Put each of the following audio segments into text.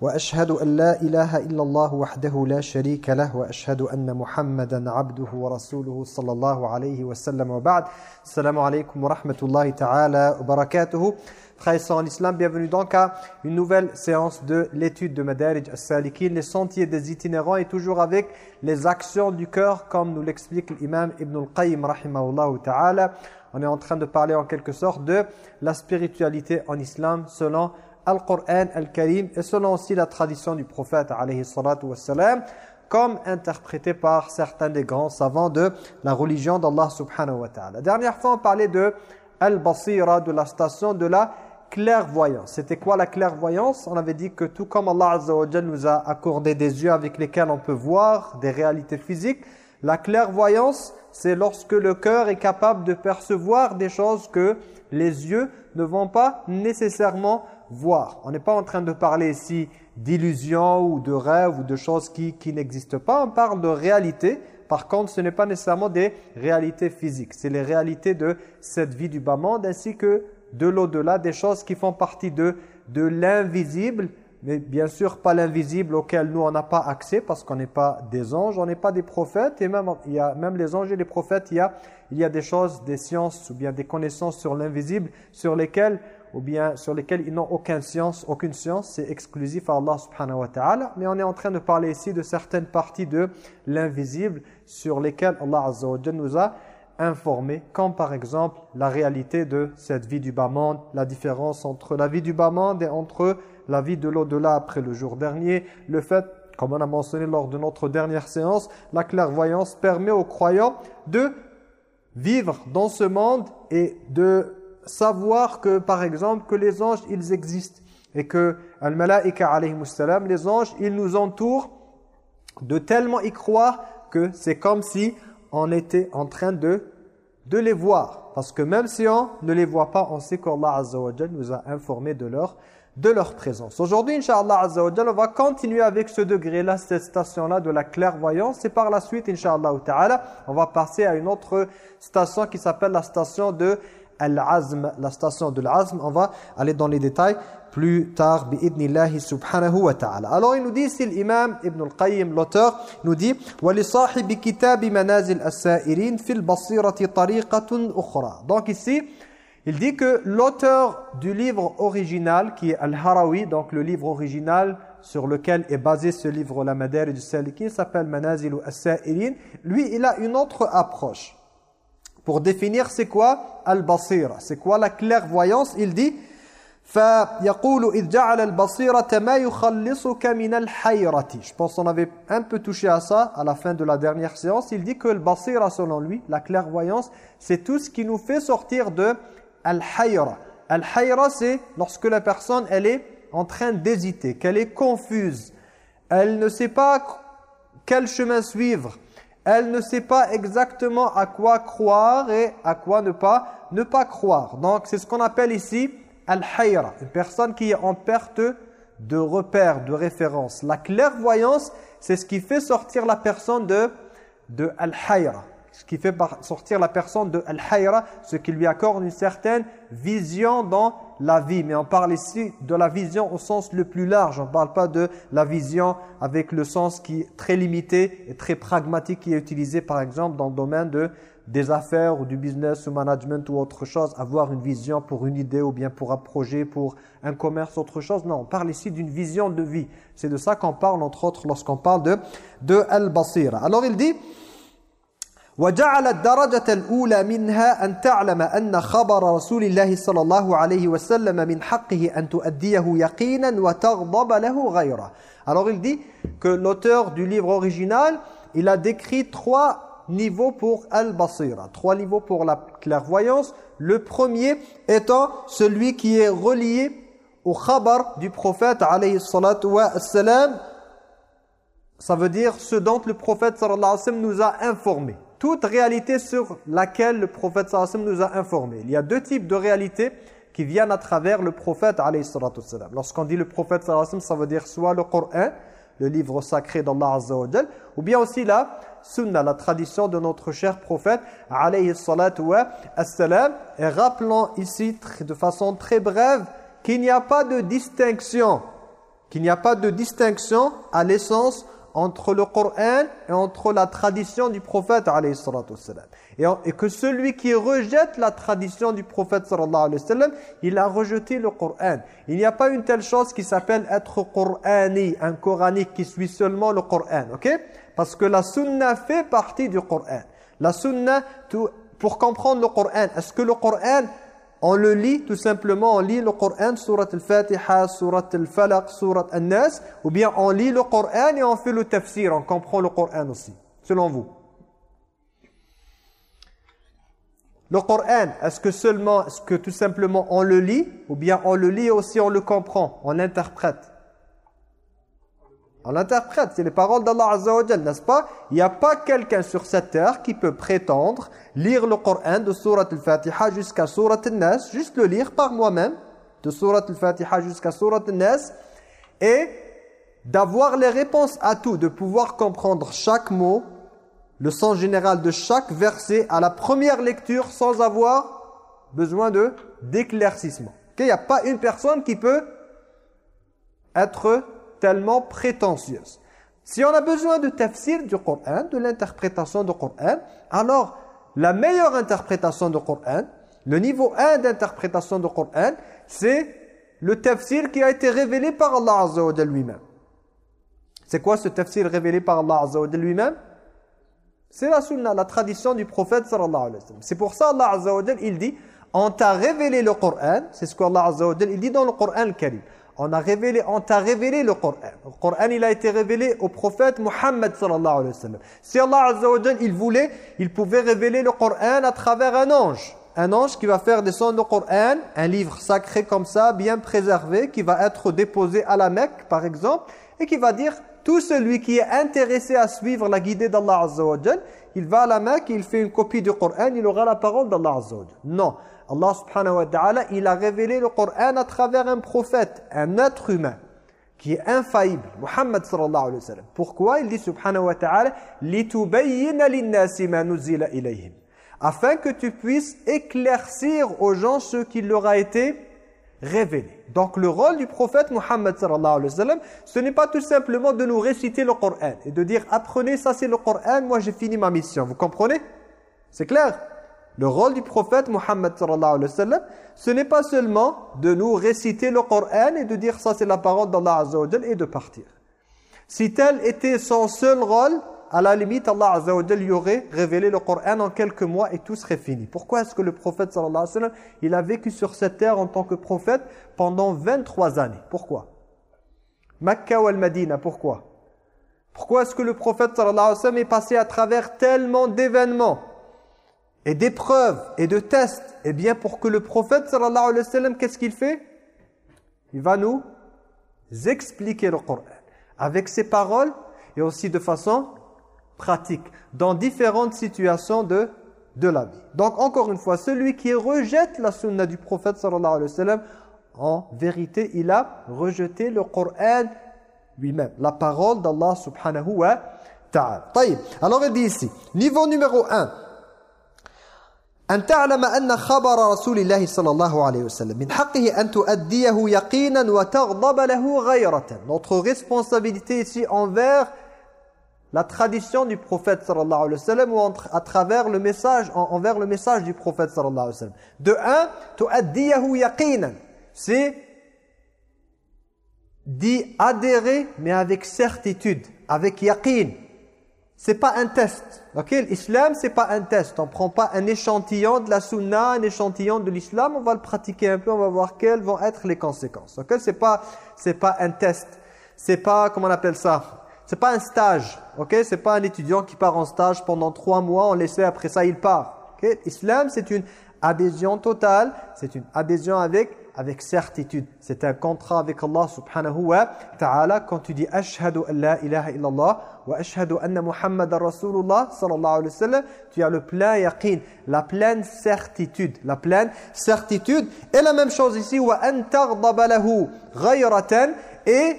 وأشهد أن لا إله إلا الله وحده لا شريك له وأشهد أن محمدا عبده ورسوله صلى الله عليه وسلم وبعد السلام عليكم ورحمة الله تعالى وبركاته Frères en islam, bienvenue donc à une nouvelle séance de l'étude de Madarij as-Salikin, les sentiers des itinérants et toujours avec les actions du cœur comme nous l'explique l'imam Ibn al-Qayyim rahimahullah ta'ala. On est en train de parler en quelque sorte de la spiritualité en islam selon Al-Qur'an Al-Karim et selon aussi la tradition du prophète alayhi salatu wassalam comme interprété par certains des grands savants de la religion d'Allah subhanahu wa ta'ala. La dernière fois on parlait de Al-Basira, de la station de la clairvoyance. C'était quoi la clairvoyance? On avait dit que tout comme Allah nous a accordé des yeux avec lesquels on peut voir des réalités physiques, la clairvoyance, c'est lorsque le cœur est capable de percevoir des choses que les yeux ne vont pas nécessairement voir. On n'est pas en train de parler ici d'illusions ou de rêves ou de choses qui, qui n'existent pas. On parle de réalité. Par contre, ce n'est pas nécessairement des réalités physiques. C'est les réalités de cette vie du bas monde ainsi que de l'au-delà, des choses qui font partie de, de l'invisible, mais bien sûr pas l'invisible auquel nous on n'a pas accès parce qu'on n'est pas des anges, on n'est pas des prophètes et même, il y a, même les anges et les prophètes, il y a, il y a des choses, des sciences ou bien des connaissances sur l'invisible sur lesquelles ou bien sur lesquels ils n'ont aucune science, aucune science, c'est exclusif à Allah subhanahu wa ta'ala. Mais on est en train de parler ici de certaines parties de l'invisible sur lesquelles Allah azza wa nous a informés, comme par exemple la réalité de cette vie du bas monde, la différence entre la vie du bas monde et entre la vie de l'au-delà après le jour dernier, le fait comme on a mentionné lors de notre dernière séance, la clairvoyance permet aux croyants de vivre dans ce monde et de savoir que, par exemple, que les anges, ils existent. Et que, al-malaika les anges, ils nous entourent de tellement y croire que c'est comme si on était en train de, de les voir. Parce que même si on ne les voit pas, on sait qu'Allah Azza nous a informé de leur, de leur présence. Aujourd'hui, Inch'Allah Azza wa on va continuer avec ce degré-là, cette station-là de la clairvoyance. Et par la suite, Inch'Allah Ta'ala, on va passer à une autre station qui s'appelle la station de Al-Azm, la station de l'Azm. On va aller dans les détails plus tard, bi'idnillahi subhanahu wa ta'ala. Alors il nous dit ici l'imam Ibn al-Qayyim, l'auteur, nous dit وَلِصَاحِبِ كِتَابِ مَنَازِلْ السَّائِرِينَ فِي الْبَصِيرَةِ طَرِيقَةٌ أُخْرَى Donc ici, il dit que l'auteur du livre original, qui est Al-Harawi, donc le livre original sur lequel est basé ce livre, la Madère du Salikin, s'appelle Manazil al-Sa'irin, lui, il a une autre approche. Pour définir c'est quoi al-basira, c'est quoi la clairvoyance, il dit فيقول إذ جعل البصيرة ما يخلصك من الحيرة. Je pense qu'on avait un peu touché à ça à la fin de la dernière séance. Il dit que le basira selon lui, la clairvoyance, c'est tout ce qui nous fait sortir de al-hayra. Al-hayra c'est lorsque la personne elle est en train d'hésiter, qu'elle est confuse, elle ne sait pas quel chemin suivre, elle ne sait pas exactement à quoi croire et à quoi ne pas, ne pas croire. Donc c'est ce qu'on appelle ici al-hayra, une personne qui est en perte de repère, de référence. La clairvoyance, c'est ce qui fait sortir la personne de, de al-hayra ce qui fait sortir la personne de al-hayra, ce qui lui accorde une certaine vision dans la vie. Mais on parle ici de la vision au sens le plus large. On ne parle pas de la vision avec le sens qui est très limité et très pragmatique qui est utilisé par exemple dans le domaine de, des affaires ou du business ou management ou autre chose. Avoir une vision pour une idée ou bien pour un projet, pour un commerce, autre chose. Non, on parle ici d'une vision de vie. C'est de ça qu'on parle entre autres lorsqu'on parle de, de al-basira. Alors il dit... وجعل الدرجة الأولى منها أن تعلم أن خبر رسول الله صلى الله عليه وسلم من حقه أن تؤديه يقينا وتغضب له غيره Alors il dit que l'auteur du livre original, il a décrit trois niveaux pour Al-Basira, trois niveaux pour la clairvoyance. Le premier étant celui qui est relié au khabar du prophète alayhi salatu wa salam. Ça veut dire ce dont le prophète sallallahu alayhi wa sallam nous a informé toute réalité sur laquelle le prophète sallallahu nous a informé. Il y a deux types de réalités qui viennent à travers le prophète Lorsqu'on dit le prophète sallallahu ça veut dire soit le Coran, le livre sacré d'Allah azza ou bien aussi la sunna, la tradition de notre cher prophète alayhi Et rappelons ici de façon très brève qu'il n'y a pas de distinction, qu'il n'y a pas de distinction à l'essence entre le Coran et entre la tradition du prophète alayhi et, et que celui qui rejette la tradition du prophète sallallahu alayhi il a rejeté le Coran. Il n'y a pas une telle chose qui s'appelle être Qur'ani, un coranique qui suit seulement le Coran, ok? Parce que la sunna fait partie du Coran. La sunna, pour comprendre le Coran, est-ce que le Coran on le lit tout simplement, on lit le Coran, surat al-Fatiha, surat al-Falaq, surat al-Nas, ou bien on lit le Coran et on fait le tafsir, on comprend le Coran aussi, selon vous. Le Coran, est-ce que seulement, est-ce que tout simplement on le lit, ou bien on le lit aussi on le comprend, on l'interprète? On l'interprète, c'est les paroles d'Allah Azza wa n'est-ce pas? Il n'y a pas quelqu'un sur cette terre qui peut prétendre lire le Coran de Surat al-Fatiha jusqu'à Surat al-Nas, juste le lire par moi-même, de Surat al-Fatiha jusqu'à Surat al-Nas, et d'avoir les réponses à tout, de pouvoir comprendre chaque mot, le sens général de chaque verset à la première lecture sans avoir besoin de d'éclaircissement. Il n'y a pas une personne qui peut être tellement prétentieuse. Si on a besoin de tafsir du Coran, de l'interprétation du Coran, alors la meilleure interprétation du Coran, le niveau 1 d'interprétation du Coran, c'est le tafsir qui a été révélé par Allah Azza lui-même. C'est quoi ce tafsir révélé par Allah Azza lui-même? C'est la sunna, la tradition du prophète sallallahu alayhi wa. C'est pour ça Allah Azza il dit on t'a révélé le Coran, c'est ce qu'Allah Azza wa il dit dans le Coran Karim. On a révélé, on t'a révélé le Coran. Le Coran, il a été révélé au prophète Muhammad sallallahu alayhi wa sallam. Si Allah azza il voulait, il pouvait révéler le Coran à travers un ange. Un ange qui va faire descendre le Coran, un livre sacré comme ça, bien préservé, qui va être déposé à la Mecque, par exemple, et qui va dire, tout celui qui est intéressé à suivre la guidée d'Allah azza il va à la Mecque, il fait une copie du Coran, il aura la parole d'Allah azza Non. Allah subhanahu wa ta'ala, il a révélé le Coran à travers un prophète, un être humain, qui est infaillible, Muhammad sallallahu alayhi wa sallam. Pourquoi? Il dit subhanahu wa ta'ala, Afin que tu puisses éclaircir aux gens ce qui leur a été révélé. Donc le rôle du prophète Muhammad sallallahu alayhi wa sallam, ce n'est pas tout simplement de nous réciter le Coran et de dire apprenez ça c'est le Coran, moi j'ai fini ma mission. Vous comprenez? C'est clair? Le rôle du prophète sallam, ce n'est pas seulement de nous réciter le Coran et de dire ça c'est la parole d'Allah et de partir. Si tel était son seul rôle, à la limite Allah azza aurait révélé le Coran en quelques mois et tout serait fini. Pourquoi est-ce que le prophète sallallahu alayhi sallam, a vécu sur cette terre en tant que prophète pendant 23 années? Pourquoi? Makkah ou Al-Madina, pourquoi? Pourquoi est-ce que le prophète sallallahu alayhi wa sallam est passé à travers tellement d'événements? Et d'épreuves et de tests, eh bien pour que le prophète sallallahu alayhi wa sallam, qu'est-ce qu'il fait? Il va nous expliquer le Coran avec ses paroles et aussi de façon pratique dans différentes situations de, de la vie. Donc encore une fois, celui qui rejette la sunna du prophète sallallahu alayhi wa sallam, en vérité, il a rejeté le Coran lui-même, la parole d'Allah subhanahu wa ta'ala. Alors il dit ici, niveau numéro 1, أن تعلم أن خبر رسول الله صلى الله عليه وسلم من حقه أن تؤديه يقينا وتغضب له غيرة Notre responsabilité ici envers la tradition du prophète sallallahu alayhi wa sallam ou à travers le message, envers le message du prophète sallallahu alayhi wa sallam. De un, tu'addiyahu yaqinan. C'est d'y adhérer mais avec certitude, avec yaqin c'est pas un test. OK, l'islam c'est pas un test. On prend pas un échantillon de la sunna, un échantillon de l'islam, on va le pratiquer un peu, on va voir quelles vont être les conséquences. OK, c'est pas c'est pas un test. C'est pas comment on appelle ça? C'est pas un stage. OK, c'est pas un étudiant qui part en stage pendant trois mois, on laisse après ça il part. OK, l'islam c'est une adhésion totale, c'est une adhésion avec avec certitude. C'est un contrat avec Allah subhanahu wa ta'ala. Quand tu dis « Ashhadu an la ilaha illallah wa ashhadu anna Muhammadan Rasulullah sallallahu alayhi wa sallam » tu as le plein yaqin, la pleine certitude. La pleine certitude. Et la même chose ici « Wa an taghdaba lahu ghayratan » et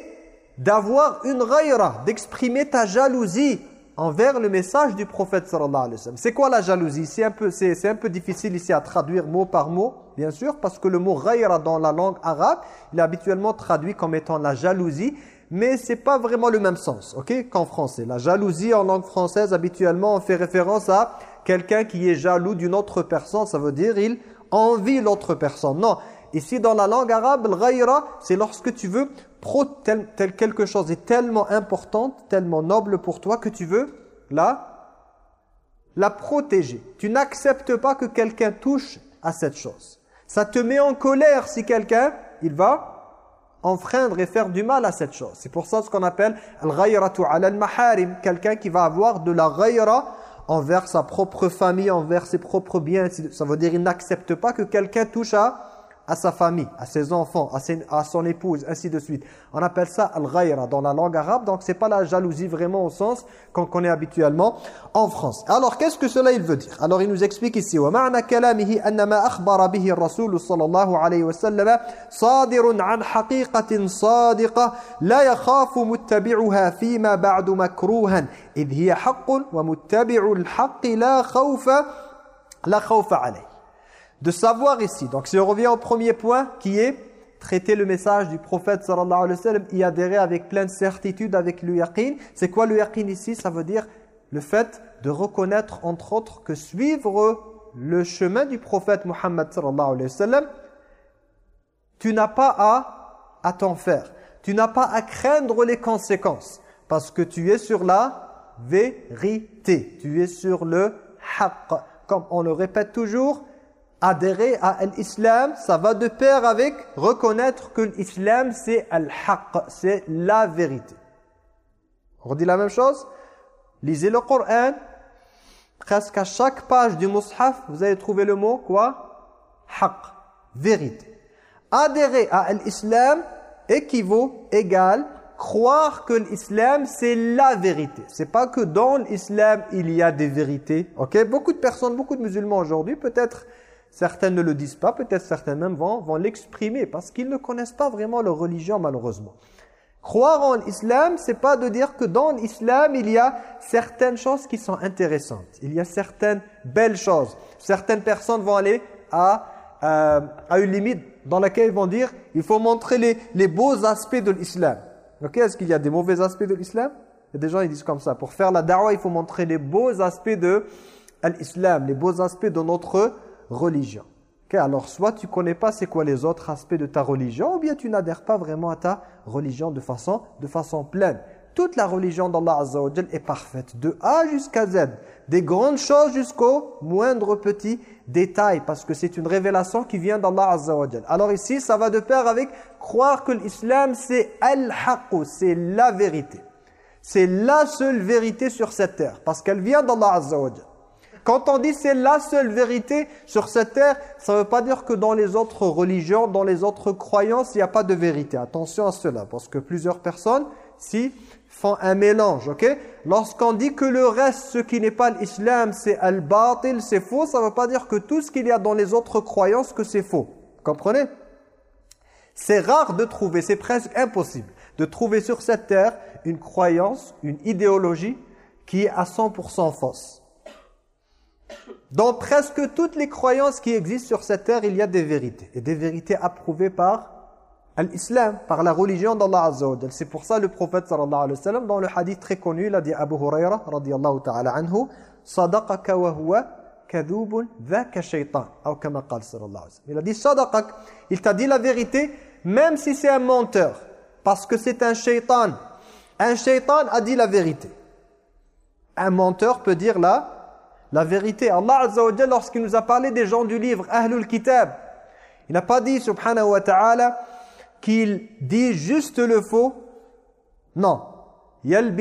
d'avoir une ghayra, d'exprimer ta jalousie envers le message du prophète sallallahu alayhi wa sallam. C'est quoi la jalousie? C'est un, peu, un peu difficile ici à traduire mot par mot, bien sûr, parce que le mot ghayra dans la langue arabe, il est habituellement traduit comme étant la jalousie, mais c'est pas vraiment le même sens, ok, qu'en français. La jalousie en langue française, habituellement, on fait référence à quelqu'un qui est jaloux d'une autre personne, ça veut dire il envie l'autre personne. Non, ici dans la langue arabe, le ghayra, c'est lorsque tu veux quelque chose est tellement important, tellement noble pour toi que tu veux la, la protéger. Tu n'acceptes pas que quelqu'un touche à cette chose. Ça te met en colère si quelqu'un, il va enfreindre et faire du mal à cette chose. C'est pour ça ce qu'on appelle al-ghayratu al-maharim, quelqu'un qui va avoir de la ghayra envers sa propre famille, envers ses propres biens. Ça veut dire il n'accepte pas que quelqu'un touche à à sa famille, à ses enfants, à, son épouse, ainsi de suite. On appelle ça al-ghayra dans la langue arabe, donc c'est pas la jalousie vraiment au sens qu'on connaît habituellement en France. Alors qu'est-ce que cela il veut dire Alors il nous explique ici وَمَعْنَا كَلَامِهِ أَنَّمَا أَخْبَرَ بِهِ الرَّسُولُ صلى الله عليه وسلم صادر عن حقيقة صادقة لا يخاف متبعها فيما بعد مكروها إذ هي حق ومتبع الحق لا خوف لا خوف عليه de savoir ici. Donc si on revient au premier point qui est traiter le message du prophète sallallahu alayhi wa sallam, y adhérer avec pleine certitude avec le yaqin. C'est quoi le yaqin ici? Ça veut dire le fait de reconnaître entre autres que suivre le chemin du prophète Muhammad sallallahu alayhi wa sallam, tu n'as pas à, à t'en faire. Tu n'as pas à craindre les conséquences parce que tu es sur la vérité. Tu es sur le haqq. Comme on le répète toujours, adhérer à l'islam, ça va de pair avec reconnaître que l'islam c'est al-haq, c'est la vérité. On redit la même chose? Lisez le Coran, presque à chaque page du mushaf, vous allez trouver le mot quoi? Haq, vérité. Adhérer à l'islam équivaut, égal, croire que l'islam c'est la vérité. C'est pas que dans l'islam il y a des vérités. Ok? Beaucoup de personnes, beaucoup de musulmans aujourd'hui, peut-être Certains ne le disent pas, peut-être certains même vont, vont l'exprimer parce qu'ils ne connaissent pas vraiment leur religion malheureusement. Croire en l'islam, c'est pas de dire que dans l'islam, il y a certaines choses qui sont intéressantes. Il y a certaines belles choses. Certaines personnes vont aller à, euh, à une limite dans laquelle ils vont dire il faut montrer les, les beaux aspects de l'islam. Ok Est-ce qu'il y a des mauvais aspects de l'islam? Il y a des gens qui disent comme ça. Pour faire la da'wah, il faut montrer les beaux aspects de l'islam, les beaux aspects de notre religion. alors soit tu connais pas c'est quoi les autres aspects de ta religion ou bien tu n'adhères pas vraiment à ta religion de façon, de façon pleine. Toute la religion d'Allah Azza wa est parfaite, de A jusqu'à Z, des grandes choses jusqu'au moindre petit détail, parce que c'est une révélation qui vient d'Allah Azza wa Alors ici, ça va de pair avec croire que l'islam c'est al-haqq, c'est la vérité. C'est la seule vérité sur cette terre, parce qu'elle vient d'Allah Azza wa quand on dit c'est la seule vérité sur cette terre, ça ne veut pas dire que dans les autres religions, dans les autres croyances, il n'y a pas de vérité. Attention à cela, parce que plusieurs personnes, si, font un mélange, ok? Lorsqu'on dit que le reste, ce qui n'est pas l'islam, c'est al-batil, c'est faux, ça ne veut pas dire que tout ce qu'il y a dans les autres croyances, que c'est faux. Comprenez? C'est rare de trouver, c'est presque impossible, de trouver sur cette terre une croyance, une idéologie qui est à 100% fausse. Dans presque toutes les croyances qui existent sur cette terre, il y a des vérités. Et des vérités approuvées par l'islam, par la religion d'Allah Azza C'est pour ça le prophète sallallahu alayhi wa dans le hadith très connu, il a dit Abu Huraira, ta'ala anhu, « Sadaqaka wa huwa kadhubun dhaka shaytan » ou. Il a dit « Sadaqak » Il t'a dit la vérité, même si c'est un menteur. Parce que c'est un shaitan. Un shaitan a dit la vérité. Un menteur peut dire la la vérité. Allah Azza wa lorsqu'il nous a parlé des gens du livre, Ahlul Kitab, il n'a pas dit, subhanahu wa ta'ala, qu'il dit juste le faux. Non. Il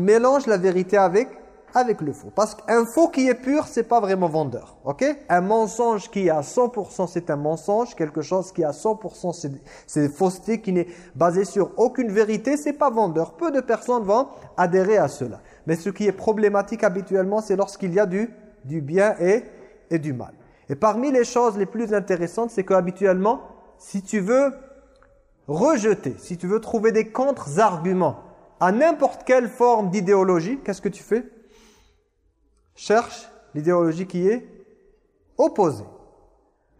mélange la vérité avec le faux. Parce qu'un faux qui est pur, c'est pas vraiment vendeur. Un mensonge qui est à 100%, c'est un mensonge. Quelque chose qui est à 100%, c'est fausseté, qui n'est basé sur aucune vérité, c'est pas vendeur. Peu de personnes vont adhérer à cela. Mais ce qui est problématique habituellement, c'est lorsqu'il y a du, du bien et, et du mal. Et parmi les choses les plus intéressantes, c'est qu'habituellement, si tu veux rejeter, si tu veux trouver des contre-arguments à n'importe quelle forme d'idéologie, qu'est-ce que tu fais? Cherche l'idéologie qui est opposée.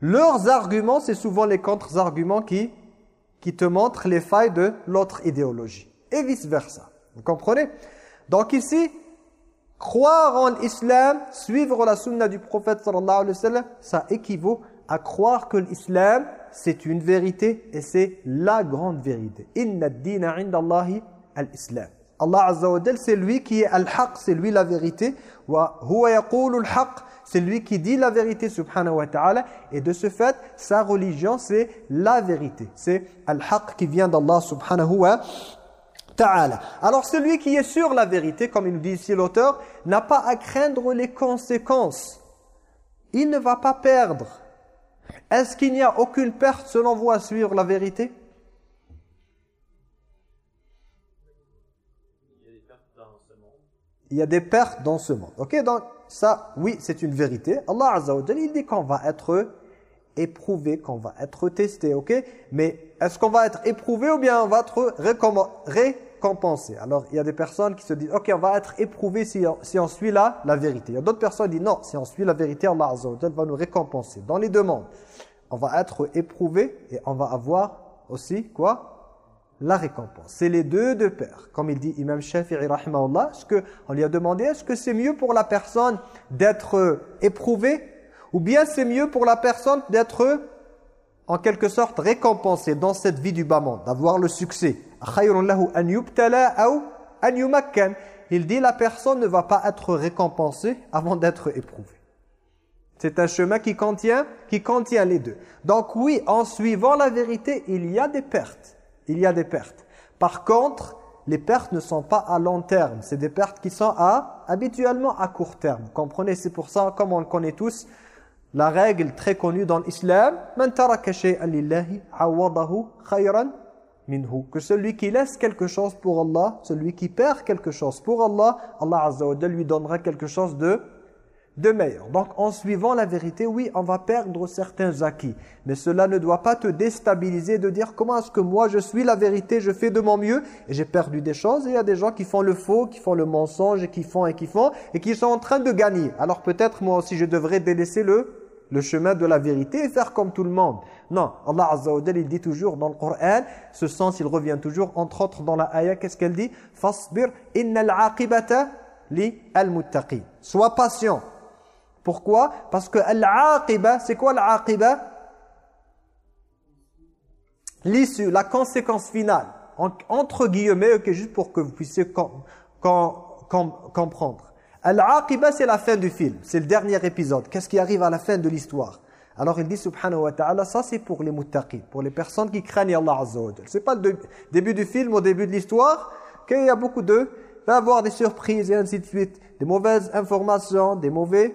Leurs arguments, c'est souvent les contre-arguments qui, qui te montrent les failles de l'autre idéologie. Et vice-versa. Vous comprenez? Donc ici, croire en l'islam, suivre la sunna du prophète sallallahu alayhi wa sallam, ça équivaut à croire que l'islam, c'est une vérité et c'est la grande vérité. Inna ad-dina al-islam. Allah Azza c'est lui qui est al-haq, c'est lui la vérité. Wa huwa yaqulu al-haq, c'est lui qui dit la vérité subhanahu wa ta'ala. Et de ce fait, sa religion, c'est la vérité. C'est al-haq qui vient d'Allah subhanahu wa Alors celui qui est sur la vérité, comme il nous dit ici l'auteur, n'a pas à craindre les conséquences. Il ne va pas perdre. Est-ce qu'il n'y a aucune perte selon vous à suivre la vérité? Il y a des pertes dans ce monde. Ok, donc ça, oui, c'est une vérité. Allah Azza il dit qu'on va être éprouvé, qu'on va être testé, ok? Mais est-ce qu'on va être éprouvé ou bien on va être récompensé Alors, il y a des personnes qui se disent, ok, on va être éprouvé si on, suit la, la vérité. Il y a d'autres personnes qui disent, non, si on suit la vérité, Allah Azza va nous récompenser. Dans les deux mondes, on va être éprouvé et on va avoir aussi, quoi? La récompense. C'est les deux de pair. Comme il dit Imam Shafi'i rahimahullah, ce que on lui a demandé est-ce que c'est mieux pour la personne d'être éprouvée ou bien c'est mieux pour la personne d'être en quelque sorte récompensée dans cette vie du bas monde, d'avoir le succès? Il dit la personne ne va pas être récompensée avant d'être éprouvée. C'est un chemin qui contient, qui contient les deux. Donc oui, en suivant la vérité, il y a des pertes il y a des pertes. Par contre, les pertes ne sont pas à long terme. C'est des pertes qui sont à, habituellement à court terme. Comprenez? C'est pour ça, comme on le connaît tous, la règle très connue dans l'islam, que celui qui laisse quelque chose pour Allah, celui qui perd quelque chose pour Allah, Allah Azza wa lui donnera quelque chose de de meilleur. Donc en suivant la vérité, oui, on va perdre certains acquis. Mais cela ne doit pas te déstabiliser de dire comment est-ce que moi je suis la vérité, je fais de mon mieux et j'ai perdu des choses. Et il y a des gens qui font le faux, qui font le mensonge et qui font et qui font et qui sont en train de gagner. Alors peut-être moi aussi je devrais délaisser le, le chemin de la vérité et faire comme tout le monde. Non, Allah Azza il dit toujours dans le Coran, ce sens il revient toujours, entre autres dans la ayah, qu'est-ce qu'elle dit? Fasbir innal aqibata li al-muttaqi. Sois patient pourquoi? Parce que l'aqiba, c'est quoi l'aqiba? L'issue, la conséquence finale. entre guillemets, juste pour que vous puissiez comprendre. L'aqiba, c'est la fin du film. C'est le dernier épisode. Qu'est-ce qui arrive à la fin de l'histoire? Alors il dit subhanahu wa ta'ala, ça c'est pour les muttaqis, pour les personnes qui craignent Allah Azza wa C'est pas le début du film, au début de l'histoire, qu'il y a beaucoup de... Va avoir des surprises et ainsi de suite, des mauvaises informations, des mauvais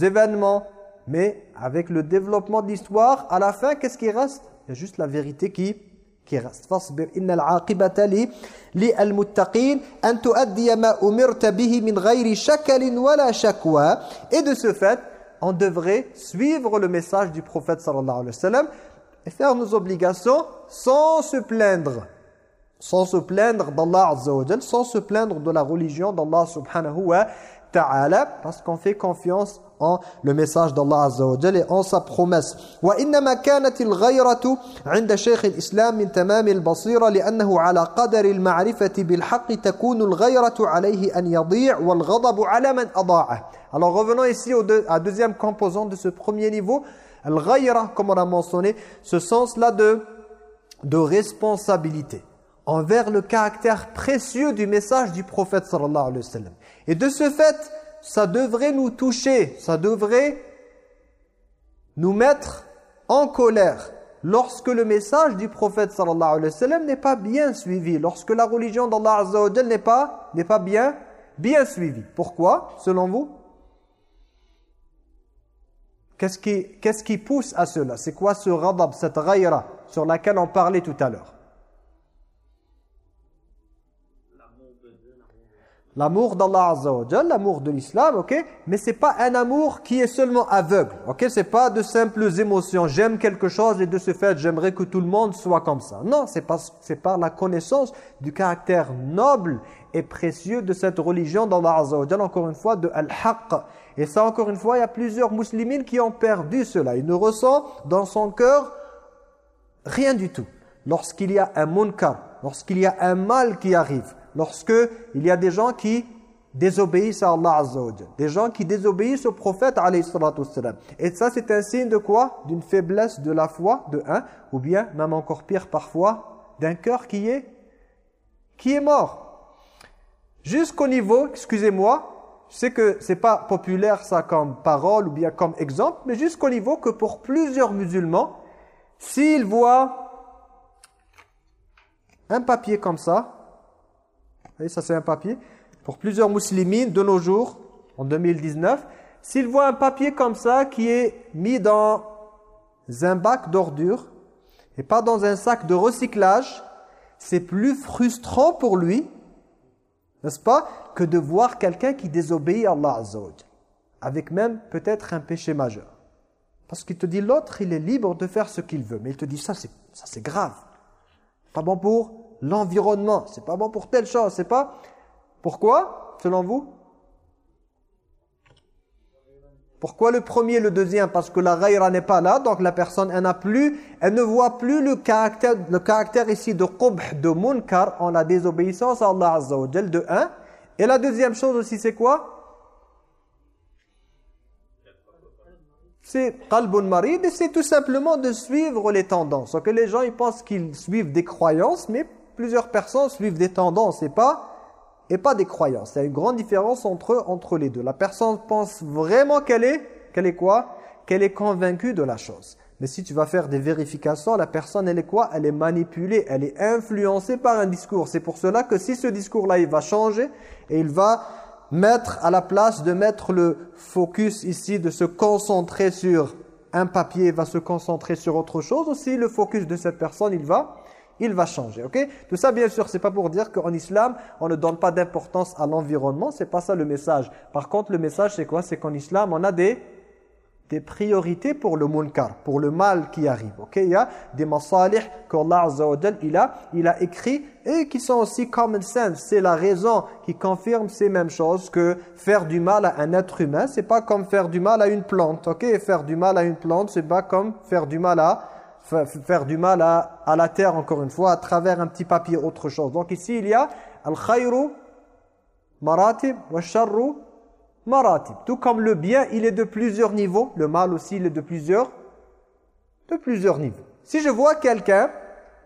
événements. Mais avec le développement de l'histoire, à la fin, qu'est-ce qui reste? Il y a juste la vérité qui, qui reste. Et de ce fait, on devrait suivre le message du prophète sallallahu alayhi wa sallam et faire nos obligations sans se plaindre. Sans se plaindre d'Allah Azza wa sans se plaindre de la religion d'Allah subhanahu wa ta'ala, parce qu'on fait confiance en le message d'Allah Azza wa Jalla et en sa promesse. وإنما كانت الغيرة عند شيخ الإسلام من تمام البصيرة لأنه على قدر المعرفة بالحق تكون الغيرة عليه أن يضيع والغضب على من أضاعه. Alors revenons ici au deux, à deuxième composant de ce premier niveau. Al-ghayra, comme on a mentionné, ce sens-là de, de responsabilité envers le caractère précieux du message du prophète sallallahu alayhi wa sallam. Et de ce fait, ça devrait nous toucher, ça devrait nous mettre en colère lorsque le message du prophète sallallahu alayhi wa sallam n'est pas bien suivi, lorsque la religion d'Allah azza n'est pas, bien, bien suivi. Pourquoi, selon vous? Qu'est-ce qui, pousse à cela? C'est quoi ce radab, cette ghaïra sur laquelle on parlait tout à l'heure? L'amour d'Allah Azza wa l'amour de l'islam, ok Mais c'est pas un amour qui est seulement aveugle, ok C'est pas de simples émotions. J'aime quelque chose et de ce fait, j'aimerais que tout le monde soit comme ça. Non, c'est par la connaissance du caractère noble et précieux de cette religion d'Allah Azza wa encore une fois, de Al-Haqq. Et ça, encore une fois, il y a plusieurs musulmans qui ont perdu cela. Il ne ressent dans son cœur rien du tout. Lorsqu'il y a un munkar, lorsqu'il y a un mal qui arrive, lorsque il y a des gens qui désobéissent à Allah Azza des gens qui désobéissent au prophète alayhi Et ça c'est un signe de quoi? D'une faiblesse de la foi, de un, ou bien même encore pire parfois, d'un cœur qui est qui est mort. Jusqu'au niveau, excusez-moi, je sais que c'est pas populaire ça comme parole ou bien comme exemple, mais jusqu'au niveau que pour plusieurs musulmans, s'ils voient un papier comme ça, voyez, ça c'est un papier. Pour plusieurs musulmans de nos jours, en 2019, s'ils voient un papier comme ça qui est mis dans un bac d'ordures et pas dans un sac de recyclage, c'est plus frustrant pour lui, n'est-ce pas, que de voir quelqu'un qui désobéit à Allah Azza avec même peut-être un péché majeur. Parce qu'il te dit l'autre, il est libre de faire ce qu'il veut, mais il te dit ça c'est grave. Pas bon pour l'environnement. C'est pas bon pour telle chose, c'est pas... Pourquoi, selon vous? Pourquoi le premier le deuxième? Parce que la ghaïra n'est pas là, donc la personne, elle n'a plus, elle ne voit plus le caractère, le caractère ici de qubh, de munkar, en la désobéissance à Allah Azza wa de un. Et la deuxième chose aussi, c'est quoi? C'est qalbun marid c'est tout simplement de suivre les tendances. Donc les gens ils pensent qu'ils suivent des croyances mais plusieurs personnes suivent des tendances et pas, et pas des croyances. Il y a une grande différence entre, entre les deux. La personne pense vraiment qu'elle est, qu'elle est quoi? Qu'elle est convaincue de la chose. Mais si tu vas faire des vérifications, la personne, elle est quoi? Elle est manipulée, elle est influencée par un discours. C'est pour cela que si ce discours-là, il va changer et il va mettre à la place de mettre le focus ici, de se concentrer sur un papier, il va se concentrer sur autre chose aussi, le focus de cette personne, il va il va changer. ok? Tout ça, bien sûr, c'est pas pour dire qu'en islam, on ne donne pas d'importance à l'environnement. C'est pas ça le message. Par contre, le message, c'est quoi? C'est qu'en islam, on a des des priorités pour le munkar, pour le mal qui arrive. ok? Il y a des masalih qu'Allah il a, il a écrit et qui sont aussi common sense. C'est la raison qui confirme ces mêmes choses que faire du mal à un être humain, c'est pas comme faire du mal à une plante. ok? Faire du mal à une plante, c'est pas comme faire du mal à faire du mal à, la terre, encore une fois, à travers un petit papier, autre chose. Donc ici, il y a al-khayru maratib wa sharru maratib. Tout comme le bien, il est de plusieurs niveaux, le mal aussi, il est de plusieurs, de plusieurs niveaux. Si je vois quelqu'un,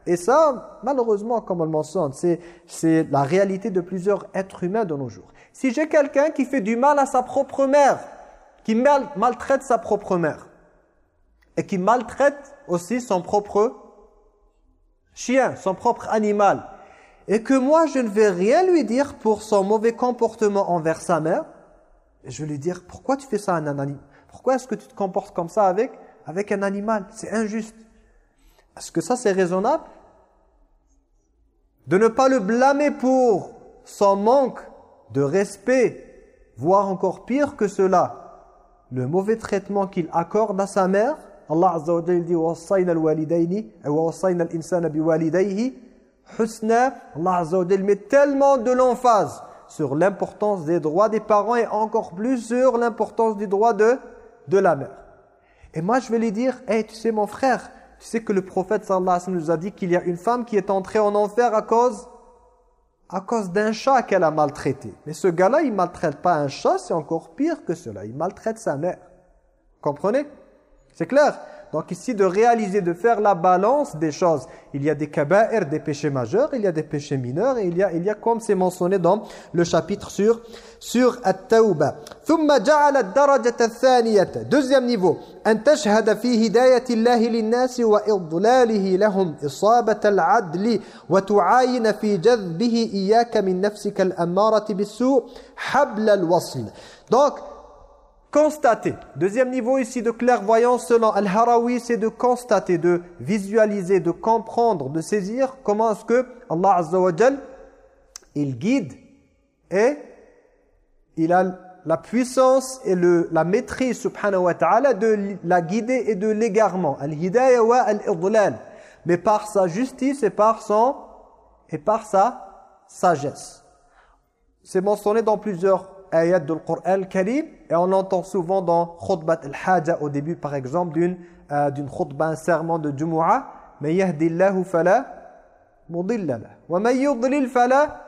et ça, malheureusement, comme on le mentionne, c'est la réalité de plusieurs êtres humains de nos jours. Si j'ai quelqu'un qui fait du mal à sa propre mère, qui maltraite sa propre mère, et qui maltraite aussi son propre chien, son propre animal. Et que moi, je ne vais rien lui dire pour son mauvais comportement envers sa mère. Et je vais lui dire, pourquoi tu fais ça à un animal Pourquoi est-ce que tu te comportes comme ça avec, avec un animal? C'est injuste. Est-ce que ça, c'est raisonnable? De ne pas le blâmer pour son manque de respect, voire encore pire que cela, le mauvais traitement qu'il accorde à sa mère Allah Azza wa Jalla dit وَوَصَّيْنَا الْوَالِدَيْنِ وَوَصَّيْنَا الْإِنسَانَ بِوَالِدَيْهِ حُسْنًا Allah Azza wa Jalla met tellement de l'emphase sur l'importance des droits des parents et encore plus sur l'importance du droit de, de la mère. Et moi je vais lui dire, hey, tu sais mon frère, tu sais que le prophète sallallahu alayhi wa sallam nous a dit qu'il y a une femme qui est entrée en enfer à cause à cause d'un chat qu'elle a maltraité. Mais ce gars-là, il maltraite pas un chat, c'est encore pire que cela. Il maltraite sa mère. Comprenez c'est clair Donc ici, de réaliser, de faire la balance des choses. Il y a des kaba'ir, des péchés majeurs, il y a des péchés mineurs, et il y a, il y a comme c'est mentionné dans le chapitre sur, sur At-Tawba. Deuxième niveau. أن تشهد في هداية الله للناس وإضلاله لهم إصابة العدل وتعاين في جذبه إياك من نفسك الأمارة بالسوء حبل الوصل. Donc, constater. Deuxième niveau ici de clairvoyance selon Al-Harawi, c'est de constater, de visualiser, de comprendre, de saisir comment est-ce que Allah Azza wa il guide et il a la puissance et le, la maîtrise subhanahu wa ta'ala de la guider et de l'égarement. Al-hidayah wa al-idlal. Mais par sa justice et par son et par sa sagesse. C'est mentionné dans plusieurs ayat du Coran Karim et on l'entend souvent dans khutbat al-haja au début par exemple d'une euh, d'une un serment de Jumu'ah mais yahdillahu fala mudilla wa man yudlil fala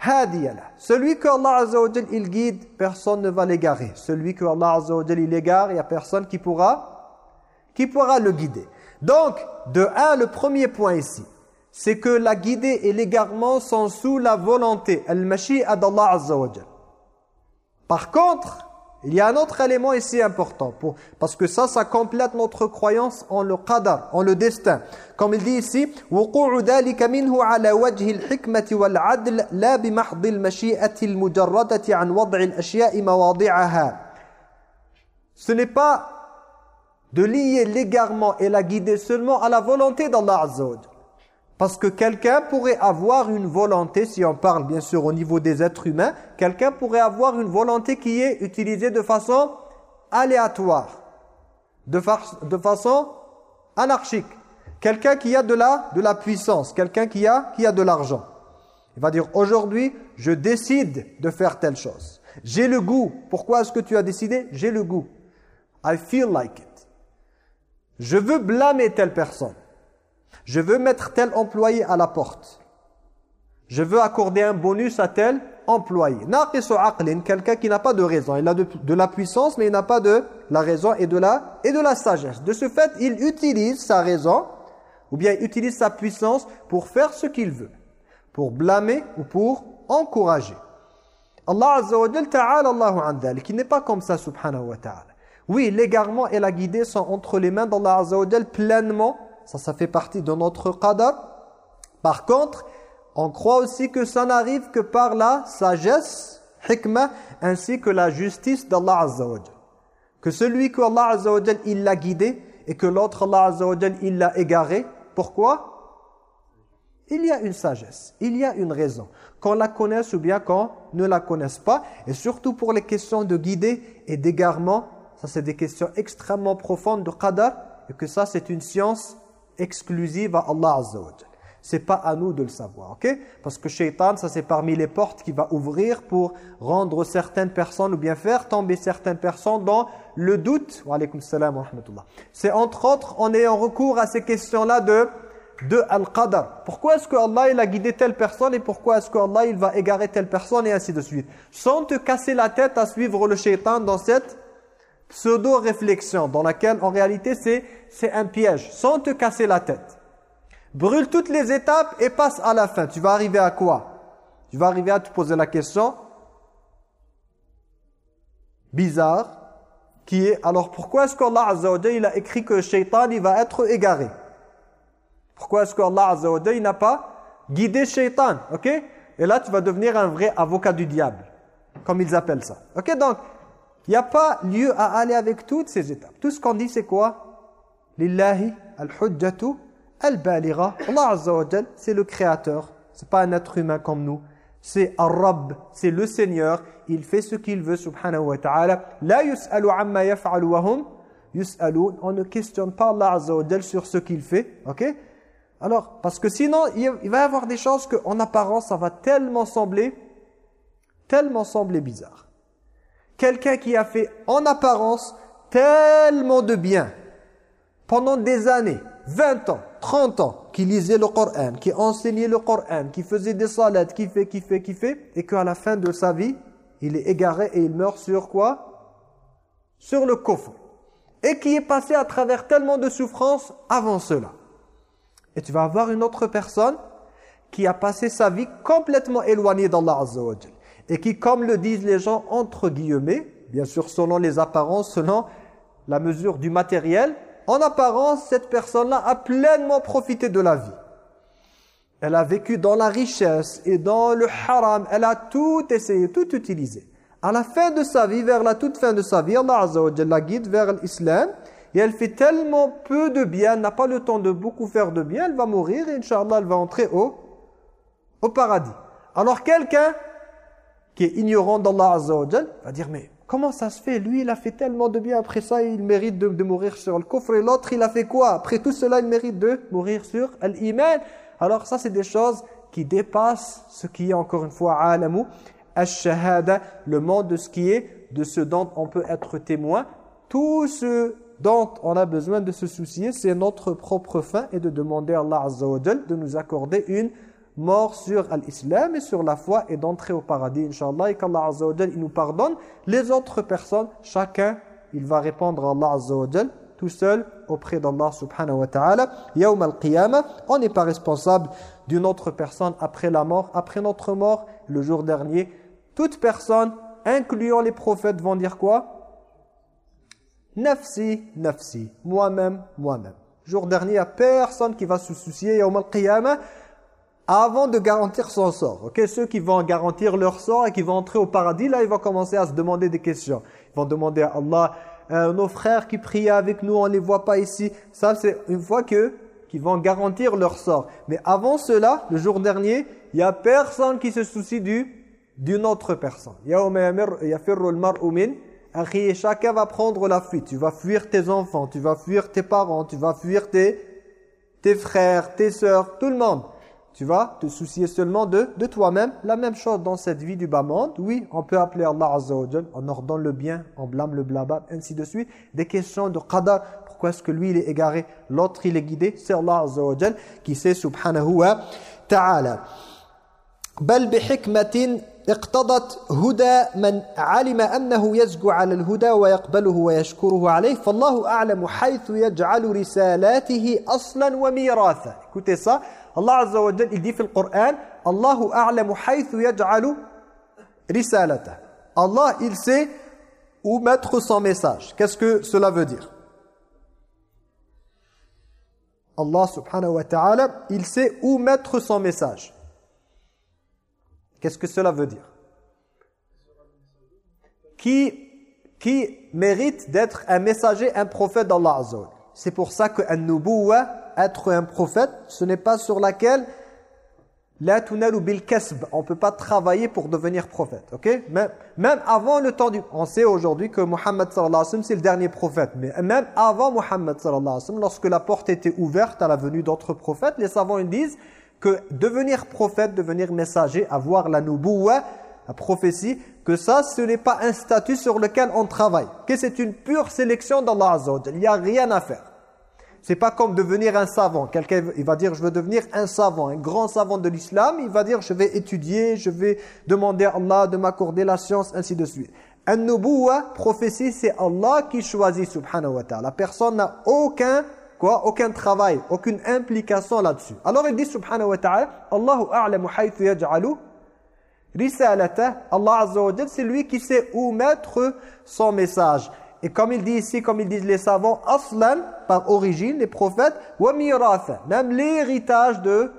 hadiya celui que Allah azza wa il guide personne ne va l'égarer. Celui que Allah azza wa il égare il y a personne qui pourra qui pourra le guider donc de un le premier point ici c'est que la guidée et l'égarement sont sous la volonté. Al-mashi'a d'Allah azza wa jalla par contre, il y a un autre élément ici important, pour, parce que ça, ça complète notre croyance en le qadar, en le destin. Comme il dit ici, وَقُعُ ذَلِكَ مِنْهُ عَلَى وَجْهِ الْحِكْمَةِ وَالْعَدْلِ لَا بِمَحْضِ الْمَشِيئَةِ الْمُجَرَّدَةِ عَنْ وَضْعِ الْأَشْيَاءِ مَوَاضِعَهَا Ce n'est pas de lier l'égarement et la guider seulement à la volonté d'Allah Azza wa parce que quelqu'un pourrait avoir une volonté, si on parle bien sûr au niveau des êtres humains, quelqu'un pourrait avoir une volonté qui est utilisée de façon aléatoire, de, façon anarchique. Quelqu'un qui a de la, de la puissance, quelqu'un qui a, qui a de l'argent. Il va dire, aujourd'hui, je décide de faire telle chose. J'ai le goût. Pourquoi est-ce que tu as décidé? J'ai le goût. I feel like it. Je veux blâmer telle personne. Je veux mettre tel employé à la porte. Je veux accorder un bonus à tel employé. quelqu'un qui n'a pas de raison. Il a de, la puissance, mais il n'a pas de la raison et de la, sagesse. De ce fait, il utilise sa raison, ou bien il utilise sa puissance pour faire ce qu'il veut. Pour blâmer ou pour encourager. Allah Azza wa ta'ala Allahu qui n'est pas comme ça, subhanahu wa ta'ala. Oui, l'égarement et la guidée sont entre les mains d'Allah Azza wa pleinement ça, ça fait partie de notre qadar. Par contre, on croit aussi que ça n'arrive que par la sagesse, hikmah, ainsi que la justice d'Allah Azza wa Que celui que Allah Azza wa il l'a guidé et que l'autre Allah Azza wa il l'a égaré. Pourquoi? Il y a une sagesse, il y a une raison. Qu'on la connaisse ou bien qu'on ne la connaisse pas. Et surtout pour les questions de guider et d'égarement, ça c'est des questions extrêmement profondes de qadar. Et que ça c'est une science exclusive à Allah Azza wa C'est pas à nous de le savoir, ok? Parce que shaitan, ça c'est parmi les portes qu'il va ouvrir pour rendre certaines personnes ou bien faire tomber certaines personnes dans le doute. Wa alaykum salam wa rahmatullah. C'est entre autres en ayant recours à ces questions-là de de Al-Qadar. Pourquoi est-ce que Allah il a guidé telle personne et pourquoi est-ce que Allah il va égarer telle personne et ainsi de suite? Sans te casser la tête à suivre le shaitan dans cette pseudo-réflexion dans laquelle en réalité c'est un piège, sans te casser la tête. Brûle toutes les étapes et passe à la fin. Tu vas arriver à quoi? Tu vas arriver à te poser la question bizarre qui est alors pourquoi est-ce qu'Allah Azza wa il a écrit que Shaitan il va être égaré? Pourquoi est-ce qu'Allah Azza wa n'a pas guidé Shaitan OK? Et là tu vas devenir un vrai avocat du diable comme ils appellent ça. OK? Donc il n'y a pas lieu à aller avec toutes ces étapes. Tout ce qu'on dit, c'est quoi? Lillahi al-hujjatu al-balira. Allah Azza wa c'est le créateur. C'est pas un être humain comme nous. C'est Ar-Rabb, c'est le Seigneur. Il fait ce qu'il veut, subhanahu wa ta'ala. La yus'alu amma yaf'alu wa hum. On ne questionne pas Allah Azza wa sur ce qu'il fait. Ok? Alors, parce que sinon, il va y avoir des choses qu'en apparence, ça va tellement sembler, tellement sembler bizarre quelqu'un qui a fait en apparence tellement de bien pendant des années, 20 ans, 30 ans, qui lisait le Coran, qui enseignait le Coran, qui faisait des salades, qui fait, qui fait, qui fait, et qu'à la fin de sa vie, il est égaré et il meurt sur quoi? Sur le coffre. et qui est passé à travers tellement de souffrances avant cela. Et tu vas avoir une autre personne qui a passé sa vie complètement éloignée d'Allah Azza et qui, comme le disent les gens, entre guillemets, bien sûr selon les apparences, selon la mesure du matériel, en apparence, cette personne-là a pleinement profité de la vie. Elle a vécu dans la richesse et dans le haram. Elle a tout essayé, tout utilisé. À la fin de sa vie, vers la toute fin de sa vie, Allah Azza wa la guide vers l'islam. Et elle fait tellement peu de bien, n'a pas le temps de beaucoup faire de bien, elle va mourir et Inch'Allah, elle va entrer au paradis. Alors quelqu'un qui est ignorant d'Allah Azza wa va dire, mais comment ça se fait? Lui, il a fait tellement de bien, après ça, il mérite de, mourir sur le coffre. Et l'autre, il a fait quoi? Après tout cela, il mérite de mourir sur l'iman. Alors ça, c'est des choses qui dépassent ce qui est, encore une fois, alamu, ash-shahada, le monde de ce qui est, de ce dont on peut être témoin. Tout ce dont on a besoin de se soucier, c'est notre propre fin et de demander à Allah Azza wa de nous accorder une mort sur l'islam et sur la foi et d'entrer au paradis, Inch'Allah, et qu'Allah Azza wa il nous pardonne. Les autres personnes, chacun, il va répondre à Allah Azza wa tout seul auprès d'Allah subhanahu wa ta'ala. Yawm al-qiyamah, on n'est pas responsable d'une autre personne après la mort, après notre mort, le jour dernier. Toute personne, incluant les prophètes, vont dire quoi? Nafsi, nafsi, moi-même, moi-même. Jour dernier, il a personne qui va se soucier, Yawm al-qiyamah, avant de garantir son sort. Ok, Ceux qui vont garantir leur sort et qui vont entrer au paradis, là, ils vont commencer à se demander des questions. Ils vont demander à Allah, euh, nos frères qui priaient avec nous, on ne les voit pas ici. Ça, c'est une fois que qui vont garantir leur sort. Mais avant cela, le jour dernier, il n'y a personne qui se soucie du d'une autre personne. Chacun va prendre la fuite. Tu vas fuir tes enfants, tu vas fuir tes parents, tu vas fuir tes, tes frères, tes sœurs, tout le monde. Tu vas te soucier seulement de, de toi-même. La même chose dans cette vie du bas monde. Oui, on peut appeler Allah Azza wa on ordonne le bien, on blâme le blabla, ainsi de suite. Des questions de qadar. Pourquoi est-ce que lui il est égaré, l'autre il est guidé C'est Allah Azza wa qui sait subhanahu wa ta'ala. بل بحكمة اقتضت هدى من علم أنه يزجو على الهدى ويقبله ويشكره عليه فالله أعلم حيث يجعل رسالاته أصلا وميراثا écoutez ça Allah Azza wa il dit dans le Coran Allahu risalata. Allah, il sait où mettre son message. Qu'est-ce que cela veut dire? Allah subhanahu wa ta'ala, il sait où mettre son message. Qu'est-ce que cela veut dire? Qui, qui mérite d'être un messager, un prophète d'Allah Azza C'est pour ça que un être un prophète, ce n'est pas sur laquelle la tunalu bil on peut pas travailler pour devenir prophète, OK? Même, avant le temps du on sait aujourd'hui que Muhammad sallallahu alayhi wa c'est le dernier prophète, mais même avant Muhammad sallallahu alayhi wa lorsque la porte était ouverte à la venue d'autres prophètes, les savants ils disent que devenir prophète, devenir messager, avoir la nubuwa, la prophétie, que ça ce n'est pas un statut sur lequel on travaille, que c'est une pure sélection d'Allah Azza Il n'y a rien à faire. C'est pas comme devenir un savant. Quelqu'un il va dire je veux devenir un savant, un grand savant de l'islam, il va dire je vais étudier, je vais demander à Allah de m'accorder la science ainsi de suite. Un nubuwa, prophétie, c'est Allah qui choisit subhanahu wa ta'ala. La personne n'a aucun quoi, aucun travail, aucune implication là-dessus. Alors il dit subhanahu wa ta'ala Allahu a'lamu haythu yaj'alu risalata. Allah azza wa c'est lui qui sait où mettre son message. Et comme il dit ici, comme ils disent les savants, aslan, par origine, les prophètes, wa miratha, même l'héritage de,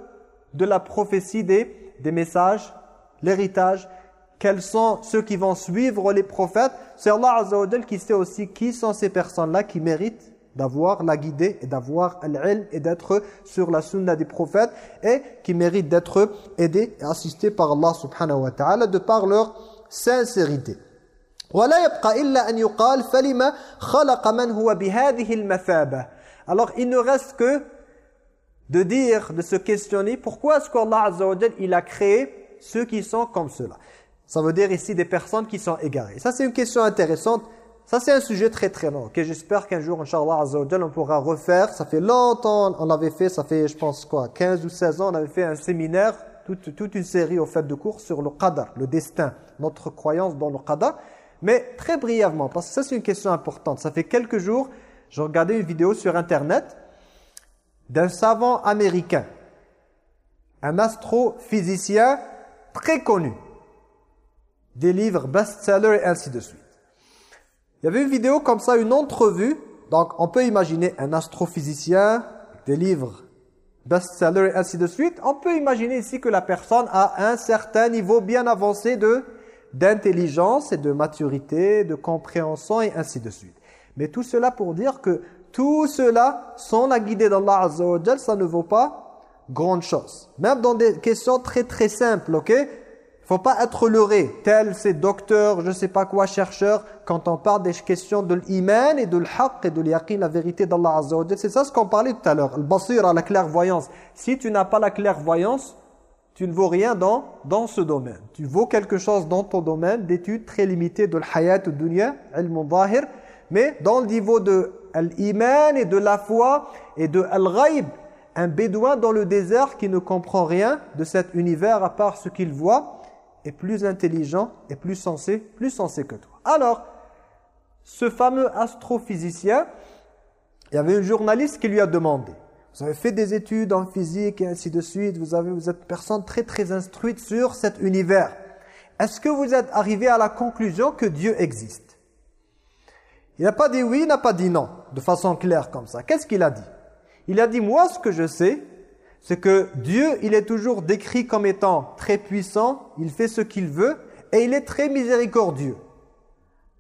de la prophétie des, des messages, l'héritage, quels sont ceux qui vont suivre les prophètes, c'est Allah Azza qui sait aussi qui sont ces personnes-là qui méritent d'avoir la guidée et d'avoir l'ilm et d'être sur la sunna des prophètes et qui méritent d'être aidés et assistés par Allah subhanahu wa ta'ala de par leur sincérité. Alors il ne reste que de dire, de se questionner pourquoi est-ce qu'Allah Azza a créé ceux qui sont comme cela. Ça veut dire ici des personnes qui sont égarées. Ça c'est une question intéressante. Ça c'est un sujet très très long. Okay, J'espère qu'un jour, Inch'Allah Azza on pourra refaire. Ça fait longtemps, on l'avait fait, ça fait je pense quoi, 15 ou 16 ans, on avait fait un séminaire, toute, toute une série au fait de cours sur le qadar, le destin, notre croyance dans le qadar. Mais très brièvement, parce que ça c'est une question importante. Ça fait quelques jours, Je regardais une vidéo sur Internet d'un savant américain, un astrophysicien très connu, des livres best-sellers et ainsi de suite. Il y avait une vidéo comme ça, une entrevue. Donc, on peut imaginer un astrophysicien, des livres best-sellers et ainsi de suite. On peut imaginer ici que la personne a un certain niveau bien avancé de d'intelligence et de maturité, de compréhension et ainsi de suite. Mais tout cela pour dire que tout cela, sans la guidée d'Allah Azza wa ça ne vaut pas grande chose. Même dans des questions très très simples, ok? Faut pas être leurré, tel c'est docteur, je sais pas quoi, chercheur, quand on parle des questions de l'iman et de l'haq et de l'yaqin, la vérité d'Allah Azza wa C'est ça ce qu'on parlait tout à l'heure, le basira, la clairvoyance. Si tu n'as pas la clairvoyance, tu ne vaux rien dans, dans ce domaine. Tu vaux quelque chose dans ton domaine d'études très limitées de l'hayat ou dunya, ilm zahir, mais dans le niveau de l'iman et de la foi et de al-ghaib, un bédouin dans le désert qui ne comprend rien de cet univers à part ce qu'il voit, est plus intelligent et plus sensé, plus sensé que toi. Alors, ce fameux astrophysicien, il y avait un journaliste qui lui a demandé, vous avez fait des études en physique et ainsi de suite, vous, avez, vous êtes personne très très instruite sur cet univers. Est-ce que vous êtes arrivé à la conclusion que Dieu existe? Il n'a pas dit oui, il n'a pas dit non, de façon claire comme ça. Qu'est-ce qu'il a dit? Il a dit, moi ce que je sais, c'est que Dieu, il est toujours décrit comme étant très puissant, il fait ce qu'il veut, et il est très miséricordieux.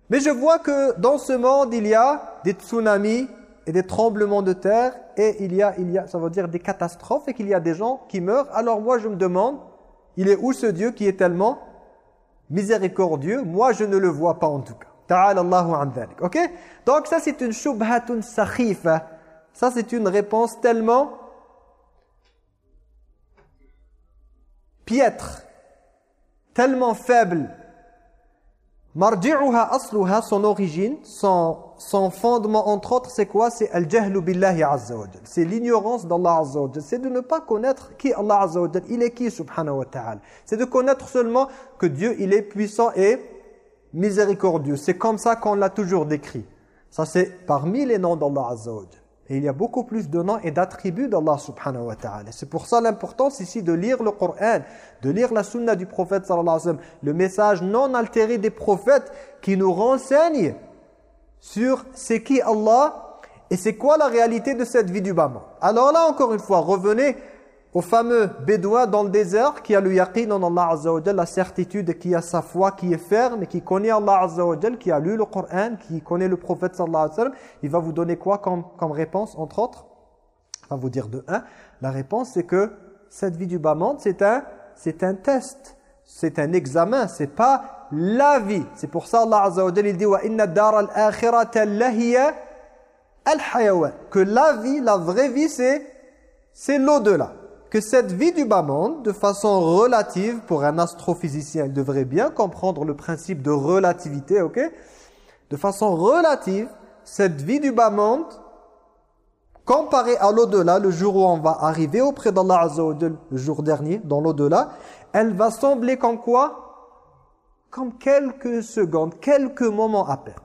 Mais je vois que dans ce monde, il y a des tsunamis et des tremblements de terre, et il y a, il y a ça veut dire des catastrophes, et qu'il y a des gens qui meurent. Alors moi, je me demande, il est où ce Dieu qui est tellement miséricordieux? Moi, je ne le vois pas en tout cas. Ta'ala Allahu an Ok? Donc ça, c'est une shubhatun sakhifa. Ça, c'est une réponse tellement piètre, tellement faible. Marji'uha asluha, son origine, son, son fondement entre autres, c'est quoi? C'est al-jahlu billahi C'est l'ignorance d'Allah azza C'est de ne pas connaître qui Allah azza Il est qui subhanahu wa ta'ala. C'est de connaître seulement que Dieu, il est puissant et miséricordieux. C'est comme ça qu'on l'a toujours décrit. Ça c'est parmi les noms d'Allah azza et il y a beaucoup plus de noms et d'attributs d'Allah subhanahu wa ta'ala. C'est pour ça l'importance ici de lire le Coran, de lire la sunna du prophète sallallahu alayhi wa sallam, le message non altéré des prophètes qui nous renseigne sur c'est qui Allah et c'est quoi la réalité de cette vie du bas Alors là, encore une fois, revenez au fameux bédouin dans le désert qui a le yaqin en Allah Azza wa la certitude, qui a sa foi, qui est ferme, qui connaît Allah Azza wa qui a lu le Coran, qui connaît le prophète sallallahu alayhi wa sallam, il va vous donner quoi comme, comme réponse, entre autres? Il va vous dire de un, la réponse c'est que cette vie du bas monde, c'est un, un test, c'est un examen, c'est pas la vie. C'est pour ça Allah Azza wa il dit « Wa inna dar al-akhirata al-hayawan » que la vie, la vraie vie, c'est l'au-delà que cette vie du bas monde, de façon relative, pour un astrophysicien, il devrait bien comprendre le principe de relativité, ok? De façon relative, cette vie du bas monde, comparée à l'au-delà, le jour où on va arriver auprès d'Allah Azza le jour dernier, dans l'au-delà, elle va sembler comme quoi? Comme quelques secondes, quelques moments à peine.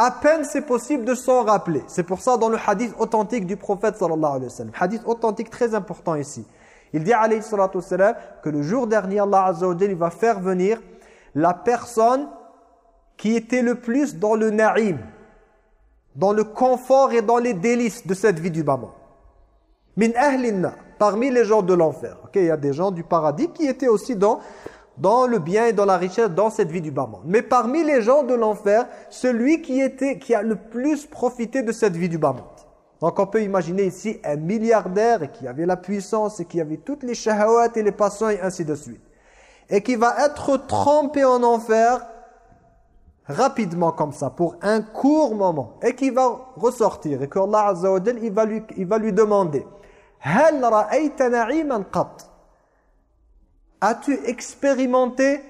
À peine c'est possible de s'en rappeler. C'est pour ça dans le hadith authentique du prophète sallallahu alayhi wa sallam. Hadith authentique très important ici. Il dit alayhi salatu sallam que le jour dernier Allah azza wa va faire venir la personne qui était le plus dans le na'im, dans le confort et dans les délices de cette vie du bas Min ahlina, parmi les gens de l'enfer. Il y a des gens du paradis qui étaient aussi dans dans le bien et dans la richesse, dans cette vie du bas monde. Mais parmi les gens de l'enfer, celui qui, était, qui a le plus profité de cette vie du bas monde. Donc on peut imaginer ici un milliardaire qui avait la puissance et qui avait toutes les shahawat et les passions et ainsi de suite. Et qui va être trempé en enfer rapidement comme ça, pour un court moment. Et qui va ressortir et qu'Allah Azza wa il va lui, il va lui demander « Hal ra'ayta na'iman qat » As-tu expérimenté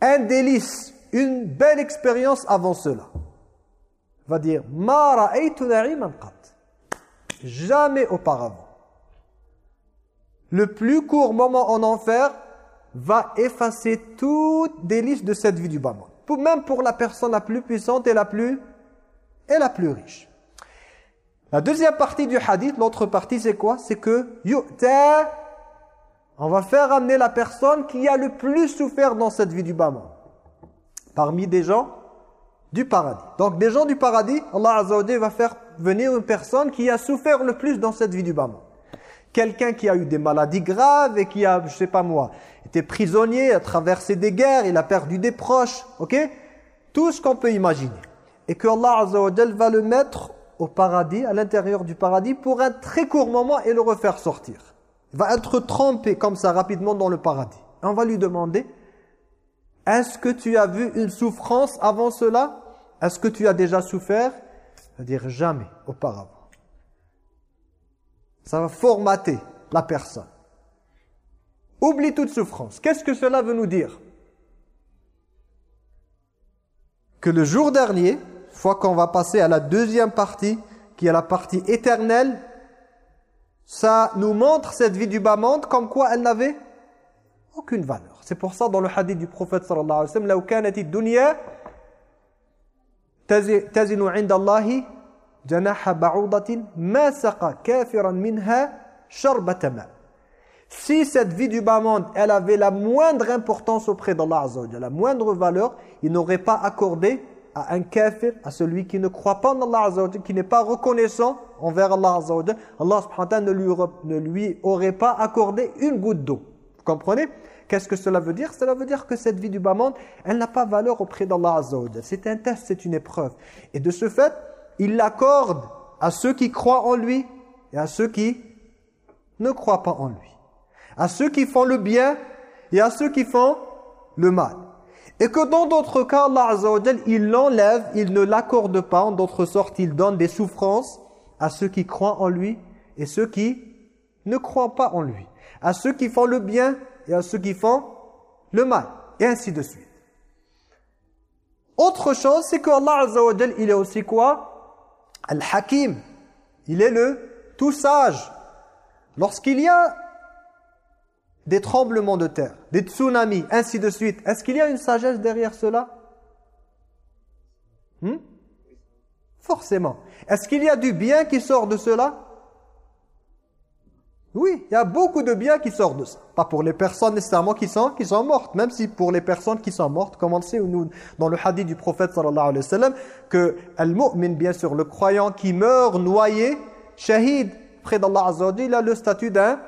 un délice, une belle expérience avant cela? Va dire Ma Jamais auparavant. Le plus court moment en enfer va effacer toute délice de cette vie du bas monde. Même pour la personne la plus puissante et la plus et la plus riche. La deuxième partie du hadith, l'autre partie c'est quoi? C'est que on va faire amener la personne qui a le plus souffert dans cette vie du bas. Parmi des gens du paradis. Donc des gens du paradis, Allah Azza va faire venir une personne qui a souffert le plus dans cette vie du bas. Quelqu'un qui a eu des maladies graves et qui a, je sais pas moi, été prisonnier, a traversé des guerres, il a perdu des proches, ok? Tout ce qu'on peut imaginer. Et que Allah Azza va le mettre au paradis, à l'intérieur du paradis, pour un très court moment et le refaire sortir. Va être trempé comme ça rapidement dans le paradis. On va lui demander, est-ce que tu as vu une souffrance avant cela? Est-ce que tu as déjà souffert? Il va dire jamais auparavant. Ça va formater la personne. Oublie toute souffrance. Qu'est-ce que cela veut nous dire? Que le jour dernier, fois qu'on va passer à la deuxième partie, qui est la partie éternelle, ça nous montre, cette vie du bas-monde, comme quoi elle n'avait aucune valeur. C'est pour ça, dans le hadith du prophète sallallahu alayhi wa sallam, « dunya » Si cette vie du bas-monde, elle avait la moindre importance auprès d'Allah Azza la moindre valeur, il n'aurait pas accordé à un kafir, à celui qui ne croit pas en Allah qui n'est pas reconnaissant envers Allah Allah subhanahu ne lui, ne lui aurait pas accordé une goutte d'eau. Vous comprenez? Qu'est-ce que cela veut dire? Cela veut dire que cette vie du bas monde, elle n'a pas valeur auprès d'Allah Azza C'est un test, c'est une épreuve. Et de ce fait, il l'accorde à ceux qui croient en lui et à ceux qui ne croient pas en lui à ceux qui font le bien et à ceux qui font le mal. Et que dans d'autres cas, Allah Azza il l'enlève, il ne l'accorde pas, en d'autres sortes, il donne des souffrances à ceux qui croient en lui et ceux qui ne croient pas en lui. À ceux qui font le bien et à ceux qui font le mal. Et ainsi de suite. Autre chose, c'est que Allah Azza il est aussi quoi? Al-Hakim. Il est le tout sage. Lorsqu'il y a des tremblements de terre, des tsunamis, ainsi de suite. Est-ce qu'il y a une sagesse derrière cela? Hmm? Forcément. Est-ce qu'il y a du bien qui sort de cela? Oui, il y a beaucoup de bien qui sort de ça. Pas pour les personnes nécessairement qui sont, qui sont mortes, même si pour les personnes qui sont mortes, comme on sait nous, dans le hadith du prophète sallallahu alayhi wa sallam, que al-mu'min, bien sûr, le croyant qui meurt noyé, shahid, près d'Allah Azza il a le statut d'un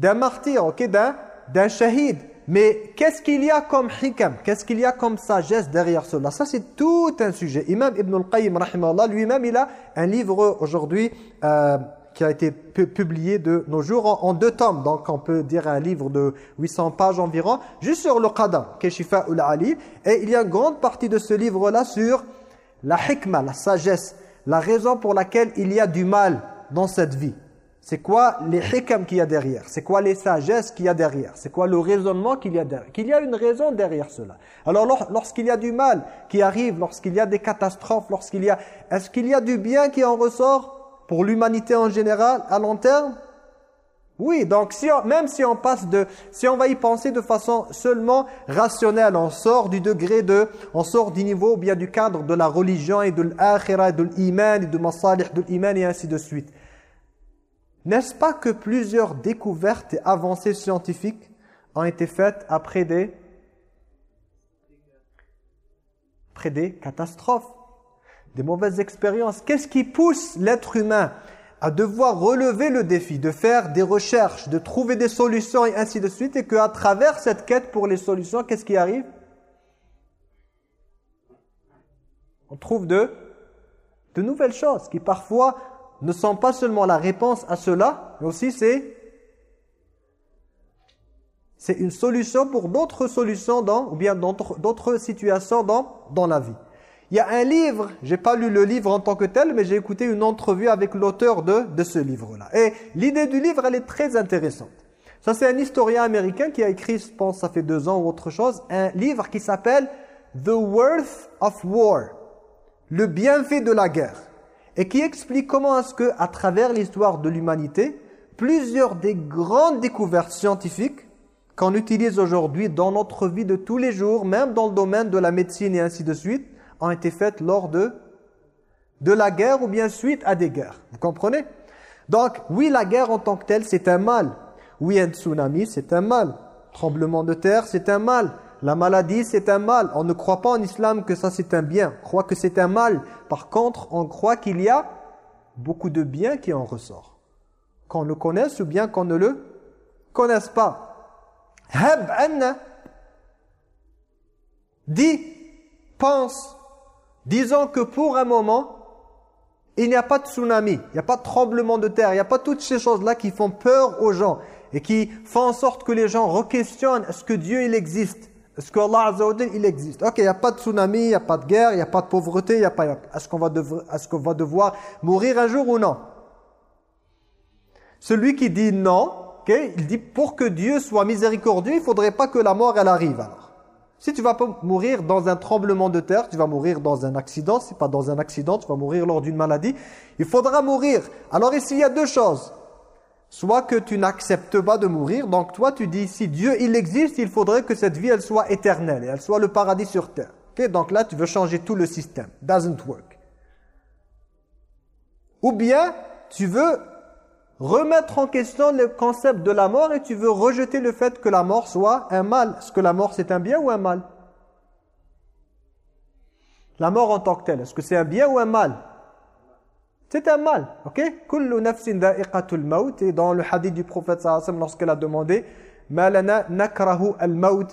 d'un martyr, ok, d'un shahid. Mais qu'est-ce qu'il y a comme hikam? Qu'est-ce qu'il y a comme sagesse derrière cela? Ça, c'est tout un sujet. Imam Ibn al-Qayyim, lui-même, il a un livre aujourd'hui euh, qui a été publié de nos jours en, deux tomes. Donc, on peut dire un livre de 800 pages environ, juste sur le qadam, Keshifa ul-Ali. Et il y a une grande partie de ce livre-là sur la hikmah, la sagesse, la raison pour laquelle il y a du mal dans cette vie. C'est quoi les hikam qu'il y a derrière? C'est quoi les sagesses qu'il y a derrière? C'est quoi le raisonnement qu'il y a derrière? Qu'il y a une raison derrière cela. Alors lorsqu'il y a du mal qui arrive, lorsqu'il y a des catastrophes, lorsqu'il y a... Est-ce qu'il y a du bien qui en ressort pour l'humanité en général à long terme? Oui, donc même si on passe de... Si on va y penser de façon seulement rationnelle, on sort du degré de... On sort du niveau bien du cadre de la religion et de l'akhira et de l'iman et de masalih de l'iman et ainsi de suite. N'est-ce pas que plusieurs découvertes et avancées scientifiques ont été faites après des, catastrophes, des mauvaises expériences? Qu'est-ce qui pousse l'être humain à devoir relever le défi, de faire des recherches, de trouver des solutions et ainsi de suite, et qu'à travers cette quête pour les solutions, qu'est-ce qui arrive? On trouve de nouvelles choses qui parfois ne sont pas seulement la réponse à cela, mais aussi c'est c'est une solution pour d'autres solutions dans, ou bien d'autres situations dans, dans la vie. Il y a un livre, j'ai pas lu le livre en tant que tel, mais j'ai écouté une entrevue avec l'auteur de, de ce livre-là. Et l'idée du livre, elle est très intéressante. Ça, c'est un historien américain qui a écrit, je pense, ça fait deux ans ou autre chose, un livre qui s'appelle « The Worth of War », le bienfait de la guerre et qui explique comment est-ce que, à travers l'histoire de l'humanité, plusieurs des grandes découvertes scientifiques qu'on utilise aujourd'hui dans notre vie de tous les jours, même dans le domaine de la médecine et ainsi de suite, ont été faites lors de de la guerre ou bien suite à des guerres. Vous comprenez? Donc, oui, la guerre en tant que telle, c'est un mal. Oui, un tsunami, c'est un mal. Tremblement de terre, c'est un mal. La maladie, c'est un mal. On ne croit pas en islam que ça, c'est un bien. On croit que c'est un mal. Par contre, on croit qu'il y a beaucoup de bien qui en ressort. Qu'on le connaisse ou bien qu'on ne le connaisse pas. Hab anna dit, pense, disons que pour un moment, il n'y a pas de tsunami, il n'y a pas de tremblement de terre, il n'y a pas toutes ces choses-là qui font peur aux gens et qui font en sorte que les gens requestionnent est-ce que Dieu il existe? Est-ce que Allah il existe? Ok, il n'y a pas de tsunami, il n'y a pas de guerre, il n'y a pas de pauvreté, il a pas... Est-ce qu'on va, est qu'on va devoir mourir un jour ou non? Celui qui dit non, ok, il dit pour que Dieu soit miséricordieux, il ne faudrait pas que la mort elle arrive alors. Si tu vas pas mourir dans un tremblement de terre, tu vas mourir dans un accident. Si pas dans un accident, tu vas mourir lors d'une maladie. Il faudra mourir. Alors ici, il y a deux choses. Soit que tu n'acceptes pas de mourir. Donc toi, tu dis, si Dieu, il existe, il faudrait que cette vie, elle soit éternelle. Et elle soit le paradis sur terre. Donc là, tu veux changer tout le système. Doesn't work. Ou bien, tu veux remettre en question le concept de la mort et tu veux rejeter le fait que la mort soit un mal. Est-ce que la mort c'est un bien ou un mal? La mort en tant que telle, est-ce que c'est un bien ou un mal? C'est un mal, ok Kullu nafsin da'iqatul maut et dans le hadith du prophète sallallahu lorsqu'elle a demandé malana nakrahu al-maut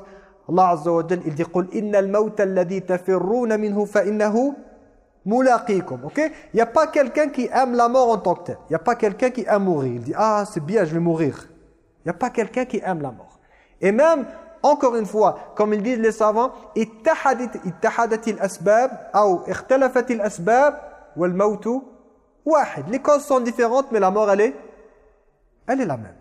Allah azza wa jalla il dit qul innal maut alladhi tafirruna minhu fa innahu mulaqikum, ok Il n'y a pas quelqu'un qui aime la mort en tant que tel. Il n'y a pas quelqu'un qui aime mourir. Il dit, ah, c'est bien, je vais mourir. Il n'y a pas quelqu'un qui aime la mort. Et même, encore une fois, comme ils disent les savants, Les causes sont différentes, mais la mort, elle est, elle est la même.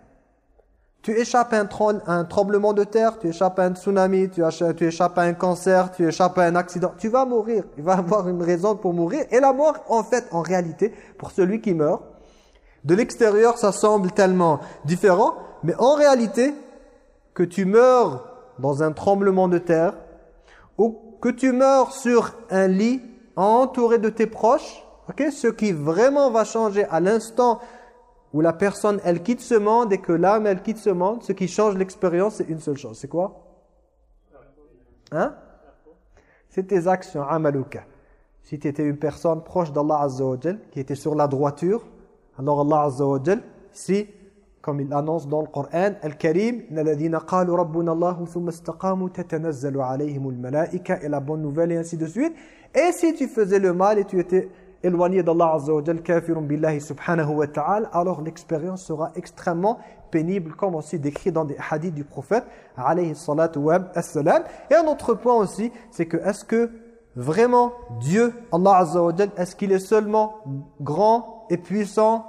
Tu échappes à un, tremblement de terre, tu échappes à un tsunami, tu, échappes à un cancer, tu échappes à un accident. Tu vas mourir. Il va avoir une raison pour mourir. Et la mort, en fait, en réalité, pour celui qui meurt, de l'extérieur, ça semble tellement différent. Mais en réalité, que tu meurs dans un tremblement de terre, ou que tu meurs sur un lit entouré de tes proches, Okay? Ce qui vraiment va changer à l'instant où la personne, elle quitte ce monde et que l'âme, elle quitte ce monde, ce qui change l'expérience, c'est une seule chose. C'est quoi? Hein? C'est tes actions, amaluka. Si tu étais une personne proche d'Allah Azza qui était sur la droiture, alors Allah si, comme il annonce dans le Coran, Al-Karim, Et la bonne nouvelle et ainsi de suite. Et si tu faisais le mal et tu étais éloigné d'Allah Azza wa Jal, kafirun billahi subhanahu wa ta'ala, alors l'expérience sera extrêmement pénible, comme aussi décrit dans des hadiths du prophète, alayhi salatu wa salam. Et un autre point aussi, c'est que est-ce que vraiment Dieu, Allah Azza wa Jal, est-ce qu'il est seulement grand et puissant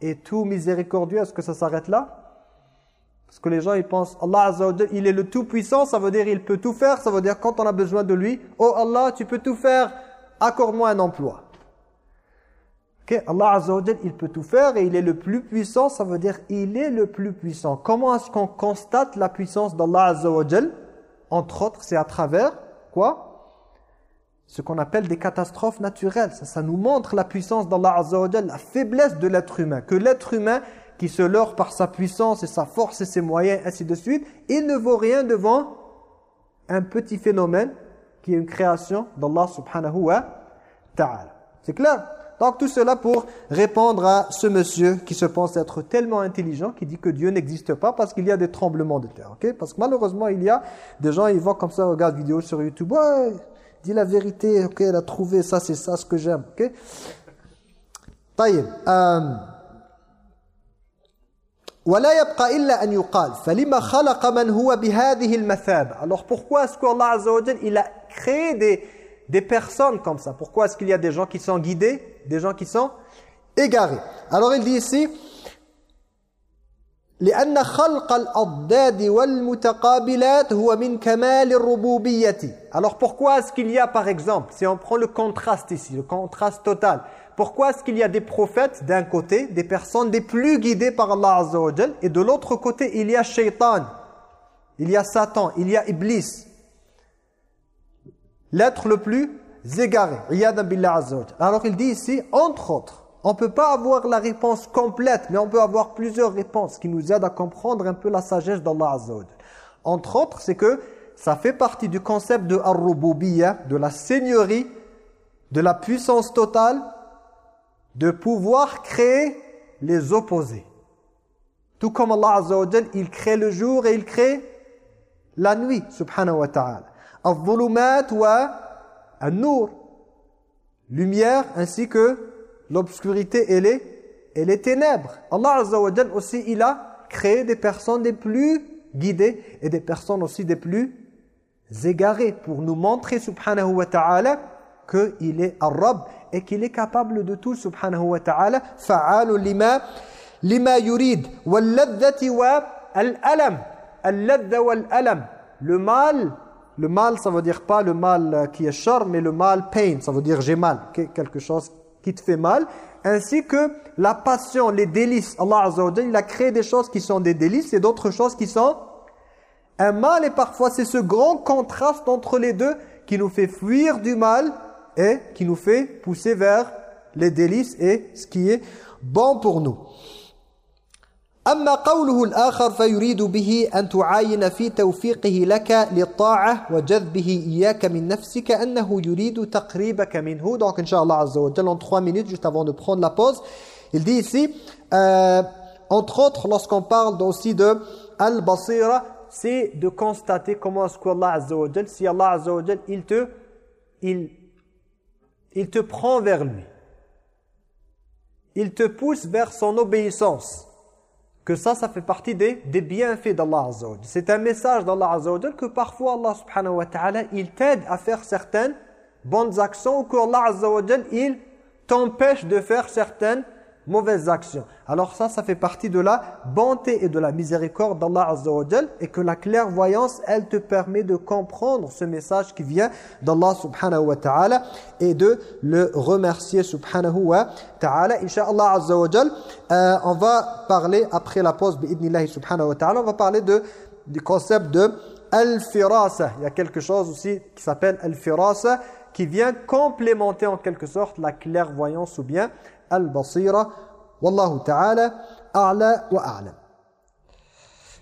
et tout miséricordieux? Est-ce que ça s'arrête là? Parce que les gens, ils pensent, Allah Azza il est le tout-puissant, ça veut dire il peut tout faire, ça veut dire quand on a besoin de lui, oh Allah, tu peux tout faire, accorde-moi un emploi. Allah Azza wa il peut tout faire et il est le plus puissant, ça veut dire il est le plus puissant. Comment est-ce qu'on constate la puissance d'Allah Azza wa Entre autres, c'est à travers quoi? Ce qu'on appelle des catastrophes naturelles. Ça, nous montre la puissance d'Allah Azza wa la faiblesse de l'être humain. Que l'être humain qui se leurre par sa puissance et sa force et ses moyens, ainsi de suite, il ne vaut rien devant un petit phénomène qui est une création d'Allah subhanahu wa ta'ala. C'est clair? Donc tout cela pour répondre à ce monsieur qui se pense être tellement intelligent, qui dit que Dieu n'existe pas parce qu'il y a des tremblements de terre. Parce que malheureusement, il y a des gens, ils vont comme ça, regardent vidéo sur YouTube, ouais, dis la vérité, ok, elle a trouvé ça, c'est ça ce que j'aime. ok? Euh, alors pourquoi est-ce qu'Allah Azza il a créé des des personnes comme ça? Pourquoi est-ce qu'il y a des gens qui sont guidés, des gens qui sont égarés. Alors il dit ici Alors pourquoi est-ce qu'il y a par exemple, si on prend le contraste ici, le contraste total, pourquoi est-ce qu'il y a des prophètes d'un côté, des personnes des plus guidées par Allah et de l'autre côté il y a Shaitan, il y a Satan, il y a Iblis. L'être le plus égarés. Alors il dit ici, entre autres, on ne peut pas avoir la réponse complète, mais on peut avoir plusieurs réponses qui nous aident à comprendre un peu la sagesse d'Allah Azza Entre autres, c'est que ça fait partie du concept de ar de la seigneurie, de la puissance totale, de pouvoir créer les opposés. Tout comme Allah Azza wa il crée le jour et il crée la nuit, subhanahu wa ta'ala. Al-dhulumat wa al-nur. Lumière ainsi que l'obscurité et les, et les ténèbres. Allah Azza wa aussi, il a créé des personnes des plus guidées et des personnes aussi des plus égarées pour nous montrer, subhanahu wa ta'ala, qu'il est Ar-Rabb et qu'il est capable de tout, subhanahu wa ta'ala. Fa'alu lima lima yurid wal-ladhati wa al-alam. Al-ladha wal-alam. Le mal, le mal ça veut dire pas le mal qui est char, mais le mal pain, ça veut dire j'ai mal, quelque chose qui te fait mal, ainsi que la passion, les délices. Allah Azza wa il a créé des choses qui sont des délices et d'autres choses qui sont un mal et parfois c'est ce grand contraste entre les deux qui nous fait fuir du mal et qui nous fait pousser vers les délices et ce qui est bon pour nous. أما قوله الآخر فيريد به أن تعاين في توفيقه لك للطاعة وجذبه إياك من نفسك أنه يريد تقريبك منه donc Inch'Allah Azza wa Jalla en trois minutes juste avant de prendre la pause il dit ici euh, entre autres lorsqu'on parle aussi de al-basira c'est de constater comment est-ce qu'Allah Azza wa Jalla si Allah Azza wa Jalla il te il il te prend vers lui. Il te pousse vers son obéissance. Que ça, ça fait partie des, des bienfaits d'Allah Azza C'est un message d'Allah Azza que parfois Allah subhanahu wa ta'ala, il t'aide à faire certaines bonnes actions ou qu'Allah Azza il t'empêche de faire certaines mauvaises actions. Alors ça, ça fait partie de la bonté et de la miséricorde d'Allah Azza wa et que la clairvoyance, elle te permet de comprendre ce message qui vient d'Allah subhanahu wa ta'ala et de le remercier subhanahu wa ta'ala. Inch'Allah Azza wa euh, on va parler après la pause bi'idnillahi subhanahu wa ta'ala, on va parler de, du concept de al-firasa. Il y a quelque chose aussi qui s'appelle al-firasa qui vient complémenter en quelque sorte la clairvoyance ou bien al-basira. Wallahu ta'ala a'la wa a'lam.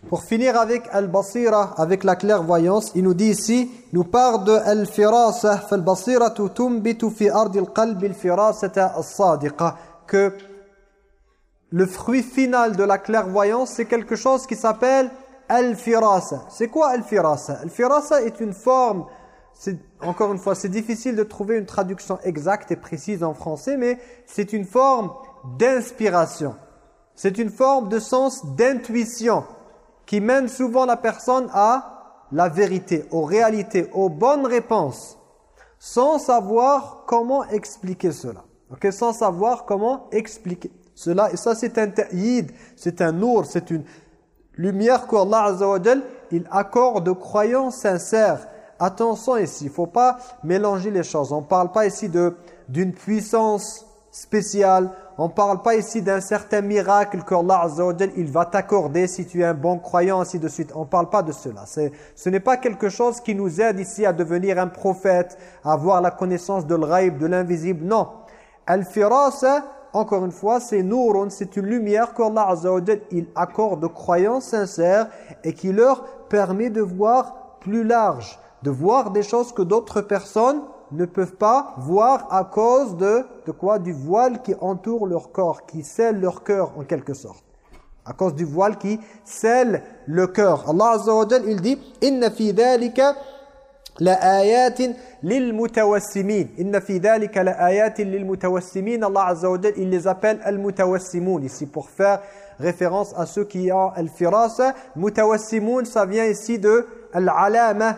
Pour finir avec al-basira, avec la clairvoyance, il nous dit ici, nous parle de al-firasa, fal-basiratu tumbitu fi ardi al-qalbi al-firasata as-sadiqa, que le fruit final de la clairvoyance, c'est quelque chose qui s'appelle al-firasa. C'est quoi al-firasa Al-firasa est une forme encore une fois, c'est difficile de trouver une traduction exacte et précise en français, mais c'est une forme d'inspiration. C'est une forme de sens d'intuition qui mène souvent la personne à la vérité, aux réalités, aux bonnes réponses, sans savoir comment expliquer cela. Sans savoir comment expliquer cela. Et ça, c'est un ta'yid, c'est un nour, c'est une lumière qu'Allah Azza il accorde de croyants sincères Attention ici, il ne faut pas mélanger les choses. On ne parle pas ici d'une puissance spéciale. On ne parle pas ici d'un certain miracle Azza wa il va t'accorder si tu es un bon croyant, ainsi de suite. On ne parle pas de cela. Ce n'est pas quelque chose qui nous aide ici à devenir un prophète, à avoir la connaissance de l'ghaib, de l'invisible. Non. Al-firasa, encore une fois, c'est nourun, c'est une lumière qu'Allah Azza wa il accorde aux croyants sincères et qui leur permet de voir plus large de voir des choses que d'autres personnes ne peuvent pas voir à cause de, de quoi? Du voile qui entoure leur corps, qui scelle leur cœur en quelque sorte. À cause du voile qui scelle le cœur. Allah Azza wa Jal, il dit « Inna fi dhalika la ayatin lil mutawassimin » Inna fi dhalika la ayatin lil mutawassimin Allah Azza wa Jal, il les appelle al-mutawassimun ici pour faire référence à ceux qui ont al-firasa. Mutawassimun, ça vient ici de al-alama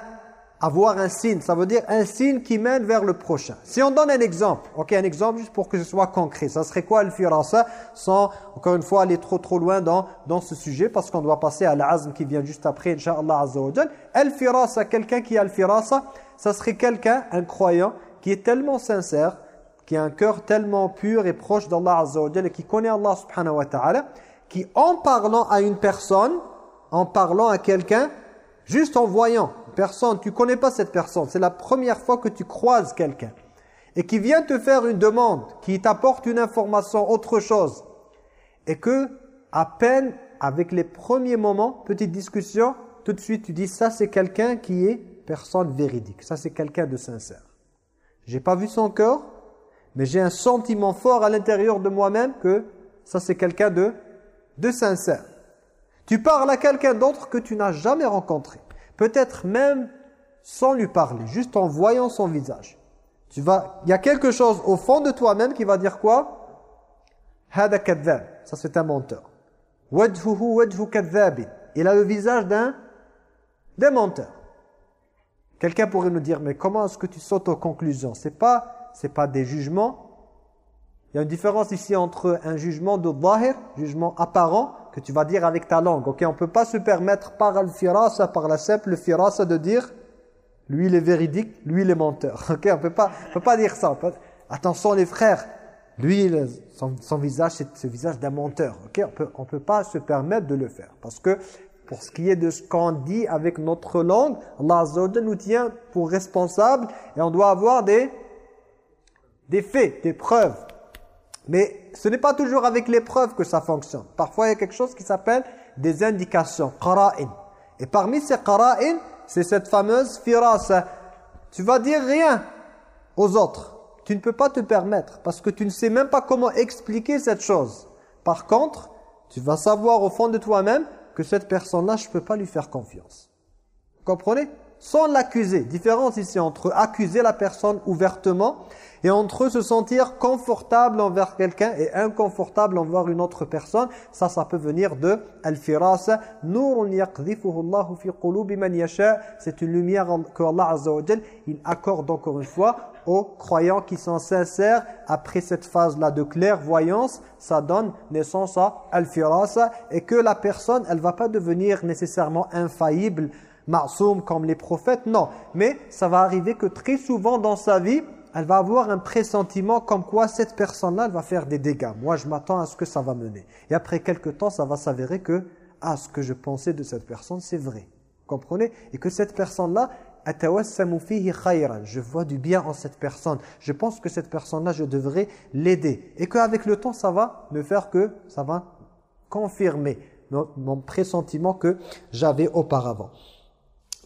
avoir un signe, ça veut dire un signe qui mène vers le prochain. Si on donne un exemple, ok, un exemple juste pour que ce soit concret, ça serait quoi le firasa sans, encore une fois, aller trop trop loin dans, dans ce sujet parce qu'on doit passer à l'azm qui vient juste après, Inch'Allah Azza wa Al-firasa, quelqu'un qui a le firasa, ça serait quelqu'un, un croyant, qui est tellement sincère, qui a un cœur tellement pur et proche d'Allah Azza wa et qui connaît Allah subhanahu wa ta'ala, qui en parlant à une personne, en parlant à quelqu'un, juste en voyant, personne, tu connais pas cette personne, c'est la première fois que tu croises quelqu'un. et qui vient te faire une demande, qui t'apporte une information, autre chose, et que à peine avec les premiers moments, petite discussion, tout de suite tu dis ça c'est quelqu'un qui est personne véridique, ça c'est quelqu'un de sincère. J'ai pas vu son cœur, mais j'ai un sentiment fort à l'intérieur de moi-même que ça c'est quelqu'un de, de sincère. Tu parles à quelqu'un d'autre que tu n'as jamais rencontré. Peut-être même sans lui parler, juste en voyant son visage. Tu vas, il y a quelque chose au fond de toi-même qui va dire quoi? Ça c'est un menteur. Il a le visage d'un d'un menteur. Quelqu'un pourrait nous dire, mais comment est-ce que tu sautes aux conclusions? C'est pas, c'est pas des jugements. Il y a une différence ici entre un jugement de zahir, jugement apparent, que tu vas dire avec ta langue. Ok, on peut pas se permettre par le firasa, par la simple firasa de dire, lui il est véridique, lui il est menteur. Ok, on peut pas, peut pas dire ça. Attention les frères, lui, son, visage, c'est le visage d'un menteur. Ok, on peut, on peut pas se permettre de le faire parce que pour ce qui est de ce qu'on dit avec notre langue, Allah nous tient pour responsable et on doit avoir des, des faits, des preuves. Mais ce n'est pas toujours avec les preuves que ça fonctionne. Parfois, il y a quelque chose qui s'appelle des indications, qara'in. Et parmi ces qara'in, c'est cette fameuse firasa. Tu vas dire rien aux autres. Tu ne peux pas te permettre parce que tu ne sais même pas comment expliquer cette chose. Par contre, tu vas savoir au fond de toi-même que cette personne-là, je ne peux pas lui faire confiance. Vous comprenez? Sans l'accuser. Différence ici entre accuser la personne ouvertement et entre se sentir confortable envers quelqu'un et inconfortable envers une autre personne. Ça, ça peut venir de al-firasa. C'est une lumière que Allah Azza il accorde encore une fois aux croyants qui sont sincères, après cette phase-là de clairvoyance, ça donne naissance à al-firasa et que la personne, elle va pas devenir nécessairement infaillible, ma'soum comme les prophètes, non. Mais ça va arriver que très souvent dans sa vie, elle va avoir un pressentiment comme quoi cette personne-là, elle va faire des dégâts. Moi, je m'attends à ce que ça va mener. Et après quelques temps, ça va s'avérer que, ah, ce que je pensais de cette personne, c'est vrai. Comprenez? Et que cette personne-là, je vois du bien en cette personne. Je pense que cette personne-là, je devrais l'aider. Et qu'avec le temps, ça va me faire que, ça va confirmer mon, pressentiment que j'avais auparavant.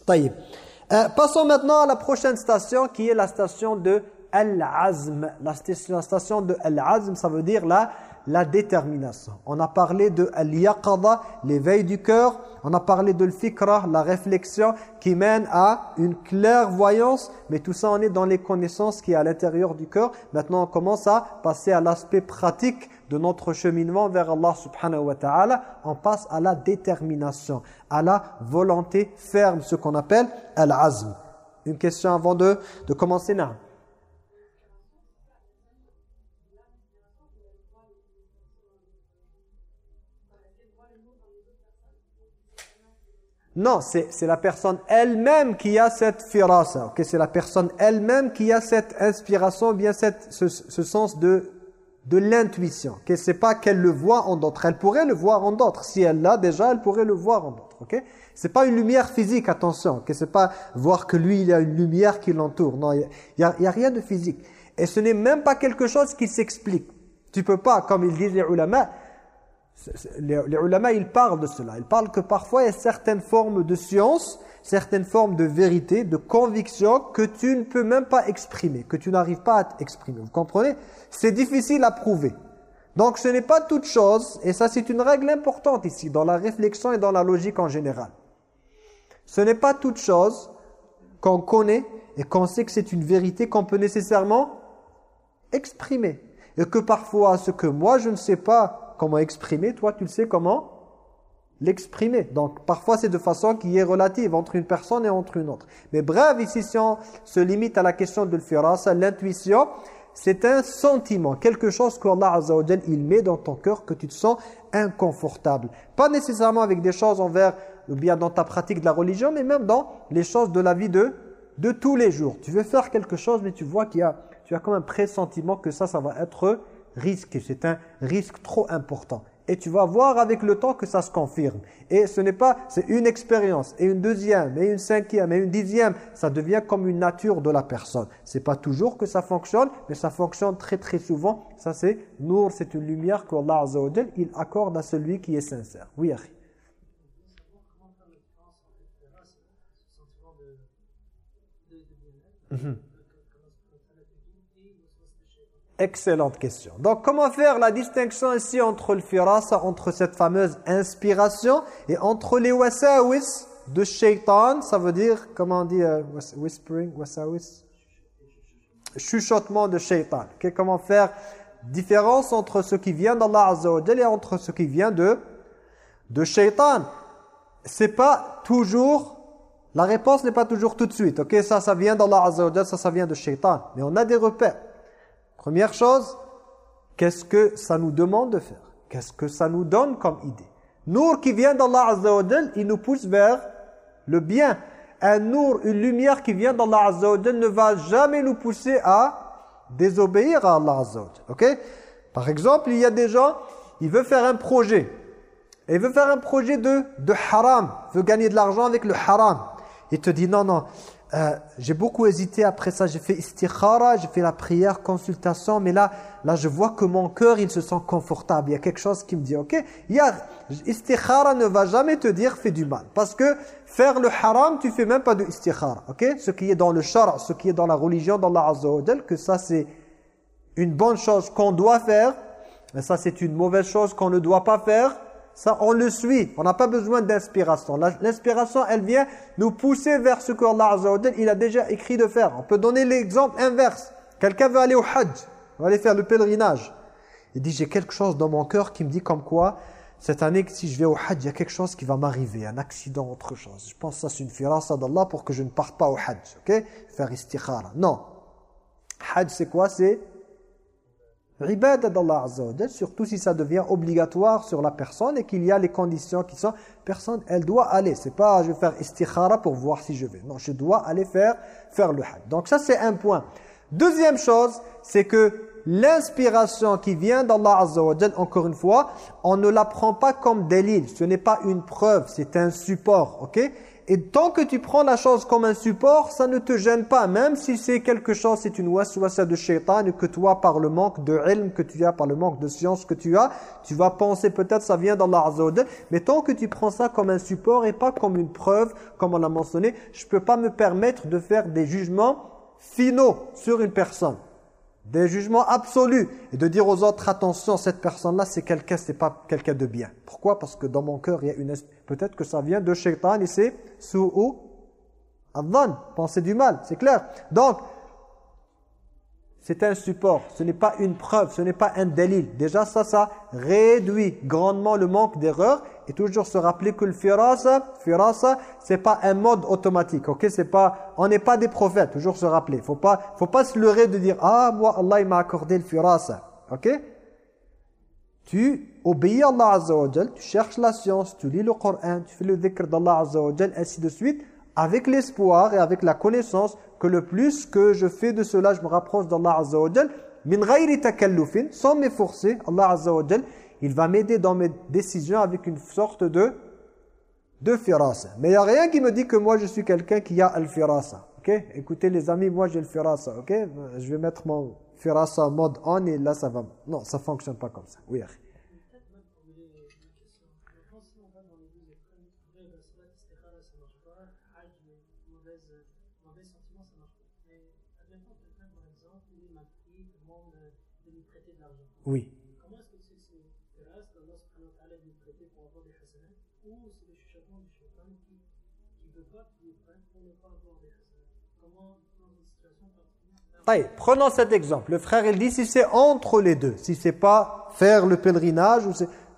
Euh, passons maintenant à la prochaine station qui est la station de Al-Azm. La station de Al-Azm, ça veut dire la la détermination. On a parlé de al-yaqada, l'éveil du cœur. On a parlé de l-fikra, la réflexion qui mène à une clairvoyance. Mais tout ça, on est dans les connaissances qui est à l'intérieur du cœur. Maintenant, on commence à passer à l'aspect pratique de notre cheminement vers Allah subhanahu wa ta'ala. On passe à la détermination, à la volonté ferme, ce qu'on appelle al-azm. Une question avant de, de commencer, non Non, c'est la personne elle-même qui a cette firasa. C'est la personne elle-même qui a cette inspiration, bien cette, ce, sens de, de l'intuition. Ce n'est pas qu'elle le voit en d'autres. Elle pourrait le voir en d'autres. Si elle l'a déjà, elle pourrait le voir en d'autres. Ce n'est pas une lumière physique, attention. Ce n'est pas voir que lui, il y a une lumière qui l'entoure. Non, il n'y a, a, rien de physique. Et ce n'est même pas quelque chose qui s'explique. Tu peux pas, comme ils disent les ulama, les, les ulama, ils parlent de cela. Ils parlent que parfois, il y a certaines formes de science, certaines formes de vérité, de conviction que tu ne peux même pas exprimer, que tu n'arrives pas à exprimer. Vous comprenez? C'est difficile à prouver. Donc, ce n'est pas toute chose, et ça c'est une règle importante ici, dans la réflexion et dans la logique en général. Ce n'est pas toute chose qu'on connaît et qu'on sait que c'est une vérité qu'on peut nécessairement exprimer. Et que parfois, ce que moi je ne sais pas comment exprimer, toi tu le sais comment l'exprimer. Donc parfois c'est de façon qui est relative entre une personne et entre une autre. Mais bref, ici si on se limite à la question de l'firas, l'intuition, c'est un sentiment, quelque chose qu'Allah Azza wa il met dans ton cœur que tu te sens inconfortable. Pas nécessairement avec des choses envers, ou bien dans ta pratique de la religion, mais même dans les choses de la vie de, de tous les jours. Tu veux faire quelque chose, mais tu vois qu'il y a, tu as comme un pressentiment que ça, ça va être risque, c'est un risque trop important. Et tu vas voir avec le temps que ça se confirme. Et ce n'est pas, c'est une expérience, et une deuxième, et une cinquième, et une dixième. Ça devient comme une nature de la personne. C'est pas toujours que ça fonctionne, mais ça fonctionne très très souvent. Ça c'est, Nour, c'est une lumière qu'Allah Azza wa il accorde à celui qui est sincère. Oui, Ari. Excellente question. Donc, comment faire la distinction ici entre le firasa, entre cette fameuse inspiration et entre les wasawis de shaitan, ça veut dire, comment on dit, euh, whispering, wasawis? Chuchotement de shaitan. Comment faire différence entre ce qui vient d'Allah Azza wa et entre ce qui vient de, de shaitan? C'est pas toujours, la réponse n'est pas toujours tout de suite. Ok, ça, ça vient d'Allah Azza wa ça, ça vient de shaitan. Mais on a des repères. Première chose, qu'est-ce que ça nous demande de faire? Qu'est-ce que ça nous donne comme idée? Nour qui vient d'Allah Azza wa il nous pousse vers le bien. Un nour, une lumière qui vient d'Allah Azza wa ne va jamais nous pousser à désobéir à Allah Azza wa OK? Par exemple, il y a des gens, il veut faire un projet. Et il veut faire un projet de, de haram. Il veut gagner de l'argent avec le haram. Il te dit non, non, euh, j'ai beaucoup hésité après ça, j'ai fait istikhara, j'ai fait la prière, consultation, mais là, là je vois que mon cœur, il se sent confortable. Il y a quelque chose qui me dit, ok, a, istikhara ne va jamais te dire fais du mal. Parce que faire le haram, tu fais même pas de istikhara, ok? Ce qui est dans le shara, ce qui est dans la religion d'Allah Azza wa que ça c'est une bonne chose qu'on doit faire, mais ça c'est une mauvaise chose qu'on ne doit pas faire, ça, on le suit. On n'a pas besoin d'inspiration. L'inspiration, elle vient nous pousser vers ce que Allah Azza il a déjà écrit de faire. On peut donner l'exemple inverse. Quelqu'un veut aller au Hajj, va aller faire le pèlerinage. Il dit, j'ai quelque chose dans mon cœur qui me dit comme quoi, cette année, si je vais au Hajj, il y a quelque chose qui va m'arriver, un accident, autre chose. Je pense que ça, c'est une firasa d'Allah pour que je ne parte pas au Hajj. ok? Faire istikhara. Non. Hajj, c'est quoi? C'est Ibadah d'Allah Azza wa surtout si ça devient obligatoire sur la personne et qu'il y a les conditions qui sont personne elle doit aller. C'est pas je vais faire istikhara pour voir si je vais. Non je dois aller faire faire le hajj. Donc ça c'est un point. Deuxième chose c'est que l'inspiration qui vient d'Allah Azza wa encore une fois on ne la prend pas comme délit ce n'est pas une preuve c'est un support ok? Et tant que tu prends la chose comme un support, ça ne te gêne pas. Même si c'est quelque chose, c'est une waswasa de shaitan, que toi, par le manque de ilm que tu as, par le manque de science que tu as, tu vas penser peut-être ça vient d'Allah Azza Mais tant que tu prends ça comme un support et pas comme une preuve, comme on l'a mentionné, je ne peux pas me permettre de faire des jugements finaux sur une personne des jugements absolus. Et de dire aux autres attention cette personne là c'est quelqu'un c'est pas quelqu'un de bien. Pourquoi? Parce que dans mon cœur il y a une peut-être que ça vient de shaitan et c'est ou adhan. Penser du mal c'est clair. Donc c'est un support, ce n'est pas une preuve, ce n'est pas un délit. Déjà ça, ça réduit grandement le manque d'erreur et toujours se rappeler que le firasa, firasa, c'est pas un mode automatique, ok? C'est pas, on n'est pas des prophètes, toujours se rappeler. Faut pas, faut pas se leurrer de dire ah moi Allah m'a accordé le firasa, ok? Tu obéis à Allah Azza tu cherches la science, tu lis le Coran, tu fais le dhikr d'Allah Azza wa ainsi de suite, avec l'espoir et avec la connaissance que le plus que je fais de cela, je me rapproche d'Allah Azza wa min ghayri takallufin, sans m'efforcer, Allah Azza wa il va m'aider dans mes décisions avec une sorte de de firasa. Mais il n'y a rien qui me dit que moi je suis quelqu'un qui a al firasa. OK? Écoutez les amis, moi j'ai le firasa, OK? Je vais mettre mon firasa mode on et là ça va. Non, ça fonctionne pas comme ça. Oui, Oui. Comment est-ce que c'est ce grâce d'Allah subhanahu wa ta'ala nous prêter pour avoir des hasanats ou c'est le chuchotement du shaitan qui ne veut pas qu'il nous prête pour ne pas avoir des hasanats Comment dans une situation particulière Allez, prenons cet exemple. Le frère il dit si c'est entre les deux, si c'est pas faire le pèlerinage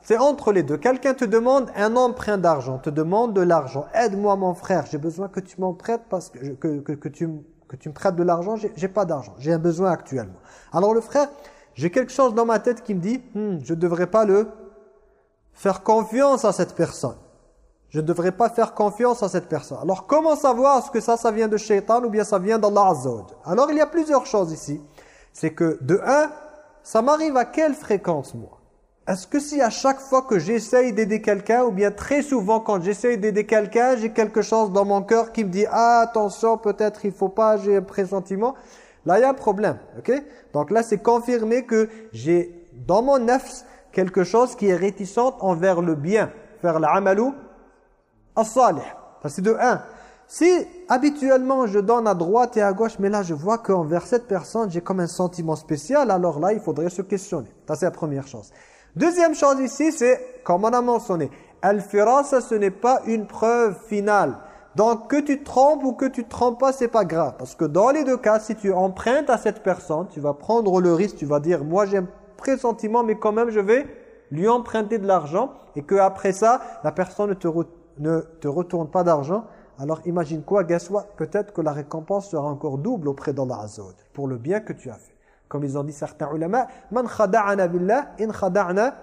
c'est entre les deux. Quelqu'un te demande un emprunt d'argent, te demande de l'argent. Aide-moi mon frère, j'ai besoin que tu m'en prêtes parce que, que tu me prêtes de l'argent, j'ai pas d'argent, j'ai un besoin actuellement. Alors le frère, j'ai quelque chose dans ma tête qui me dit hmm, je ne devrais pas le faire confiance à cette personne. Je ne devrais pas faire confiance à cette personne. Alors comment savoir est-ce que ça, ça vient de shaitan ou bien ça vient d'Allah Azza Alors il y a plusieurs choses ici. C'est que de un, ça m'arrive à quelle fréquence moi? Est-ce que si à chaque fois que j'essaye d'aider quelqu'un, ou bien très souvent quand j'essaye d'aider quelqu'un, j'ai quelque chose dans mon cœur qui me dit « Ah, attention, peut-être il faut pas, j'ai un pressentiment », là il y a un problème, ok? Donc là c'est confirmé que j'ai dans mon nefs quelque chose qui est réticente envers le bien, faire l'amalou as-salih. C'est de un. Si habituellement je donne à droite et à gauche, mais là je vois qu'envers cette personne j'ai comme un sentiment spécial, alors là il faudrait se questionner. Ça c'est la première chose. Deuxième chose ici, c'est, comme on a mentionné, Al-Firasa, ce n'est pas une preuve finale. Donc, que tu trompes ou que tu trompes pas, c'est pas grave. Parce que dans les deux cas, si tu empruntes à cette personne, tu vas prendre le risque, tu vas dire, moi j'ai un pressentiment, mais quand même je vais lui emprunter de l'argent. Et que après ça, la personne ne te, ne te retourne pas d'argent. Alors imagine quoi, guess what? Peut-être que la récompense sera encore double auprès d'Allah Azza pour le bien que tu as fait. Comme ils ont dit certains ulama, man khada'ana billah in khada'na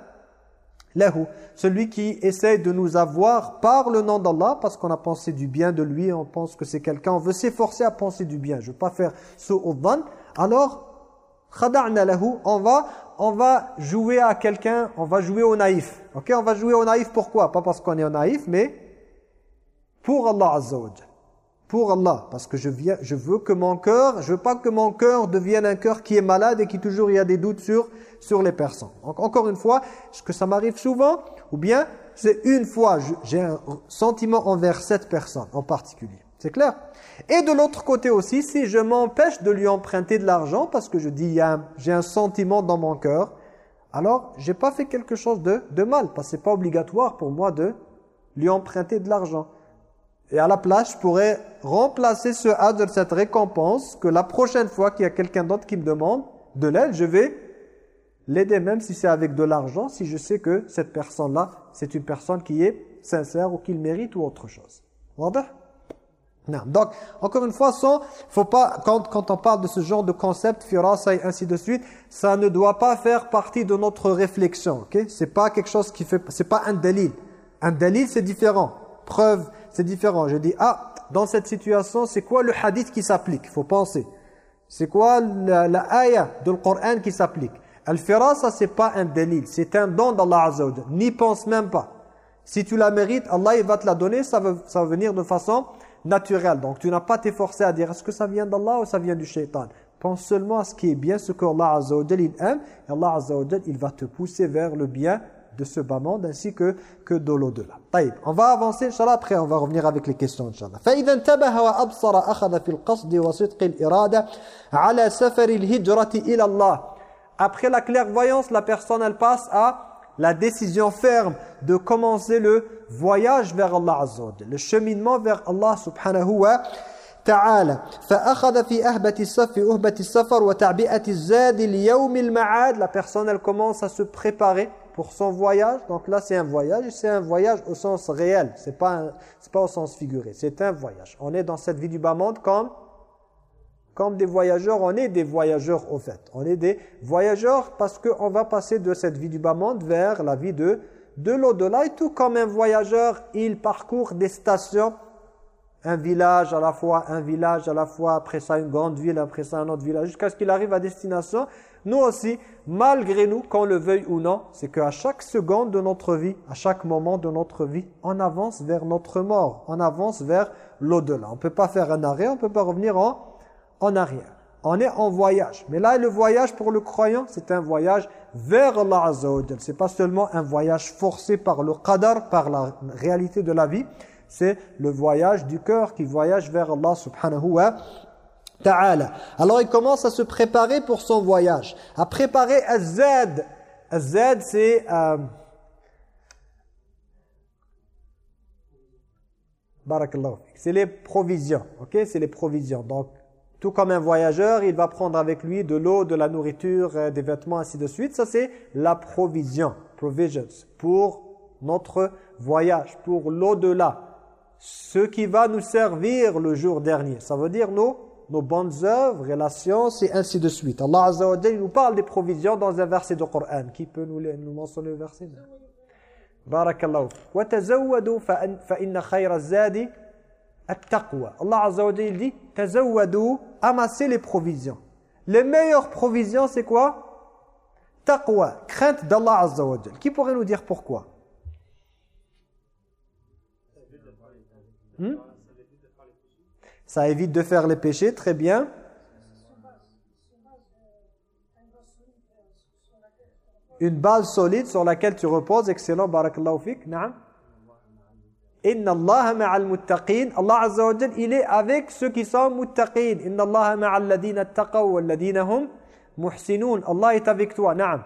lahu. Celui qui essaie de nous avoir par le nom d'Allah parce qu'on a pensé du bien de lui, on pense que c'est quelqu'un, on veut s'efforcer à penser du bien. Je veux pas faire su'udhan. Alors khada'na lahu, on va on va jouer à quelqu'un, on va jouer au naïf. OK, on va jouer au naïf pourquoi? Pas parce qu'on est au naïf, mais pour Allah Azza pour Allah. Parce que je veux que mon cœur je veux pas que mon cœur devienne un cœur qui est malade et qui toujours il y a des doutes sur sur les personnes. Encore une fois est-ce que ça m'arrive souvent? Ou bien c'est une fois j'ai un sentiment envers cette personne en particulier. C'est clair? Et de l'autre côté aussi si je m'empêche de lui emprunter de l'argent parce que je dis j'ai un sentiment dans mon cœur alors j'ai pas fait quelque chose de de mal. Parce que c'est pas obligatoire pour moi de lui emprunter de l'argent et à la place, je pourrais remplacer ce de cette récompense, que la prochaine fois qu'il y a quelqu'un d'autre qui me demande de l'aide, je vais l'aider, même si c'est avec de l'argent, si je sais que cette personne-là, c'est une personne qui est sincère ou qu'il mérite ou autre chose. Non. Donc, encore une fois, sans, faut pas, quand, quand on parle de ce genre de concept, firasa et ainsi de suite, ça ne doit pas faire partie de notre réflexion. ok? C'est pas quelque chose qui fait, c'est pas un délit. Un délit, c'est différent. Preuve c'est différent. Je dis, ah, dans cette situation, c'est quoi le hadith qui s'applique? Il faut penser. C'est quoi la, la ayah de Coran qui s'applique? Al-firasa, c'est pas un délit, c'est un don d'Allah Azza N'y pense même pas. Si tu la mérites, Allah il va te la donner, ça va, ça venir de façon naturelle. Donc tu n'as pas t'efforcer à dire, est-ce que ça vient d'Allah ou ça vient du shaitan Pense seulement à ce qui est bien, ce que Allah Azza il aime. Et Allah Azza il va te pousser vers le bien de ce bas monde ainsi que, que de l'au-delà. On va avancer, Inch'Allah, après on va revenir avec les questions, Inch'Allah. فإذا انتبه وأبصر أخذ في القصد وصدق الإرادة على سفر الهجرة إلى الله. Après la clairvoyance, la personne elle passe à la décision ferme de commencer le voyage vers Allah Azza le cheminement vers Allah subhanahu wa تعالى فأخذ في أهبة السفر أهبة السفر وتعبئة الزاد اليوم المعاد la personne elle commence à se préparer pour son voyage. Donc là, c'est un voyage, c'est un voyage au sens réel. C'est pas pas au sens figuré. C'est un voyage. On est dans cette vie du bas monde comme comme des voyageurs. On est des voyageurs au fait. On est des voyageurs parce qu'on va passer de cette vie du bas monde vers la vie de de l'au-delà. Et tout comme un voyageur, il parcourt des stations un village à la fois, un village à la fois, après ça une grande ville, après ça un autre village, jusqu'à ce qu'il arrive à destination. Nous aussi, malgré nous, qu'on le veuille ou non, c'est qu'à chaque seconde de notre vie, à chaque moment de notre vie, on avance vers notre mort, on avance vers l'au-delà. On ne peut pas faire un arrêt, on ne peut pas revenir en, en arrière. On est en voyage. Mais là, le voyage pour le croyant, c'est un voyage vers Allah Azza wa C'est pas seulement un voyage forcé par le qadar, par la réalité de la vie, c'est le voyage du cœur qui voyage vers Allah subhanahu wa Alors il commence à se préparer pour son voyage, à préparer Az-Zad. Az-Zad c'est... Euh, c'est les provisions, ok? C'est les provisions. Donc, tout comme un voyageur, il va prendre avec lui de l'eau, de la nourriture, euh, des vêtements, ainsi de suite. Ça, c'est la provision, provisions, pour notre voyage, pour l'au-delà ce qui va nous servir le jour dernier. Ça veut dire nos, nos bonnes œuvres, relations, et ainsi de suite. Allah Azza wa nous parle des provisions dans un verset du Coran. Qui peut nous, nous mentionner le verset? Barakallahu. Wa fa inna at-taqwa. Allah Azza wa dit tazawwadu, amassez les provisions. Les meilleures provisions c'est quoi? Taqwa, crainte d'Allah Azza wa Qui pourrait nous dire pourquoi? Hmm? Ça évite de faire les péchés, très bien. Une base solide sur laquelle tu reposes, excellent, barakallahu fik, na'am. Inna Allah ma'al muttaqin. Allah Azza wa il est avec ceux qui sont muttaqin. Inna Allah ma'al ladina taqaw wal ladina hum muhsinun. Allah est avec toi, na'am.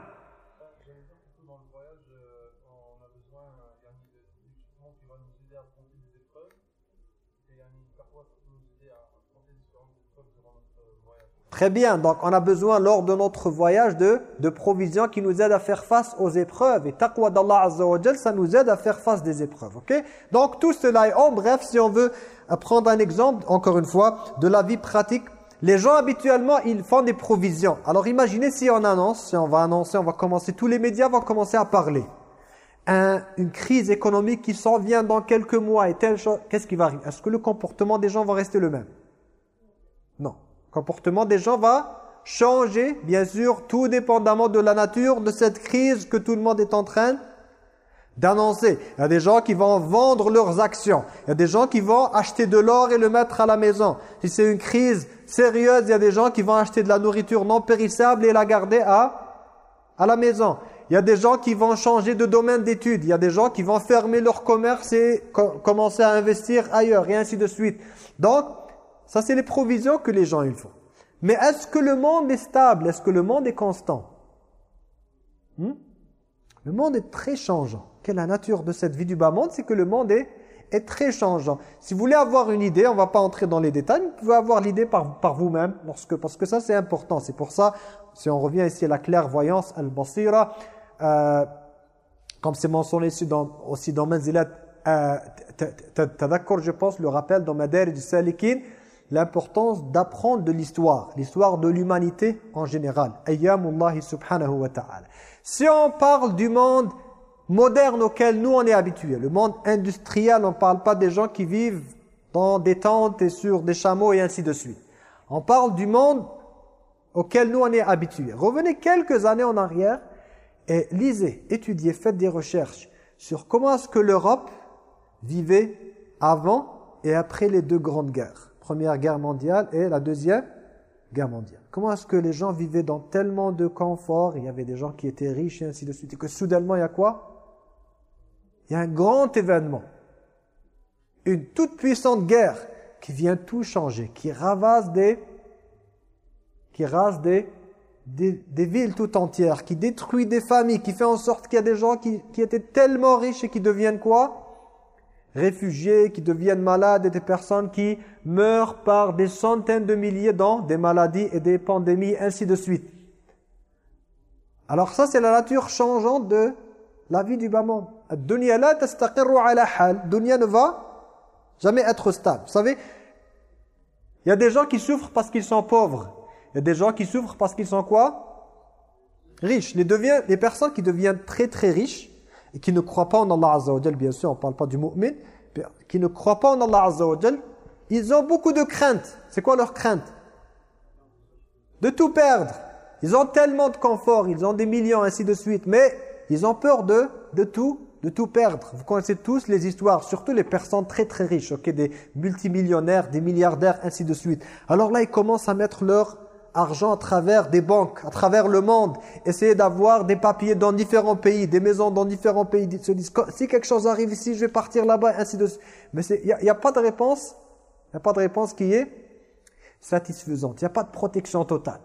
Très bien, donc on a besoin lors de notre voyage de, de provisions qui nous aident à faire face aux épreuves. Et taqwa d'Allah Azza wa ça nous aide à faire face des épreuves. ok? Donc tout cela est en bref, si on veut prendre un exemple, encore une fois, de la vie pratique. Les gens habituellement, ils font des provisions. Alors imaginez si on annonce, si on va annoncer, on va commencer, tous les médias vont commencer à parler. une crise économique qui s'en vient dans quelques mois et telle chose, qu'est-ce qui va arriver? Est-ce que le comportement des gens va rester le même? Comportement des gens va changer, bien sûr, tout dépendamment de la nature de cette crise que tout le monde est en train d'annoncer. Il y a des gens qui vont vendre leurs actions. Il y a des gens qui vont acheter de l'or et le mettre à la maison. Si c'est une crise sérieuse, il y a des gens qui vont acheter de la nourriture non périssable et la garder à, à la maison. Il y a des gens qui vont changer de domaine d'études. Il y a des gens qui vont fermer leur commerce et commencer à investir ailleurs et ainsi de suite. Donc, ça, c'est les provisions que les gens ils font. Mais est-ce que le monde est stable? Est-ce que le monde est constant? Hmm? Le monde est très changeant. Quelle est la nature de cette vie du bas monde? C'est que le monde est, est très changeant. Si vous voulez avoir une idée, on ne va pas entrer dans les détails, vous pouvez avoir l'idée par, par vous-même, parce que ça c'est important. C'est pour ça, si on revient ici à la clairvoyance, al-basira, euh, comme c'est mentionné ici dans, aussi dans Manzilat, euh, d'accord, je pense, le rappel dans Madarij du Salikin, l'importance d'apprendre de l'histoire, l'histoire de l'humanité en général. Subhanahu wa ta'ala. Si on parle du monde moderne auquel nous on est habitués, le monde industriel, on ne parle pas des gens qui vivent dans des tentes et sur des chameaux et ainsi de suite. On parle du monde auquel nous on est habitués. Revenez quelques années en arrière et lisez, étudiez, faites des recherches sur comment est-ce que l'Europe vivait avant et après les deux grandes guerres. Première Guerre mondiale et la Deuxième Guerre mondiale. Comment est-ce que les gens vivaient dans tellement de confort, il y avait des gens qui étaient riches et ainsi de suite, et que soudainement il y a quoi? Il y a un grand événement, une toute puissante guerre qui vient tout changer, qui ravasse des, qui rase des, des, villes tout entières, qui détruit des familles, qui fait en sorte qu'il y a des gens qui étaient tellement riches et qui deviennent quoi? Réfugiés qui deviennent malades et des personnes qui meurent par des centaines de milliers dans des maladies et des pandémies, ainsi de suite. Alors ça, c'est la nature changeante de la vie du bas monde. Dunya ne va jamais être stable. Vous savez, il y a des gens qui souffrent parce qu'ils sont pauvres. Il y a des gens qui souffrent parce qu'ils sont quoi? Riches. Les personnes qui deviennent très très riches, et qui ne croient pas en Allah Azza bien sûr, on ne parle pas du mu'min, qui ne croient pas en Allah Azza ils ont beaucoup de crainte. C'est quoi leur crainte? De tout perdre. Ils ont tellement de confort, ils ont des millions, ainsi de suite, mais ils ont peur de, de tout de tout perdre. Vous connaissez tous les histoires, surtout les personnes très très riches, ok, des multimillionnaires, des milliardaires, ainsi de suite. Alors là, ils commencent à mettre leur argent à travers des banques, à travers le monde, essayer d'avoir des papiers dans différents pays, des maisons dans différents pays, se disent si quelque chose arrive ici, je vais partir là-bas, ainsi de suite. Mais il n'y a, pas de réponse, il n'y a pas de réponse qui est satisfaisante, il n'y a pas de protection totale.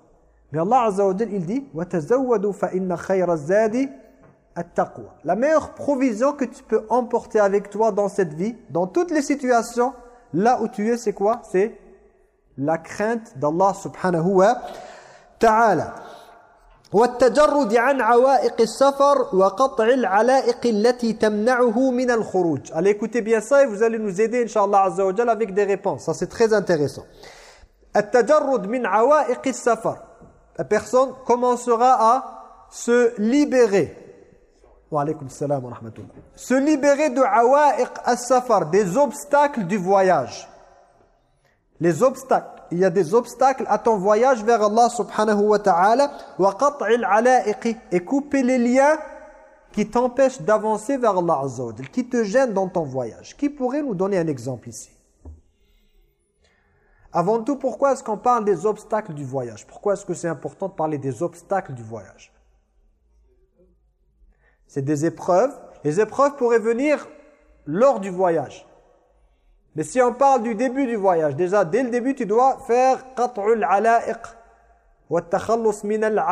Mais Allah Azza wa il dit La meilleure provision que tu peux emporter avec toi dans cette vie, dans toutes les situations, là où tu es, c'est quoi? C'est la crainte d'Allah subhanahu wa ta'ala. والتجرد عن عوائق السفر وقطع العلائق التي تمنعه من الخروج. Allez écoutez bien ça et vous allez nous aider inshallah azza wa jalla avec des réponses. Ça c'est très intéressant. التجرد من عوائق السفر. La personne commencera à se libérer. Alaykum salam wa rahmatullah. Se libérer de awaiq as-safar, des obstacles du voyage. Les obstacles. Il y a des obstacles à ton voyage vers Allah subhanahu wa ta'ala. Et couper les liens qui t'empêchent d'avancer vers Allah qui te gênent dans ton voyage. Qui pourrait nous donner un exemple ici? Avant tout, pourquoi est-ce qu'on parle des obstacles du voyage? Pourquoi est-ce que c'est important de parler des obstacles du voyage? C'est des épreuves. Les épreuves pourraient venir lors du voyage. Mais si on parle du début du voyage, déjà dès le début tu dois faire qat'ul ala'iq wa min al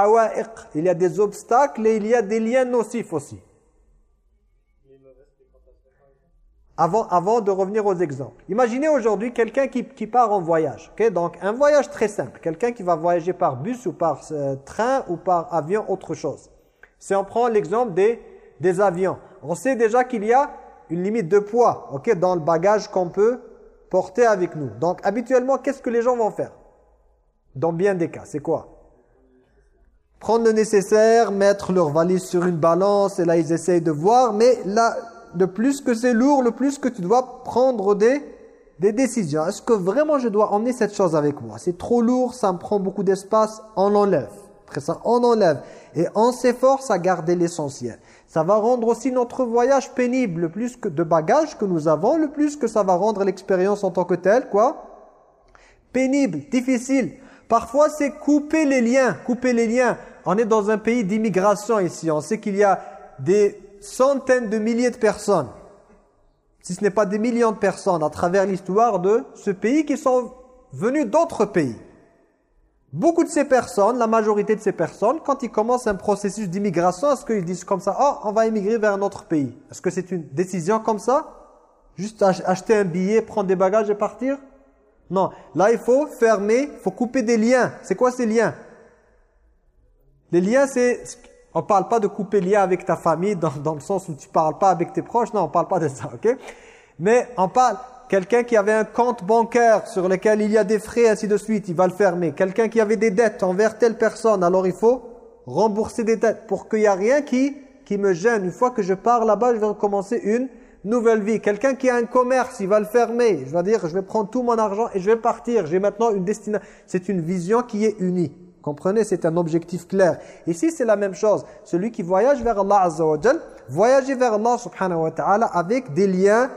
Il y a des obstacles et il y a des liens nocifs aussi. Avant, avant de revenir aux exemples. Imaginez aujourd'hui quelqu'un qui, qui, part en voyage. Donc un voyage très simple. Quelqu'un qui va voyager par bus ou par euh, train ou par avion, autre chose. Si on prend l'exemple des, des avions. On sait déjà qu'il y a une limite de poids ok, dans le bagage qu'on peut porter avec nous. Donc habituellement, qu'est-ce que les gens vont faire? Dans bien des cas, c'est quoi? Prendre le nécessaire, mettre leur valise sur une balance, et là ils essayent de voir, mais là, le plus que c'est lourd, le plus que tu dois prendre des, décisions. Est-ce que vraiment je dois emmener cette chose avec moi? C'est trop lourd, ça me prend beaucoup d'espace, on l'enlève. Après ça, on enlève. Et on s'efforce à garder l'essentiel. Ça va rendre aussi notre voyage pénible. Le plus que de bagages que nous avons, le plus que ça va rendre l'expérience en tant que telle, quoi Pénible, difficile. Parfois, c'est couper les liens. Couper les liens. On est dans un pays d'immigration ici. On sait qu'il y a des centaines de milliers de personnes, si ce n'est pas des millions de personnes, à travers l'histoire de ce pays qui sont venus d'autres pays. Beaucoup de ces personnes, la majorité de ces personnes, quand ils commencent un processus d'immigration, est-ce qu'ils disent comme ça, oh, on va immigrer vers un autre pays? Est-ce que c'est une décision comme ça? Juste acheter un billet, prendre des bagages et partir? Non, là il faut fermer, il faut couper des liens. C'est quoi ces liens? Les liens, c'est... On parle pas de couper lien avec ta famille dans, dans le sens où tu parles pas avec tes proches, non, on parle pas de ça, ok? Mais on parle Quelqu'un qui avait un compte bancaire sur lequel il y a des frais, ainsi de suite, il va le fermer. Quelqu'un qui avait des dettes envers telle personne, alors il faut rembourser des dettes pour qu'il n'y ait rien qui, qui me gêne. Une fois que je pars là-bas, je vais recommencer une nouvelle vie. Quelqu'un qui a un commerce, il va le fermer. Je vais dire, je vais prendre tout mon argent et je vais partir. J'ai maintenant une destination. C'est une vision qui est unie. Comprenez, c'est un objectif clair. Ici, c'est la même chose. Celui qui voyage vers Allah Azza wa voyager vers Allah subhanahu wa ta'ala avec des liens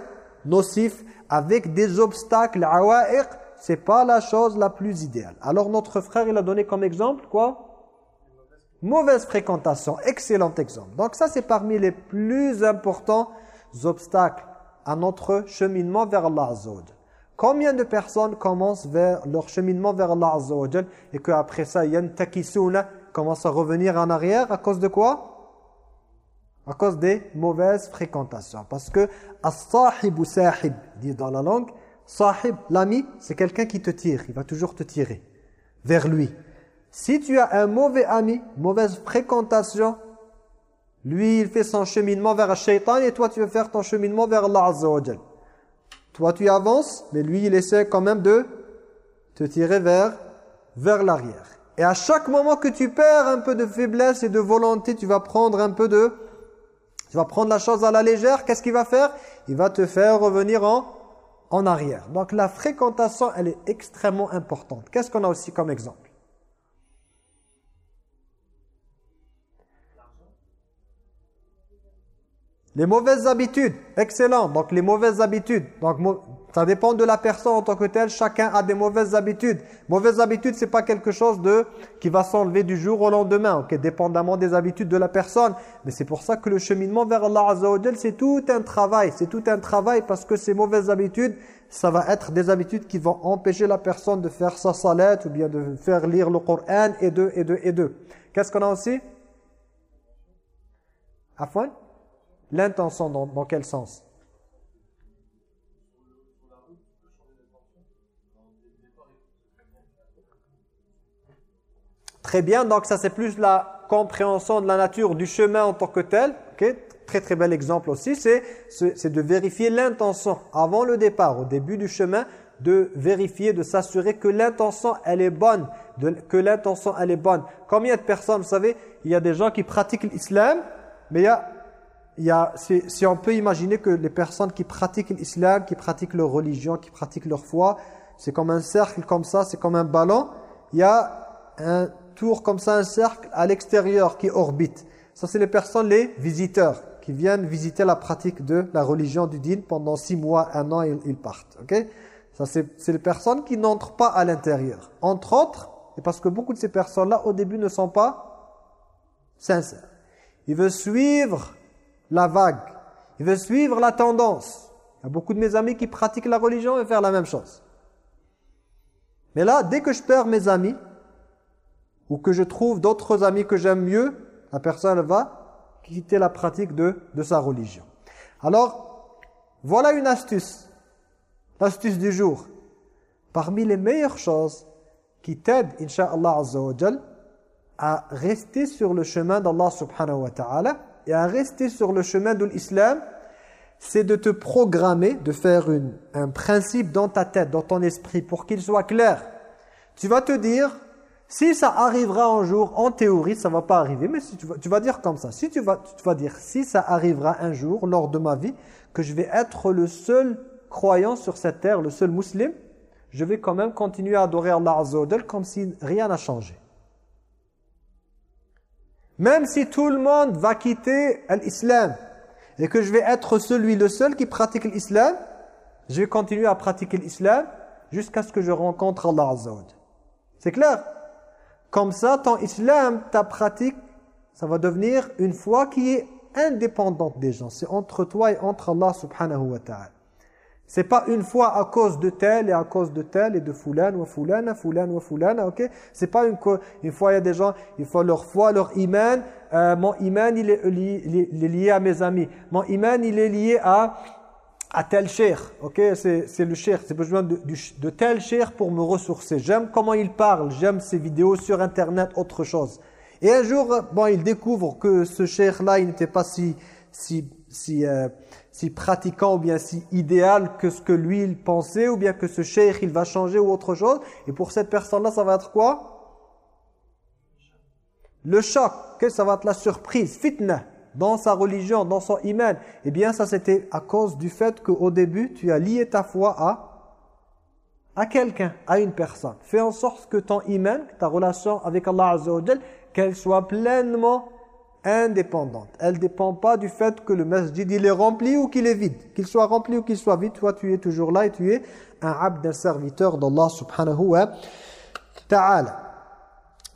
nocifs, avec des obstacles, awa'iq, c'est pas la chose la plus idéale. Alors notre frère, il a donné comme exemple quoi? Mauvaise fréquentation, excellent exemple. Donc ça, c'est parmi les plus importants obstacles à notre cheminement vers Allah Combien de personnes commencent vers leur cheminement vers Allah Azza et qu'après ça, yantakisuna commencent à revenir en arrière à cause de quoi? À cause des mauvaises fréquentations. Parce que as-sahibu sahib, dit dans la langue, sahib, l'ami, c'est quelqu'un qui te tire, il va toujours te tirer vers lui. Si tu as un mauvais ami, mauvaise fréquentation, lui, il fait son cheminement vers shaitan et toi, tu veux faire ton cheminement vers Allah Azza wa Toi, tu avances, mais lui, il essaie quand même de te tirer vers, vers l'arrière. Et à chaque moment que tu perds un peu de faiblesse et de volonté, tu vas prendre un peu de tu vas prendre la chose à la légère, qu'est-ce qu'il va faire? Il va te faire revenir en, en arrière. Donc la fréquentation, elle est extrêmement importante. Qu'est-ce qu'on a aussi comme exemple? Les mauvaises habitudes, excellent. Donc les mauvaises habitudes. Donc ça dépend de la personne en tant que telle. Chacun a des mauvaises habitudes. Mauvaises habitudes, c'est pas quelque chose de qui va s'enlever du jour au lendemain, ok, dépendamment des habitudes de la personne. Mais c'est pour ça que le cheminement vers Allah c'est tout un travail. C'est tout un travail parce que ces mauvaises habitudes, ça va être des habitudes qui vont empêcher la personne de faire sa salat ou bien de faire lire le Coran et de, et de, et de. Qu'est-ce qu'on a aussi? Afwan? L'intention, dans, quel sens? Très bien, donc ça c'est plus la compréhension de la nature du chemin en tant que tel. Très très bel exemple aussi, c'est de vérifier l'intention avant le départ, au début du chemin, de vérifier, de s'assurer que l'intention elle est bonne, que l'intention elle est bonne. Combien de personnes, vous savez, il y a des gens qui pratiquent l'islam, mais il y a si on peut imaginer que les personnes qui pratiquent l'islam, qui pratiquent leur religion, qui pratiquent leur foi, c'est comme un cercle comme ça, c'est comme un ballon. Il y a un tour comme ça, un cercle à l'extérieur qui orbite. Ça, c'est les personnes, les visiteurs, qui viennent visiter la pratique de la religion du din pendant six mois, un an, et ils partent. ok? Ça, c'est les personnes qui n'entrent pas à l'intérieur. Entre autres, et parce que beaucoup de ces personnes-là, au début, ne sont pas sincères. Ils veulent suivre la vague. Ils veulent suivre la tendance. Il y a beaucoup de mes amis qui pratiquent la religion et faire la même chose. Mais là, dès que je perds mes amis, ou que je trouve d'autres amis que j'aime mieux, la personne va quitter la pratique de, de sa religion. Alors, voilà une astuce. L'astuce du jour. Parmi les meilleures choses qui t'aident, Inch'Allah Azza à rester sur le chemin d'Allah subhanahu wa ta'ala et à rester sur le chemin de l'islam, c'est de te programmer, de faire un principe dans ta tête, dans ton esprit, pour qu'il soit clair. Tu vas te dire, si ça arrivera un jour, en théorie, ça ne va pas arriver, mais tu, vas, dire comme ça, si tu vas, tu vas dire, si ça arrivera un jour, lors de ma vie, que je vais être le seul croyant sur cette terre, le seul musulman, je vais quand même continuer à adorer Allah comme si rien n'a changé. Même si tout le monde va quitter l'islam et que je vais être celui le seul qui pratique l'islam, je vais continuer à pratiquer l'islam jusqu'à ce que je rencontre Allah Azza C'est clair? Comme ça, ton islam, ta pratique, ça va devenir une foi qui est indépendante des gens. C'est entre toi et entre Allah subhanahu wa ta'ala. C'est pas une fois à cause de tel et à cause de tel et de fulan ou fulana, fulan ou fulana, ok? C'est pas une, fois il y a des gens, il faut leur foi, leur iman, euh, mon iman il est, lié à mes amis, mon iman il est lié à à tel cher, ok? C'est le cher, c'est besoin de, de, tel cher pour me ressourcer. J'aime comment il parle, j'aime ses vidéos sur internet, autre chose. Et un jour, bon, il découvre que ce cher là, il n'était pas si si si euh, si pratiquant ou bien si idéal que ce que lui il pensait ou bien que ce cheikh il va changer ou autre chose. Et pour cette personne-là, ça va être quoi? Le choc, que ça va être la surprise, fitna, dans sa religion, dans son iman. Eh bien ça c'était à cause du fait qu'au début tu as lié ta foi à, à quelqu'un, à une personne. Fais en sorte que ton iman, ta relation avec Allah Azza qu'elle soit pleinement indépendante. Elle ne dépend pas du fait que le masjid il est rempli ou qu'il est vide. Qu'il soit rempli ou qu'il soit vide, toi tu es toujours là et tu es un abd, un serviteur d'Allah subhanahu wa ta'ala.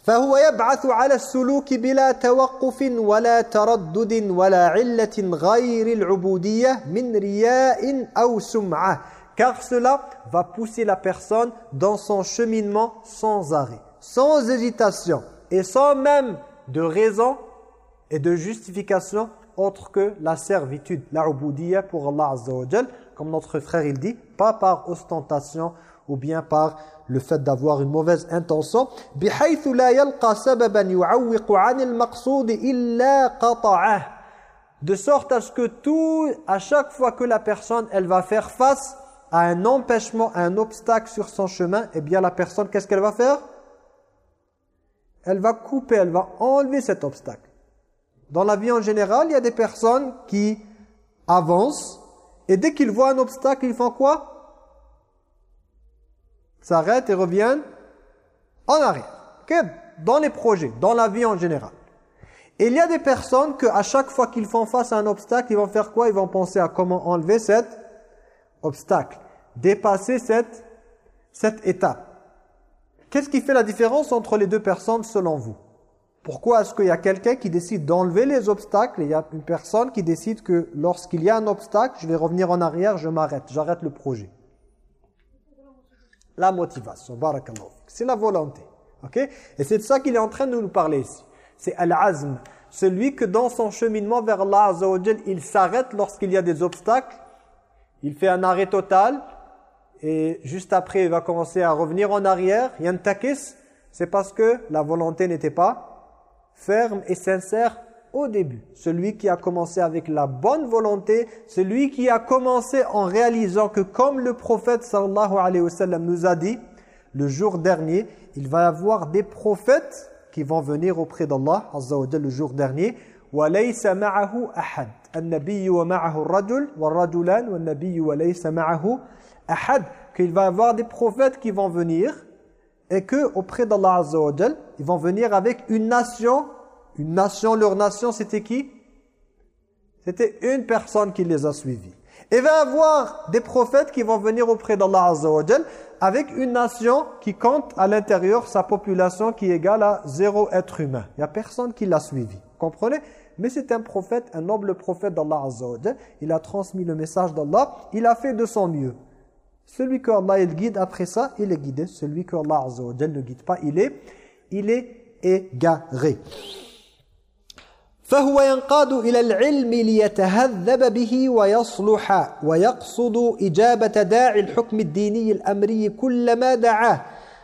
فهو يبعث على السلوك بلا توقف ولا تردد ولا علة غير العبودية من رياء أو سمعة car cela va pousser la personne dans son cheminement sans arrêt, sans hésitation et sans même de raison et de justification autre que la servitude, la ubudiyya pour Allah Azza wa comme notre frère il dit, pas par ostentation ou bien par le fait d'avoir une mauvaise intention, de sorte à ce que tout, à chaque fois que la personne, elle va faire face à un empêchement, à un obstacle sur son chemin, eh bien la personne, qu'est-ce qu'elle va faire? Elle va couper, elle va enlever cet obstacle. Dans la vie en général, il y a des personnes qui avancent et dès qu'ils voient un obstacle, ils font quoi? S'arrêtent et reviennent en arrière. Dans les projets, dans la vie en général. Et il y a des personnes que à chaque fois qu'ils font face à un obstacle, ils vont faire quoi? Ils vont penser à comment enlever cet obstacle, dépasser cette, cette étape. Qu'est-ce qui fait la différence entre les deux personnes selon vous? Pourquoi est-ce qu'il y a quelqu'un qui décide d'enlever les obstacles et il y a une personne qui décide que lorsqu'il y a un obstacle, je vais revenir en arrière, je m'arrête, j'arrête le projet? La motivation, barakallahu. C'est la volonté. ok? Et c'est de ça qu'il est en train de nous parler ici. C'est al-azm. Celui que dans son cheminement vers Allah il s'arrête lorsqu'il y a des obstacles, il fait un arrêt total et juste après il va commencer à revenir en arrière, yantakis, c'est parce que la volonté n'était pas ferme et sincère au début. Celui qui a commencé avec la bonne volonté, celui qui a commencé en réalisant que comme le prophète sallallahu alayhi wa sallam nous a dit, le jour dernier, il va y avoir des prophètes qui vont venir auprès d'Allah azza wa le jour dernier. وَلَيْسَ مَعَهُ أَحَدٍ النَّبِيُّ وَمَعَهُ الرَّجُلُ وَالرَّجُلَانِ وَالنَّبِيُّ وَلَيْسَ مَعَهُ أَحَدٍ qu'il va y avoir des prophètes qui vont venir et que auprès d'Allah Azza ils vont venir avec une nation. Une nation, leur nation, c'était qui? C'était une personne qui les a suivis. Et va avoir des prophètes qui vont venir auprès d'Allah Azza avec une nation qui compte à l'intérieur sa population qui est égale à zéro être humain. Il n'y a personne qui l'a suivi. Comprenez? Mais c'est un prophète, un noble prophète d'Allah Azza Il a transmis le message d'Allah. Il a fait de son mieux. Celui que Allah il guide après ça, il est guidé. Celui que Allah Azza wa ne guide pas, il est, il est égaré. فهو ينقاد إلى العلم ليتهذب به ويصلح ويقصد إجابة داعي الحكم الديني الأمري كلما دعاه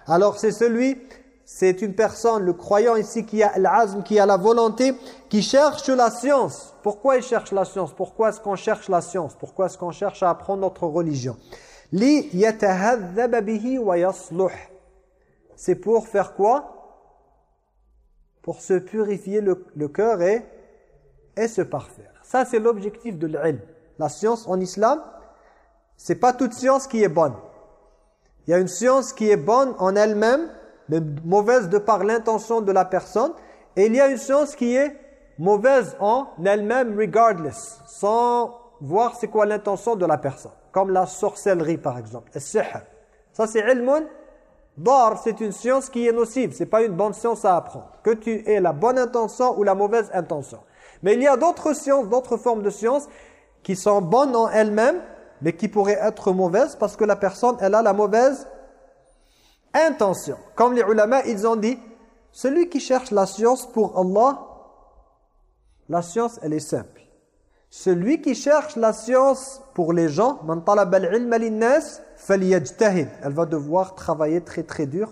alors c'est celui c'est une personne le croyant ici qui a l'azm qui a la volonté qui cherche la science pourquoi il cherche la science pourquoi est-ce qu'on cherche la science pourquoi est-ce qu'on cherche à apprendre notre religion Li wa c'est pour faire quoi? Pour se purifier le, cœur et et se parfaire. Ça, c'est l'objectif de. La science en islam, c'est pas toute science qui est bonne. Il y a une science qui est bonne en elle-même, mais mauvaise de par l'intention de la personne. Et il y a une science qui est mauvaise en elle-même, regardless, sans voir c'est quoi l'intention de la personne. Comme la sorcellerie, par exemple. Ça, c'est ilmun Dar, c'est une science qui est nocive. C'est pas une bonne science à apprendre. Que tu aies la bonne intention ou la mauvaise intention. Mais il y a d'autres sciences, d'autres formes de sciences qui sont bonnes en elles-mêmes, mais qui pourraient être mauvaises parce que la personne, elle a la mauvaise intention. Comme les ulama, ils ont dit, celui qui cherche la science pour Allah, la science, elle est simple. Celui qui cherche la science pour les gens, elle va devoir travailler très très dur,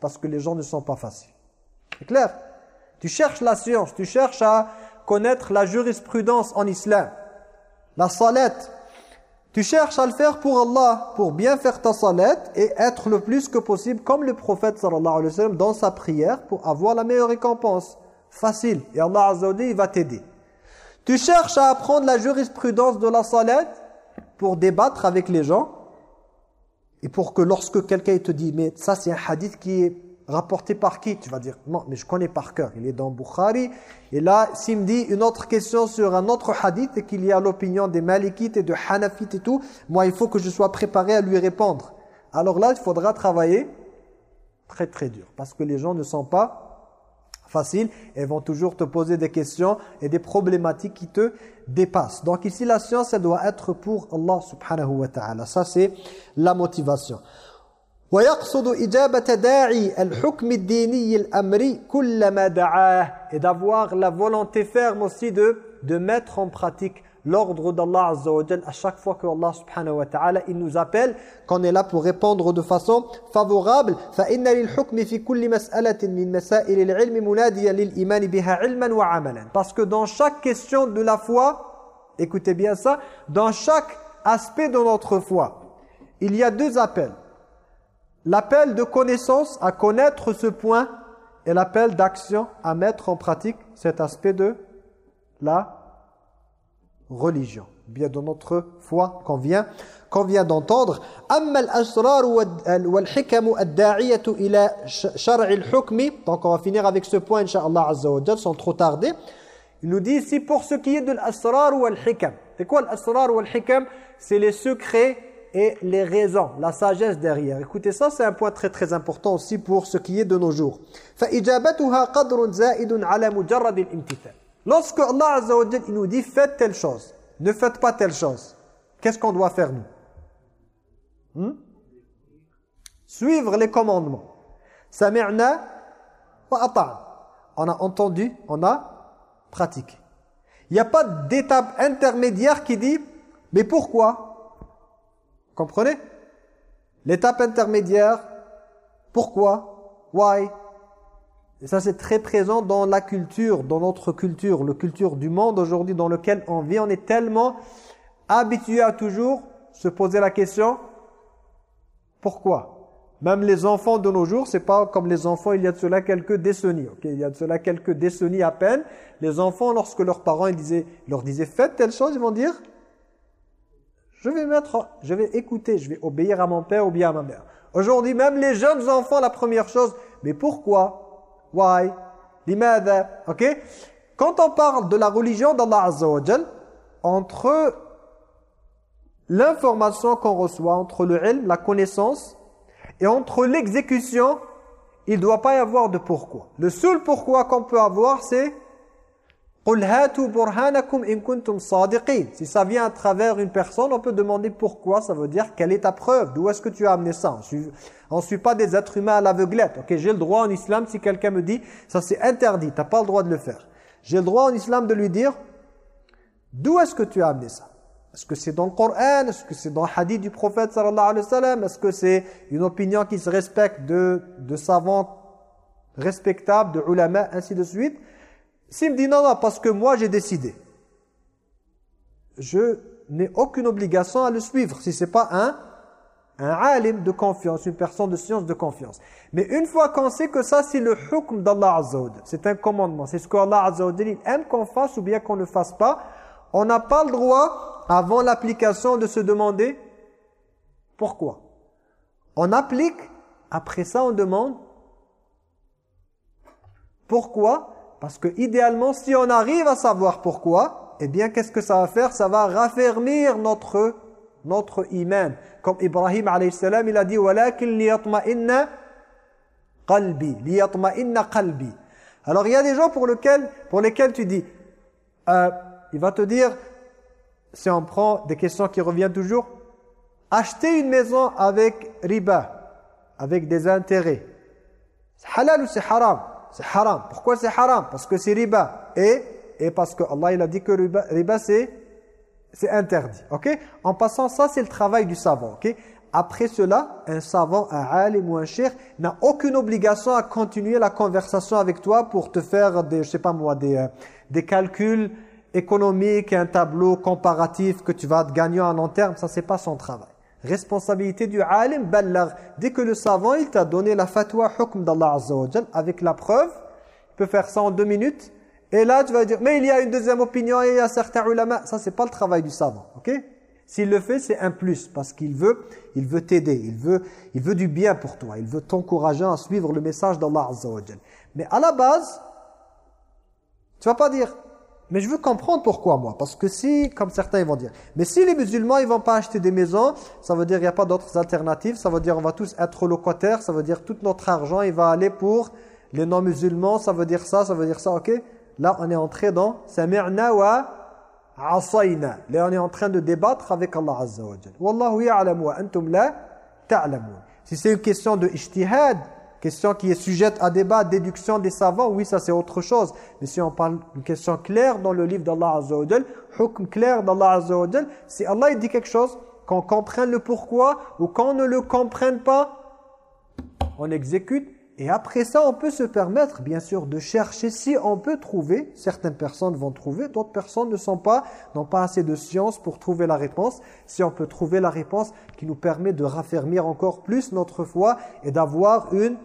parce que les gens ne sont pas faciles. C'est clair? Tu cherches la science, tu cherches à connaître la jurisprudence en islam, la salat. Tu cherches à le faire pour Allah, pour bien faire ta salat et être le plus que possible comme le prophète sallallahu alayhi wa sallam dans sa prière pour avoir la meilleure récompense. Facile. Et Allah azza va t'aider. Tu cherches à apprendre la jurisprudence de la salat pour débattre avec les gens et pour que lorsque quelqu'un te dit mais ça c'est un hadith qui est Rapporté par qui Tu vas dire, non, mais je connais par cœur. Il est dans Bukhari. Et là, s'il me dit une autre question sur un autre hadith et qu'il y a l'opinion des Malikites et de Hanafites et tout, moi, il faut que je sois préparé à lui répondre. Alors là, il faudra travailler très très dur. Parce que les gens ne sont pas faciles et vont toujours te poser des questions et des problématiques qui te dépassent. Donc ici, la science, elle doit être pour Allah subhanahu wa ta'ala. Ça, c'est la motivation. ويقصد إجابة داعي الحكم الديني الأمري كلما دعاه et d'avoir la volonté ferme aussi de, de mettre en pratique l'ordre d'Allah Azza wa à chaque fois que Allah subhanahu wa ta'ala il nous appelle qu'on est là pour répondre de façon favorable فإن للحكم في كل مسألة من مسائل العلم مناديا للإيمان بها علما وعملا parce que dans chaque question de la foi écoutez bien ça dans chaque aspect de notre foi il y a deux appels L'appel de connaissance à connaître ce point et l'appel d'action à mettre en pratique cet aspect de la religion. Bien de notre foi qu'on vient, d'entendre. Donc on va finir avec ce point, Inch'Allah Azza wa sans trop tarder. Il nous dit ici pour ce qui est de l'asrar ou al-hikam. C'est quoi l'asrar ou al-hikam C'est les secrets et les raisons, la sagesse derrière. Écoutez, ça c'est un point très très important aussi pour ce qui est de nos jours. Lorsque Allah Azza nous dit faites telle chose, ne faites pas telle chose, qu'est-ce qu'on doit faire nous? Hmm? Suivre les commandements. Sami'na wa On a entendu, on a pratiqué. Il n'y a pas d'étape intermédiaire qui dit mais pourquoi? Comprenez? L'étape intermédiaire, pourquoi? Why? Et ça c'est très présent dans la culture, dans notre culture, la culture du monde aujourd'hui dans lequel on vit. On est tellement habitué à toujours se poser la question, pourquoi? Même les enfants de nos jours, c'est pas comme les enfants il y a de cela quelques décennies. Il y a de cela quelques décennies à peine. Les enfants, lorsque leurs parents ils disaient, leur disaient faites telle chose, ils vont dire Je vais mettre, je vais écouter, je vais obéir à mon père ou bien à ma mère. Aujourd'hui, même les jeunes enfants, la première chose, mais pourquoi? Why? Ok? Quand on parle de la religion d'Allah Azza wa entre l'information qu'on reçoit, entre le ilm, la connaissance, et entre l'exécution, il ne doit pas y avoir de pourquoi. Le seul pourquoi qu'on peut avoir, c'est si ça vient à travers une personne, on peut demander pourquoi, ça veut dire quelle est ta preuve, d'où est-ce que tu as amené ça? On ne suit pas des êtres humains à l'aveuglette. Ok, J'ai le droit en islam, si quelqu'un me dit, ça c'est interdit, tu n'as pas le droit de le faire. J'ai le droit en islam de lui dire, d'où est-ce que tu as amené ça? Est-ce que c'est dans le Coran? Est-ce que c'est dans le hadith du prophète sallallahu alayhi wa sallam? Est-ce que c'est une opinion qui se respecte de, de savants respectables, de ulama, ainsi de suite? S'il me dit non, non, parce que moi j'ai décidé, je n'ai aucune obligation à le suivre si ce n'est pas un, un alim de confiance, une personne de science de confiance. Mais une fois qu'on sait que ça c'est le hukm d'Allah Azza c'est un commandement, c'est ce qu'Allah Azza aime qu'on fasse ou bien qu'on ne fasse pas, on n'a pas le droit, avant l'application, de se demander pourquoi. On applique, après ça on demande pourquoi parce que idéalement, si on arrive à savoir pourquoi, eh bien, qu'est-ce que ça va faire? Ça va raffermir notre, notre iman. Comme Ibrahim, (alayhi salam, il a dit « Walakin liyatma'inna qalbi »« Liyatma'inna qalbi » Alors, il y a des gens pour, pour lesquels tu dis euh, Il va te dire, si on prend des questions qui reviennent toujours, « Acheter une maison avec riba, avec des intérêts, halal ou c'est haram ?» C'est haram. Pourquoi c'est haram? Parce que c'est riba. Et, et parce que Allah il a dit que riba, riba c'est interdit. Ok? En passant, ça c'est le travail du savant. Ok? Après cela, un savant, un alim ou un cher n'a aucune obligation à continuer la conversation avec toi pour te faire des, je sais pas moi, des, euh, des calculs économiques, un tableau comparatif que tu vas gagner à long terme. Ça, c'est pas son travail. Responsabilité du alim, ballar. Dès que le savant, il t'a donné la fatwa hukm d'Allah Azza avec la preuve, il peut faire ça en deux minutes. Et là, tu vas dire, mais il y a une deuxième opinion et il y a certains ulama. Ça, c'est pas le travail du savant, ok? S'il le fait, c'est un plus, parce qu'il veut il veut t'aider, il veut, il veut du bien pour toi, il veut t'encourager à suivre le message d'Allah Azza Mais à la base, tu vas pas dire, mais je veux comprendre pourquoi moi. Parce que si, comme certains vont dire, mais si les musulmans ils vont pas acheter des maisons, ça veut dire qu'il n'y a pas d'autres alternatives. Ça veut dire on va tous être locataires. Ça veut dire tout notre argent il va aller pour les non-musulmans. Ça veut dire ça, ça veut dire ça, ok Là on est entré dans « Sami'na wa asayna ». Là on est en train de débattre avec Allah Azza wa Wallahu ya'lamu wa antum la ta'lamun. Si c'est une question de ijtihad, question qui est sujette à débat, déduction des savants, oui, ça c'est autre chose. Mais si on parle d'une question claire dans le livre d'Allah Azza hukm clair d'Allah Azza si Allah il dit quelque chose, qu'on comprenne le pourquoi ou qu'on ne le comprenne pas, on exécute et après ça, on peut se permettre, bien sûr, de chercher si on peut trouver. Certaines personnes vont trouver, d'autres personnes ne sont pas, n'ont pas assez de science pour trouver la réponse. Si on peut trouver la réponse qui nous permet de raffermir encore plus notre foi et d'avoir une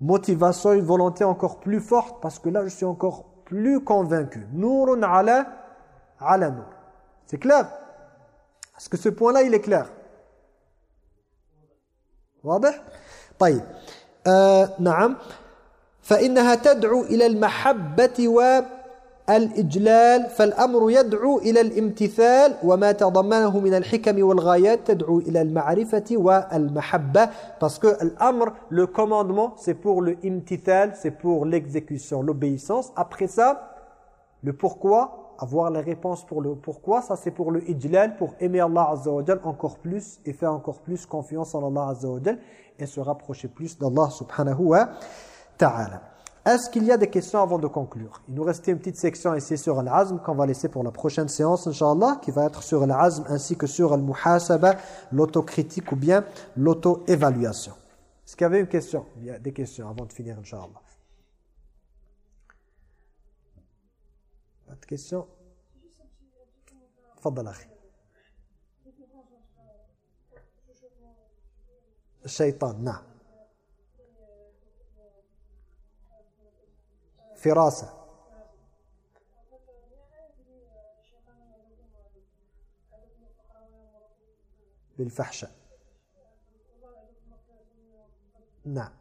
motivation, une volonté encore plus forte parce que là je suis encore plus convaincu. Nourun ala ala nour. C'est clair Est-ce que ce point-là il est clair واضح طيب آه نعم فإنها تدعو إلى المحبة و الإجلال فالأمر يدعو إلى الامتثال وما تضمنه من الحكم والغايات تدعو إلى المعرفة والمحبة parce que l'amr, le commandement, c'est pour le imtithal, c'est pour l'exécution, l'obéissance. Après ça, le pourquoi, avoir la réponse pour le pourquoi, ça c'est pour le ijlal, pour aimer Allah Azza wa encore plus et faire encore plus confiance en Allah Azza wa et se rapprocher plus d'Allah subhanahu wa ta'ala. Est-ce qu'il y a des questions avant de conclure? Il nous restait une petite section ici sur l'azm qu'on va laisser pour la prochaine séance, Inch'Allah, qui va être sur l'azm ainsi que sur al-muhasaba, l'autocritique ou bien l'auto-évaluation. Est-ce qu'il y avait une question? Il y a des questions avant de finir, Inch'Allah. Pas de questions? Fadal. Shaitan, non. فراسة. بالفحشاء. نعم.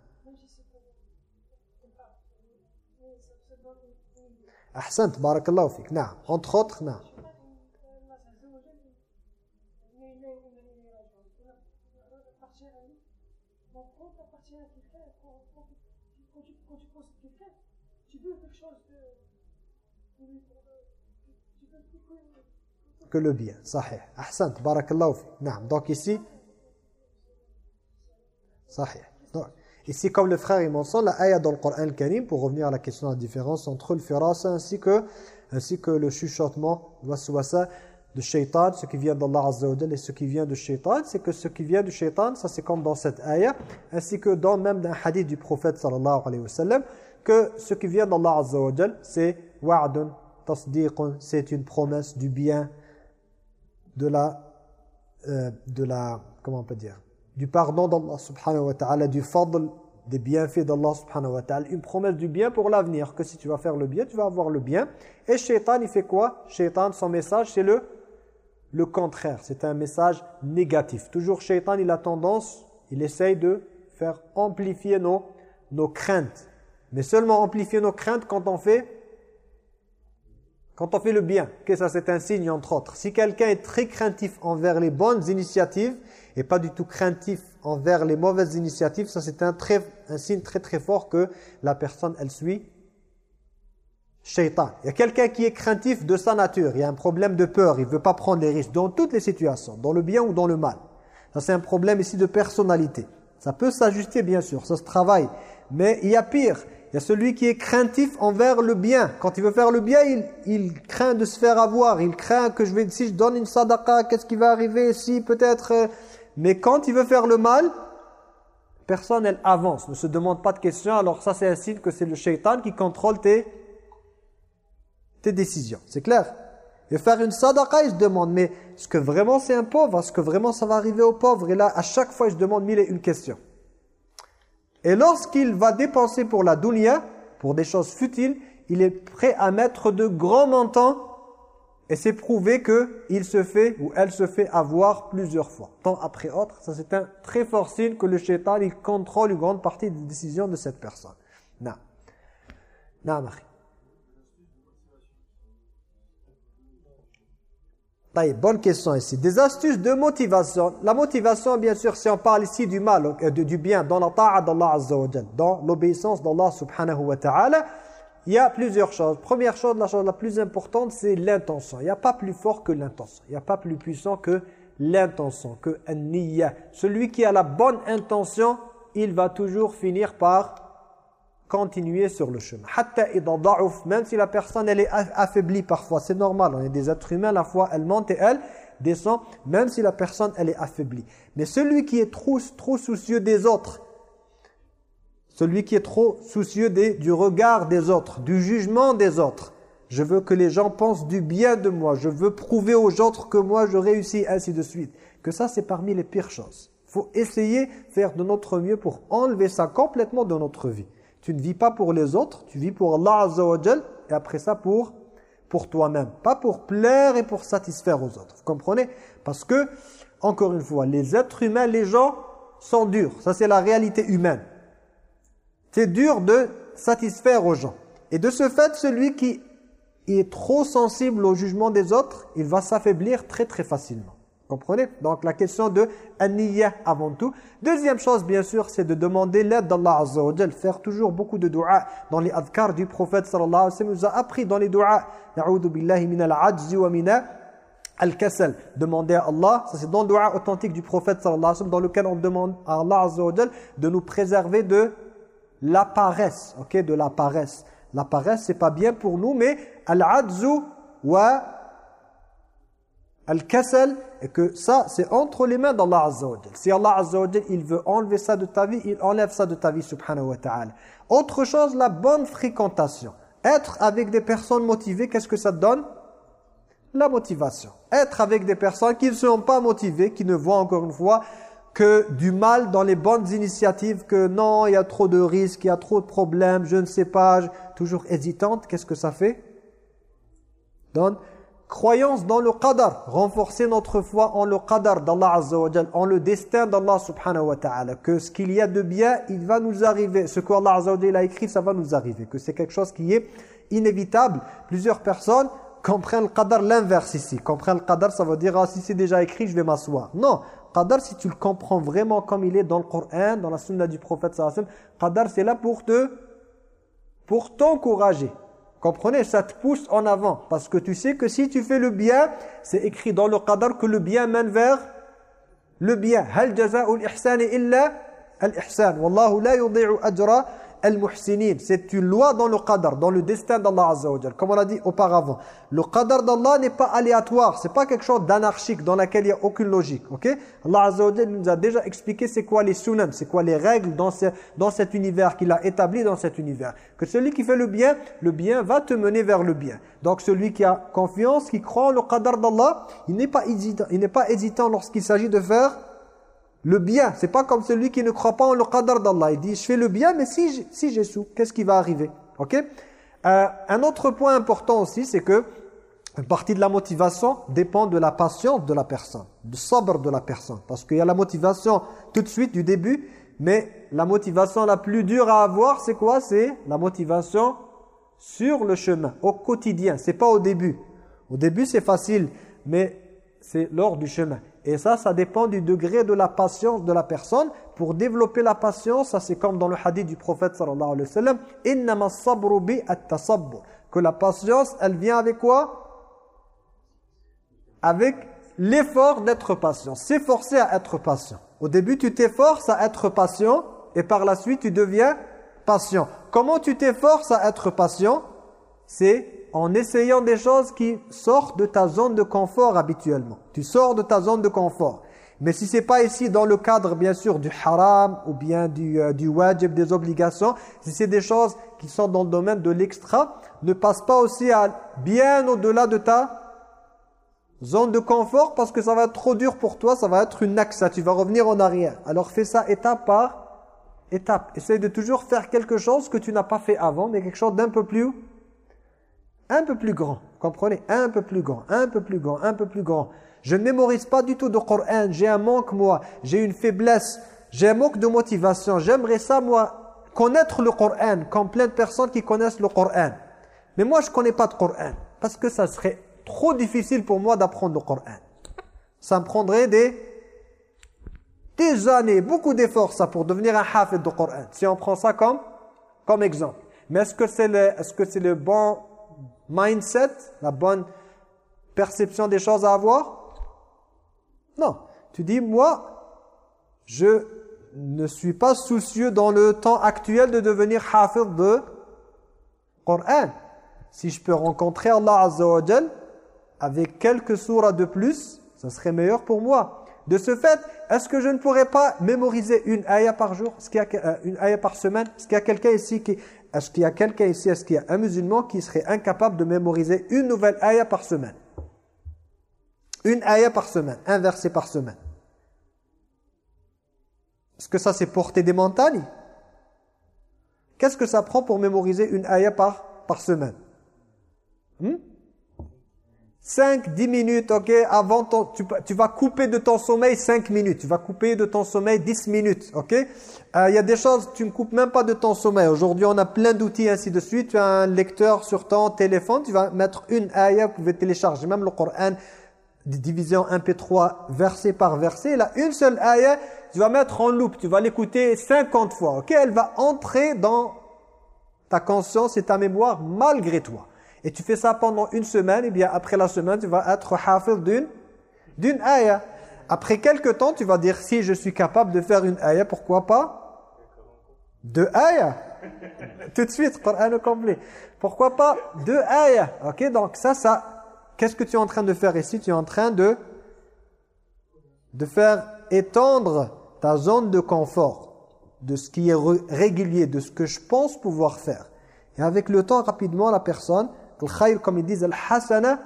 أحسنت بارك الله فيك. نعم. Entre autres نعم. Que le bien. Sahih. Ahsant. Barakallahu. Naam. Donc ici, Sahih. Ici, comme le frère il mentionne, la ayah dans le Coran Karim, pour revenir à la question de la différence entre le firasa ainsi que, ainsi que le chuchotement, waswasa, de shaitan, ce qui vient d'Allah Azza wa et ce qui vient de shaitan, c'est que ce qui vient du shaitan, ça c'est comme dans cette ayah, ainsi que dans même d'un hadith du prophète sallallahu alayhi wa que ce qui vient d'Allah Azza wa c'est wa'dun, tasdiqun, c'est une promesse du bien, de la, euh, de la, comment on peut dire, du pardon d'Allah subhanahu wa ta'ala, du fadl, des bienfaits d'Allah subhanahu wa ta'ala, une promesse du bien pour l'avenir, que si tu vas faire le bien, tu vas avoir le bien. Et Shaitan, il fait quoi? Shaitan, son message, c'est le, le contraire, c'est un message négatif. Toujours Shaitan, il a tendance, il essaye de faire amplifier nos, nos craintes. Mais seulement amplifier nos craintes quand on fait quand on fait le bien, que ça c'est un signe entre autres. Si quelqu'un est très craintif envers les bonnes initiatives et pas du tout craintif envers les mauvaises initiatives, ça c'est un, très, un signe très très fort que la personne elle suit shaitan. Il y a quelqu'un qui est craintif de sa nature, il y a un problème de peur, il ne veut pas prendre les risques dans toutes les situations, dans le bien ou dans le mal. Ça c'est un problème ici de personnalité. Ça peut s'ajuster bien sûr, ça se travaille. Mais il y a pire, il y a celui qui est craintif envers le bien. Quand il veut faire le bien, il, il craint de se faire avoir. Il craint que je vais, si je donne une sadaqa, qu'est-ce qui va arriver si peut-être... Euh, mais quand il veut faire le mal, personne elle avance, ne se demande pas de questions. Alors ça c'est un signe que c'est le shaitan qui contrôle tes, tes décisions. C'est clair? Et faire une sadaqa, il se demande, mais est-ce que vraiment c'est un pauvre? Est-ce que vraiment ça va arriver au pauvre? Et là, à chaque fois, il se demande mille et une questions. Et lorsqu'il va dépenser pour la dunya, pour des choses futiles, il est prêt à mettre de grands montants et c'est prouvé qu'il se fait ou elle se fait avoir plusieurs fois, temps après autre. Ça c'est un très fort signe que le shaitan il contrôle une grande partie des décisions de cette personne. Non. Non, Marie. Bonne question ici. Des astuces de motivation. La motivation, bien sûr, si on parle ici du mal, euh, du bien, dans la ta'a d'Allah Azza wa dans l'obéissance d'Allah subhanahu wa ta'ala, il y a plusieurs choses. Première chose, la chose la plus importante, c'est l'intention. Il n'y a pas plus fort que l'intention. Il n'y a pas plus puissant que l'intention, que niyya. Celui qui a la bonne intention, il va toujours finir par continuer sur le chemin. Même si la personne elle est affaiblie parfois, c'est normal, on est des êtres humains, la foi elle monte et elle descend, même si la personne est affaiblie. Mais celui qui est trop, soucieux des autres, celui qui est trop soucieux du regard des autres, du jugement des autres, je veux que les gens pensent du bien de moi, je veux prouver aux autres que moi je réussis, ainsi de suite. Que ça c'est parmi les pires choses. Faut essayer, faire de notre mieux pour enlever ça complètement de notre vie. Tu ne vis pas pour les autres, tu vis pour Allah et après ça pour, pour toi-même. Pas pour plaire et pour satisfaire aux autres. Vous comprenez? Parce que, encore une fois, les êtres humains, les gens sont durs. Ça, c'est la réalité humaine. C'est dur de satisfaire aux gens. Et de ce fait, celui qui est trop sensible au jugement des autres, il va s'affaiblir très très facilement. Comprenez? Donc la question de aniyya avant tout. Deuxième chose bien sûr, c'est de demander l'aide d'Allah Azza wa faire toujours beaucoup de dua dans les adhkars du prophète sallallahu alayhi wa sallam. nous a appris dans les dua na'udhu billahi min al-ajzi wa min al-kasal. Demander à Allah, ça c'est dans le dua authentique du prophète sallallahu alayhi wa sallam dans lequel on demande à Allah Azza wa de nous préserver de la paresse, OK, de la paresse. La paresse c'est pas bien pour nous mais al-ajzu wa Al-Kasal, et que ça, c'est entre les mains d'Allah Azza wa Si Allah Azza il veut enlever ça de ta vie, il enlève ça de ta vie, subhanahu wa ta'ala. Autre chose, la bonne fréquentation. Être avec des personnes motivées, qu'est-ce que ça donne? La motivation. Être avec des personnes qui ne sont pas motivées, qui ne voient encore une fois que du mal dans les bonnes initiatives, que non, il y a trop de risques, il y a trop de problèmes, je ne sais pas, toujours hésitante, qu'est-ce que ça fait? Donne croyance dans le qadar, renforcer notre foi en le qadar d'Allah Azza wa en le destin d'Allah subhanahu wa ta'ala, que ce qu'il y a de bien, il va nous arriver, ce qu'Allah Azza wa a écrit, ça va nous arriver, que c'est quelque chose qui est inévitable. Plusieurs personnes comprennent le qadar l'inverse ici. Comprennent le qadar, ça veut dire, ah, si c'est déjà écrit, je vais m'asseoir. Non, qadar, si tu le comprends vraiment comme il est dans le Coran, dans la sunna du prophète sallallahu qadar, c'est là pour te, pour t'encourager. Comprenez, ça te pousse en avant. Parce que tu sais que si tu fais le bien, c'est écrit dans le qadar que le bien mène vers le bien. Hal jaza'ul ihsani illa al-ihsan. Wallahu la yudhi'u ajra al-muhsinin. C'est une loi dans le qadar, dans le destin d'Allah Azza Comme on l'a dit auparavant. Le qadar d'Allah n'est pas aléatoire. C'est pas quelque chose d'anarchique dans lequel il n'y a aucune logique. ok? Allah Azza nous a déjà expliqué c'est quoi les sunan, c'est quoi les règles dans, ce, dans cet univers qu'il a établi dans cet univers. Que celui qui fait le bien, le bien va te mener vers le bien. Donc celui qui a confiance, qui croit en le qadar d'Allah, il n'est pas hésitant, pas hésitant lorsqu'il s'agit de faire le bien, c'est pas comme celui qui ne croit pas en le qadar d'Allah. Il dit, je fais le bien, mais si, si j'échoue, qu'est-ce qui va arriver? Ok? Euh, Un autre point important aussi, c'est que une partie de la motivation dépend de la patience de la personne, du sabre de la personne. Parce qu'il y a la motivation tout de suite du début, mais la motivation la plus dure à avoir, c'est quoi? C'est la motivation sur le chemin, au quotidien. C'est pas au début. Au début, c'est facile, mais c'est lors du chemin. Et ça, ça dépend du degré de la patience de la personne. Pour développer la patience, ça c'est comme dans le hadith du prophète sallallahu alayhi wa sallam, « Innama sabru Que la patience, elle vient avec quoi? Avec l'effort d'être patient. S'efforcer à être patient. Au début, tu t'efforces à être patient et par la suite, tu deviens patient. Comment tu t'efforces à être patient? C'est en essayant des choses qui sortent de ta zone de confort habituellement. Tu sors de ta zone de confort. Mais si c'est pas ici dans le cadre bien sûr du haram ou bien du, euh, du wajib, des obligations, si c'est des choses qui sont dans le domaine de l'extra, ne passe pas aussi à bien au-delà de ta zone de confort parce que ça va être trop dur pour toi, ça va être une axe, tu vas revenir en arrière. Alors fais ça étape par étape. Essaye de toujours faire quelque chose que tu n'as pas fait avant, mais quelque chose d'un peu plus un peu plus grand, comprenez? Un peu plus grand, un peu plus grand, un peu plus grand. Je ne mémorise pas du tout de Coran, j'ai un manque moi, j'ai une faiblesse, j'ai un manque de motivation. J'aimerais ça moi, connaître le Coran, comme plein de personnes qui connaissent le Coran. Mais moi je ne connais pas de Coran, parce que ça serait trop difficile pour moi d'apprendre le Coran. Ça me prendrait des, des années, beaucoup d'efforts ça pour devenir un hafid de Coran. Si on prend ça comme, comme exemple. Mais est-ce que c'est le, est -ce que c'est le bon mindset, la bonne perception des choses à avoir? Non. Tu dis, moi, je ne suis pas soucieux dans le temps actuel de devenir hafiz de Coran. Si je peux rencontrer Allah Azza wa avec quelques surahs de plus, ça serait meilleur pour moi. De ce fait, est-ce que je ne pourrais pas mémoriser une ayah par jour, euh, une ayah par semaine? Est-ce qu'il y a quelqu'un ici qui est-ce qu'il y a quelqu'un ici, est-ce qu'il y a un musulman qui serait incapable de mémoriser une nouvelle ayah par semaine? Une ayah par semaine, un verset par semaine. Est-ce que ça c'est porter des montagnes Qu'est-ce que ça prend pour mémoriser une ayah par, par semaine? Hmm? 5, 10 minutes, ok, avant ton, tu, tu, vas couper de ton sommeil 5 minutes, tu vas couper de ton sommeil 10 minutes, ok? Il euh, y a des choses, tu ne coupes même pas de ton sommeil. Aujourd'hui, on a plein d'outils ainsi de suite. Tu as un lecteur sur ton téléphone, tu vas mettre une ayah, vous pouvez télécharger même le Coran, division 1p3, verset par verset. Là, une seule ayah, tu vas mettre en loop, tu vas l'écouter 50 fois, ok? Elle va entrer dans ta conscience et ta mémoire malgré toi et tu fais ça pendant une semaine, et bien après la semaine, tu vas être hafiz d'une d'une ayah. Après quelques temps, tu vas dire, si je suis capable de faire une ayah, pourquoi pas Deux ayah? Tout de suite, Coran complet. Pourquoi pas deux ayah? Ok, donc ça, ça, qu'est-ce que tu es en train de faire ici? Tu es en train de, de faire étendre ta zone de confort, de ce qui est régulier, de ce que je pense pouvoir faire. Et avec le temps, rapidement, la personne le khayr, comme ils disent, al-hasana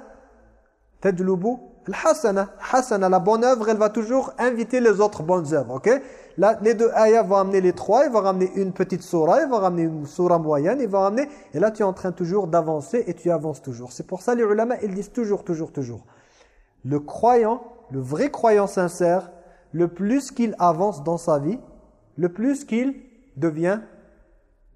tadlubu Al-hasana, hasana, la bonne œuvre, elle va toujours inviter les autres bonnes œuvres, ok? Là, les deux ayahs vont amener les trois, il va ramener une petite surah, il va ramener une surah moyenne, il va ramener... Et là, tu es en train toujours d'avancer et tu avances toujours. C'est pour ça les ulama, ils disent toujours, toujours, toujours. Le croyant, le vrai croyant sincère, le plus qu'il avance dans sa vie, le plus qu'il devient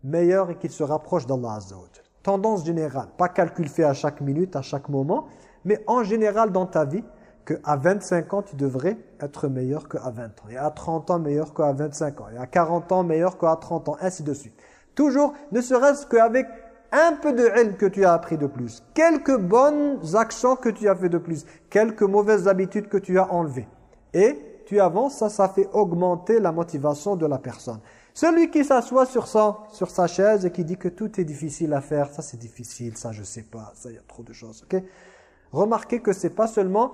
meilleur et qu'il se rapproche d'Allah Azza Tendance générale, pas calcul fait à chaque minute, à chaque moment, mais en général dans ta vie, qu'à 25 ans, tu devrais être meilleur qu'à 20 ans. Et à 30 ans, meilleur qu'à 25 ans. Et à 40 ans, meilleur qu'à 30 ans, ainsi de suite. Toujours, ne serait-ce qu'avec un peu de haine que tu as appris de plus, quelques bonnes actions que tu as fait de plus, quelques mauvaises habitudes que tu as enlevées. Et tu avances, ça, ça fait augmenter la motivation de la personne. Celui qui s'assoit sur, sa chaise et qui dit que tout est difficile à faire, ça c'est difficile, ça je sais pas, ça il y a trop de choses, ok? Remarquez que c'est pas seulement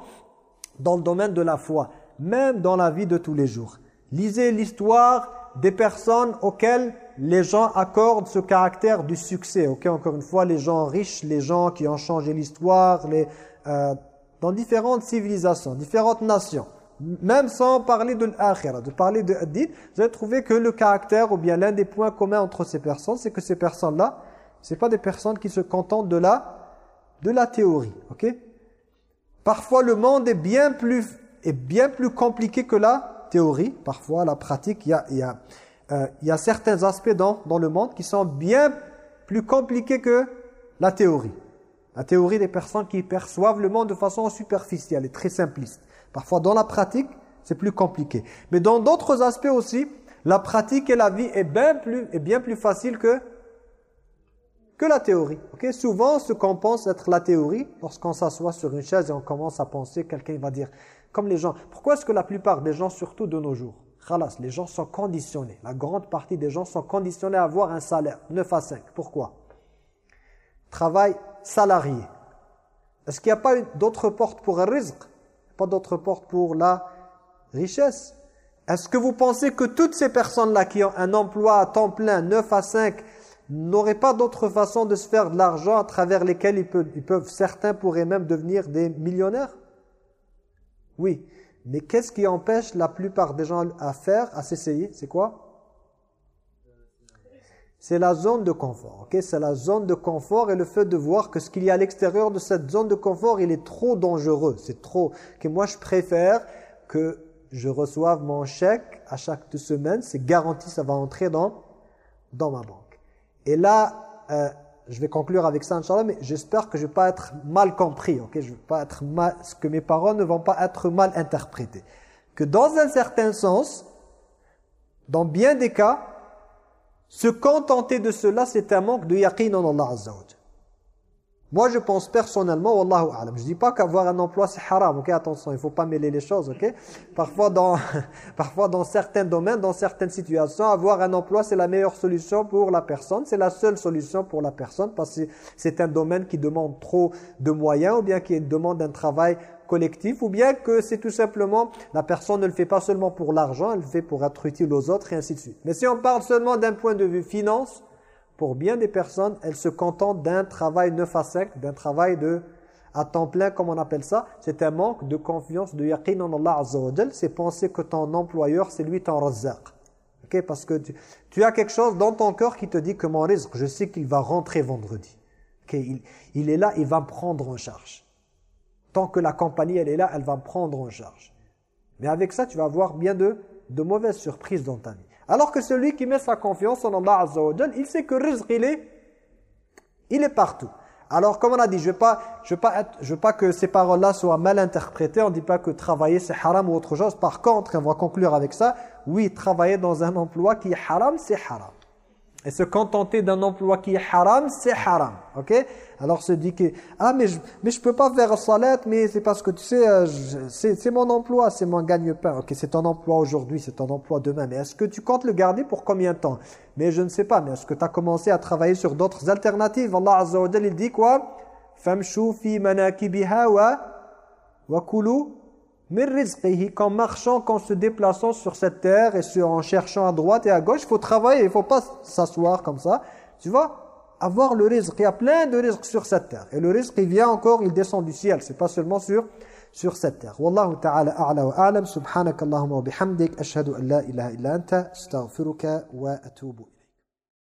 dans le domaine de la foi, même dans la vie de tous les jours. Lisez l'histoire des personnes auxquelles les gens accordent ce caractère du succès. Ok, Encore une fois, les gens riches, les gens qui ont changé l'histoire, euh, dans différentes civilisations, différentes nations. Même sans parler de l'akhirah, de parler de hadith, vous allez trouver que le caractère ou bien l'un des points communs entre ces personnes, c'est que ces personnes-là, c'est pas des personnes qui se contentent de la, de la théorie. Parfois, le monde est bien plus, est bien plus compliqué que la théorie. Parfois, la pratique, il y a, y a, euh, y a certains aspects dans, dans le monde qui sont bien plus compliqués que la théorie. La théorie des personnes qui perçoivent le monde de façon superficielle et très simpliste. Parfois, dans la pratique, c'est plus compliqué. Mais dans d'autres aspects aussi, la pratique et la vie est bien plus, est bien plus facile que que la théorie. ok? Souvent, ce qu'on pense être la théorie, lorsqu'on s'assoit sur une chaise et on commence à penser, quelqu'un va dire, comme les gens, pourquoi est-ce que la plupart des gens, surtout de nos jours, khalas, les gens sont conditionnés, la grande partie des gens sont conditionnés à avoir un salaire, 9 à 5. Pourquoi? Travail salarié. Est-ce qu'il n'y a pas d'autres portes pour un rizq Pas d'autres portes pour la richesse? Est-ce que vous pensez que toutes ces personnes-là qui ont un emploi à temps plein, 9 à 5, n'auraient pas d'autre façon de se faire de l'argent à travers peuvent, ils peuvent, certains pourraient même devenir des millionnaires? Oui, mais qu'est-ce qui empêche la plupart des gens à faire, à s'essayer? C'est quoi? C'est la zone de confort. ok? C'est la zone de confort et le fait de voir que ce qu'il y a à l'extérieur de cette zone de confort, il est trop dangereux. C'est trop. Que moi, je préfère que je reçoive mon chèque à chaque deux semaines. C'est garanti, ça va entrer dans, dans ma banque. Et là, euh, je vais conclure avec ça, Inch'Allah, mais j'espère que je ne vais pas être mal compris, ok? Je vais pas être mal, que mes paroles ne vont pas être mal interprétées. Que dans un certain sens, dans bien des cas, se contenter de cela, c'est un manque de yaqin en Allah Azza moi, je pense personnellement, Wallahu a'lam, je dis pas qu'avoir un emploi c'est haram, ok? Attention, il faut pas mêler les choses, ok? Parfois dans, parfois dans certains domaines, dans certaines situations, avoir un emploi c'est la meilleure solution pour la personne, c'est la seule solution pour la personne parce que c'est un domaine qui demande trop de moyens ou bien qui demande un travail collectif ou bien que c'est tout simplement, la personne ne le fait pas seulement pour l'argent, elle le fait pour être utile aux autres et ainsi de suite. Mais si on parle seulement d'un point de vue finance, pour bien des personnes, elles se contentent d'un travail neuf à 5, d'un travail de à temps plein, comme on appelle ça. C'est un manque de confiance, de yaqin en Allah Azza wa C'est penser que ton employeur, c'est lui ton razzaq. Okay? Parce que tu, as quelque chose dans ton cœur qui te dit que mon risque, je sais qu'il va rentrer vendredi. Okay? Il, est là, il va me prendre en charge. Tant que la compagnie, elle est là, elle va me prendre en charge. Mais avec ça, tu vas avoir bien de, de mauvaises surprises dans ta vie. Alors que celui qui met sa confiance en Allah Azza il sait que rizq, il est, il est partout. Alors, comme on a dit, je ne veux, pas, je veux, veux pas que ces paroles-là soient mal interprétées. On ne dit pas que travailler, c'est haram ou autre chose. Par contre, on va conclure avec ça. Oui, travailler dans un emploi qui est haram, c'est haram. Et se contenter d'un emploi qui est haram, c'est haram. Ok? Alors se dit que, ah mais je mais je peux pas faire salat, mais c'est parce que tu sais, euh, c'est mon emploi, c'est mon gagne-pain. Ok, c'est ton emploi aujourd'hui, c'est ton emploi demain. Mais est-ce que tu comptes le garder pour combien de temps? Mais je ne sais pas. Mais est-ce que tu as commencé à travailler sur d'autres alternatives? Allah Azza wa il dit quoi? Famshu fi manakibiha wa wa kulu qu'en marchant, qu'en se déplaçant sur cette terre et en cherchant à droite et à gauche, il faut travailler, il ne faut pas s'asseoir comme ça. Tu vois avoir le risque. Il y a plein de risques sur cette terre. Et le risque, il vient encore, il descend du ciel. C'est pas seulement sur, sur cette terre.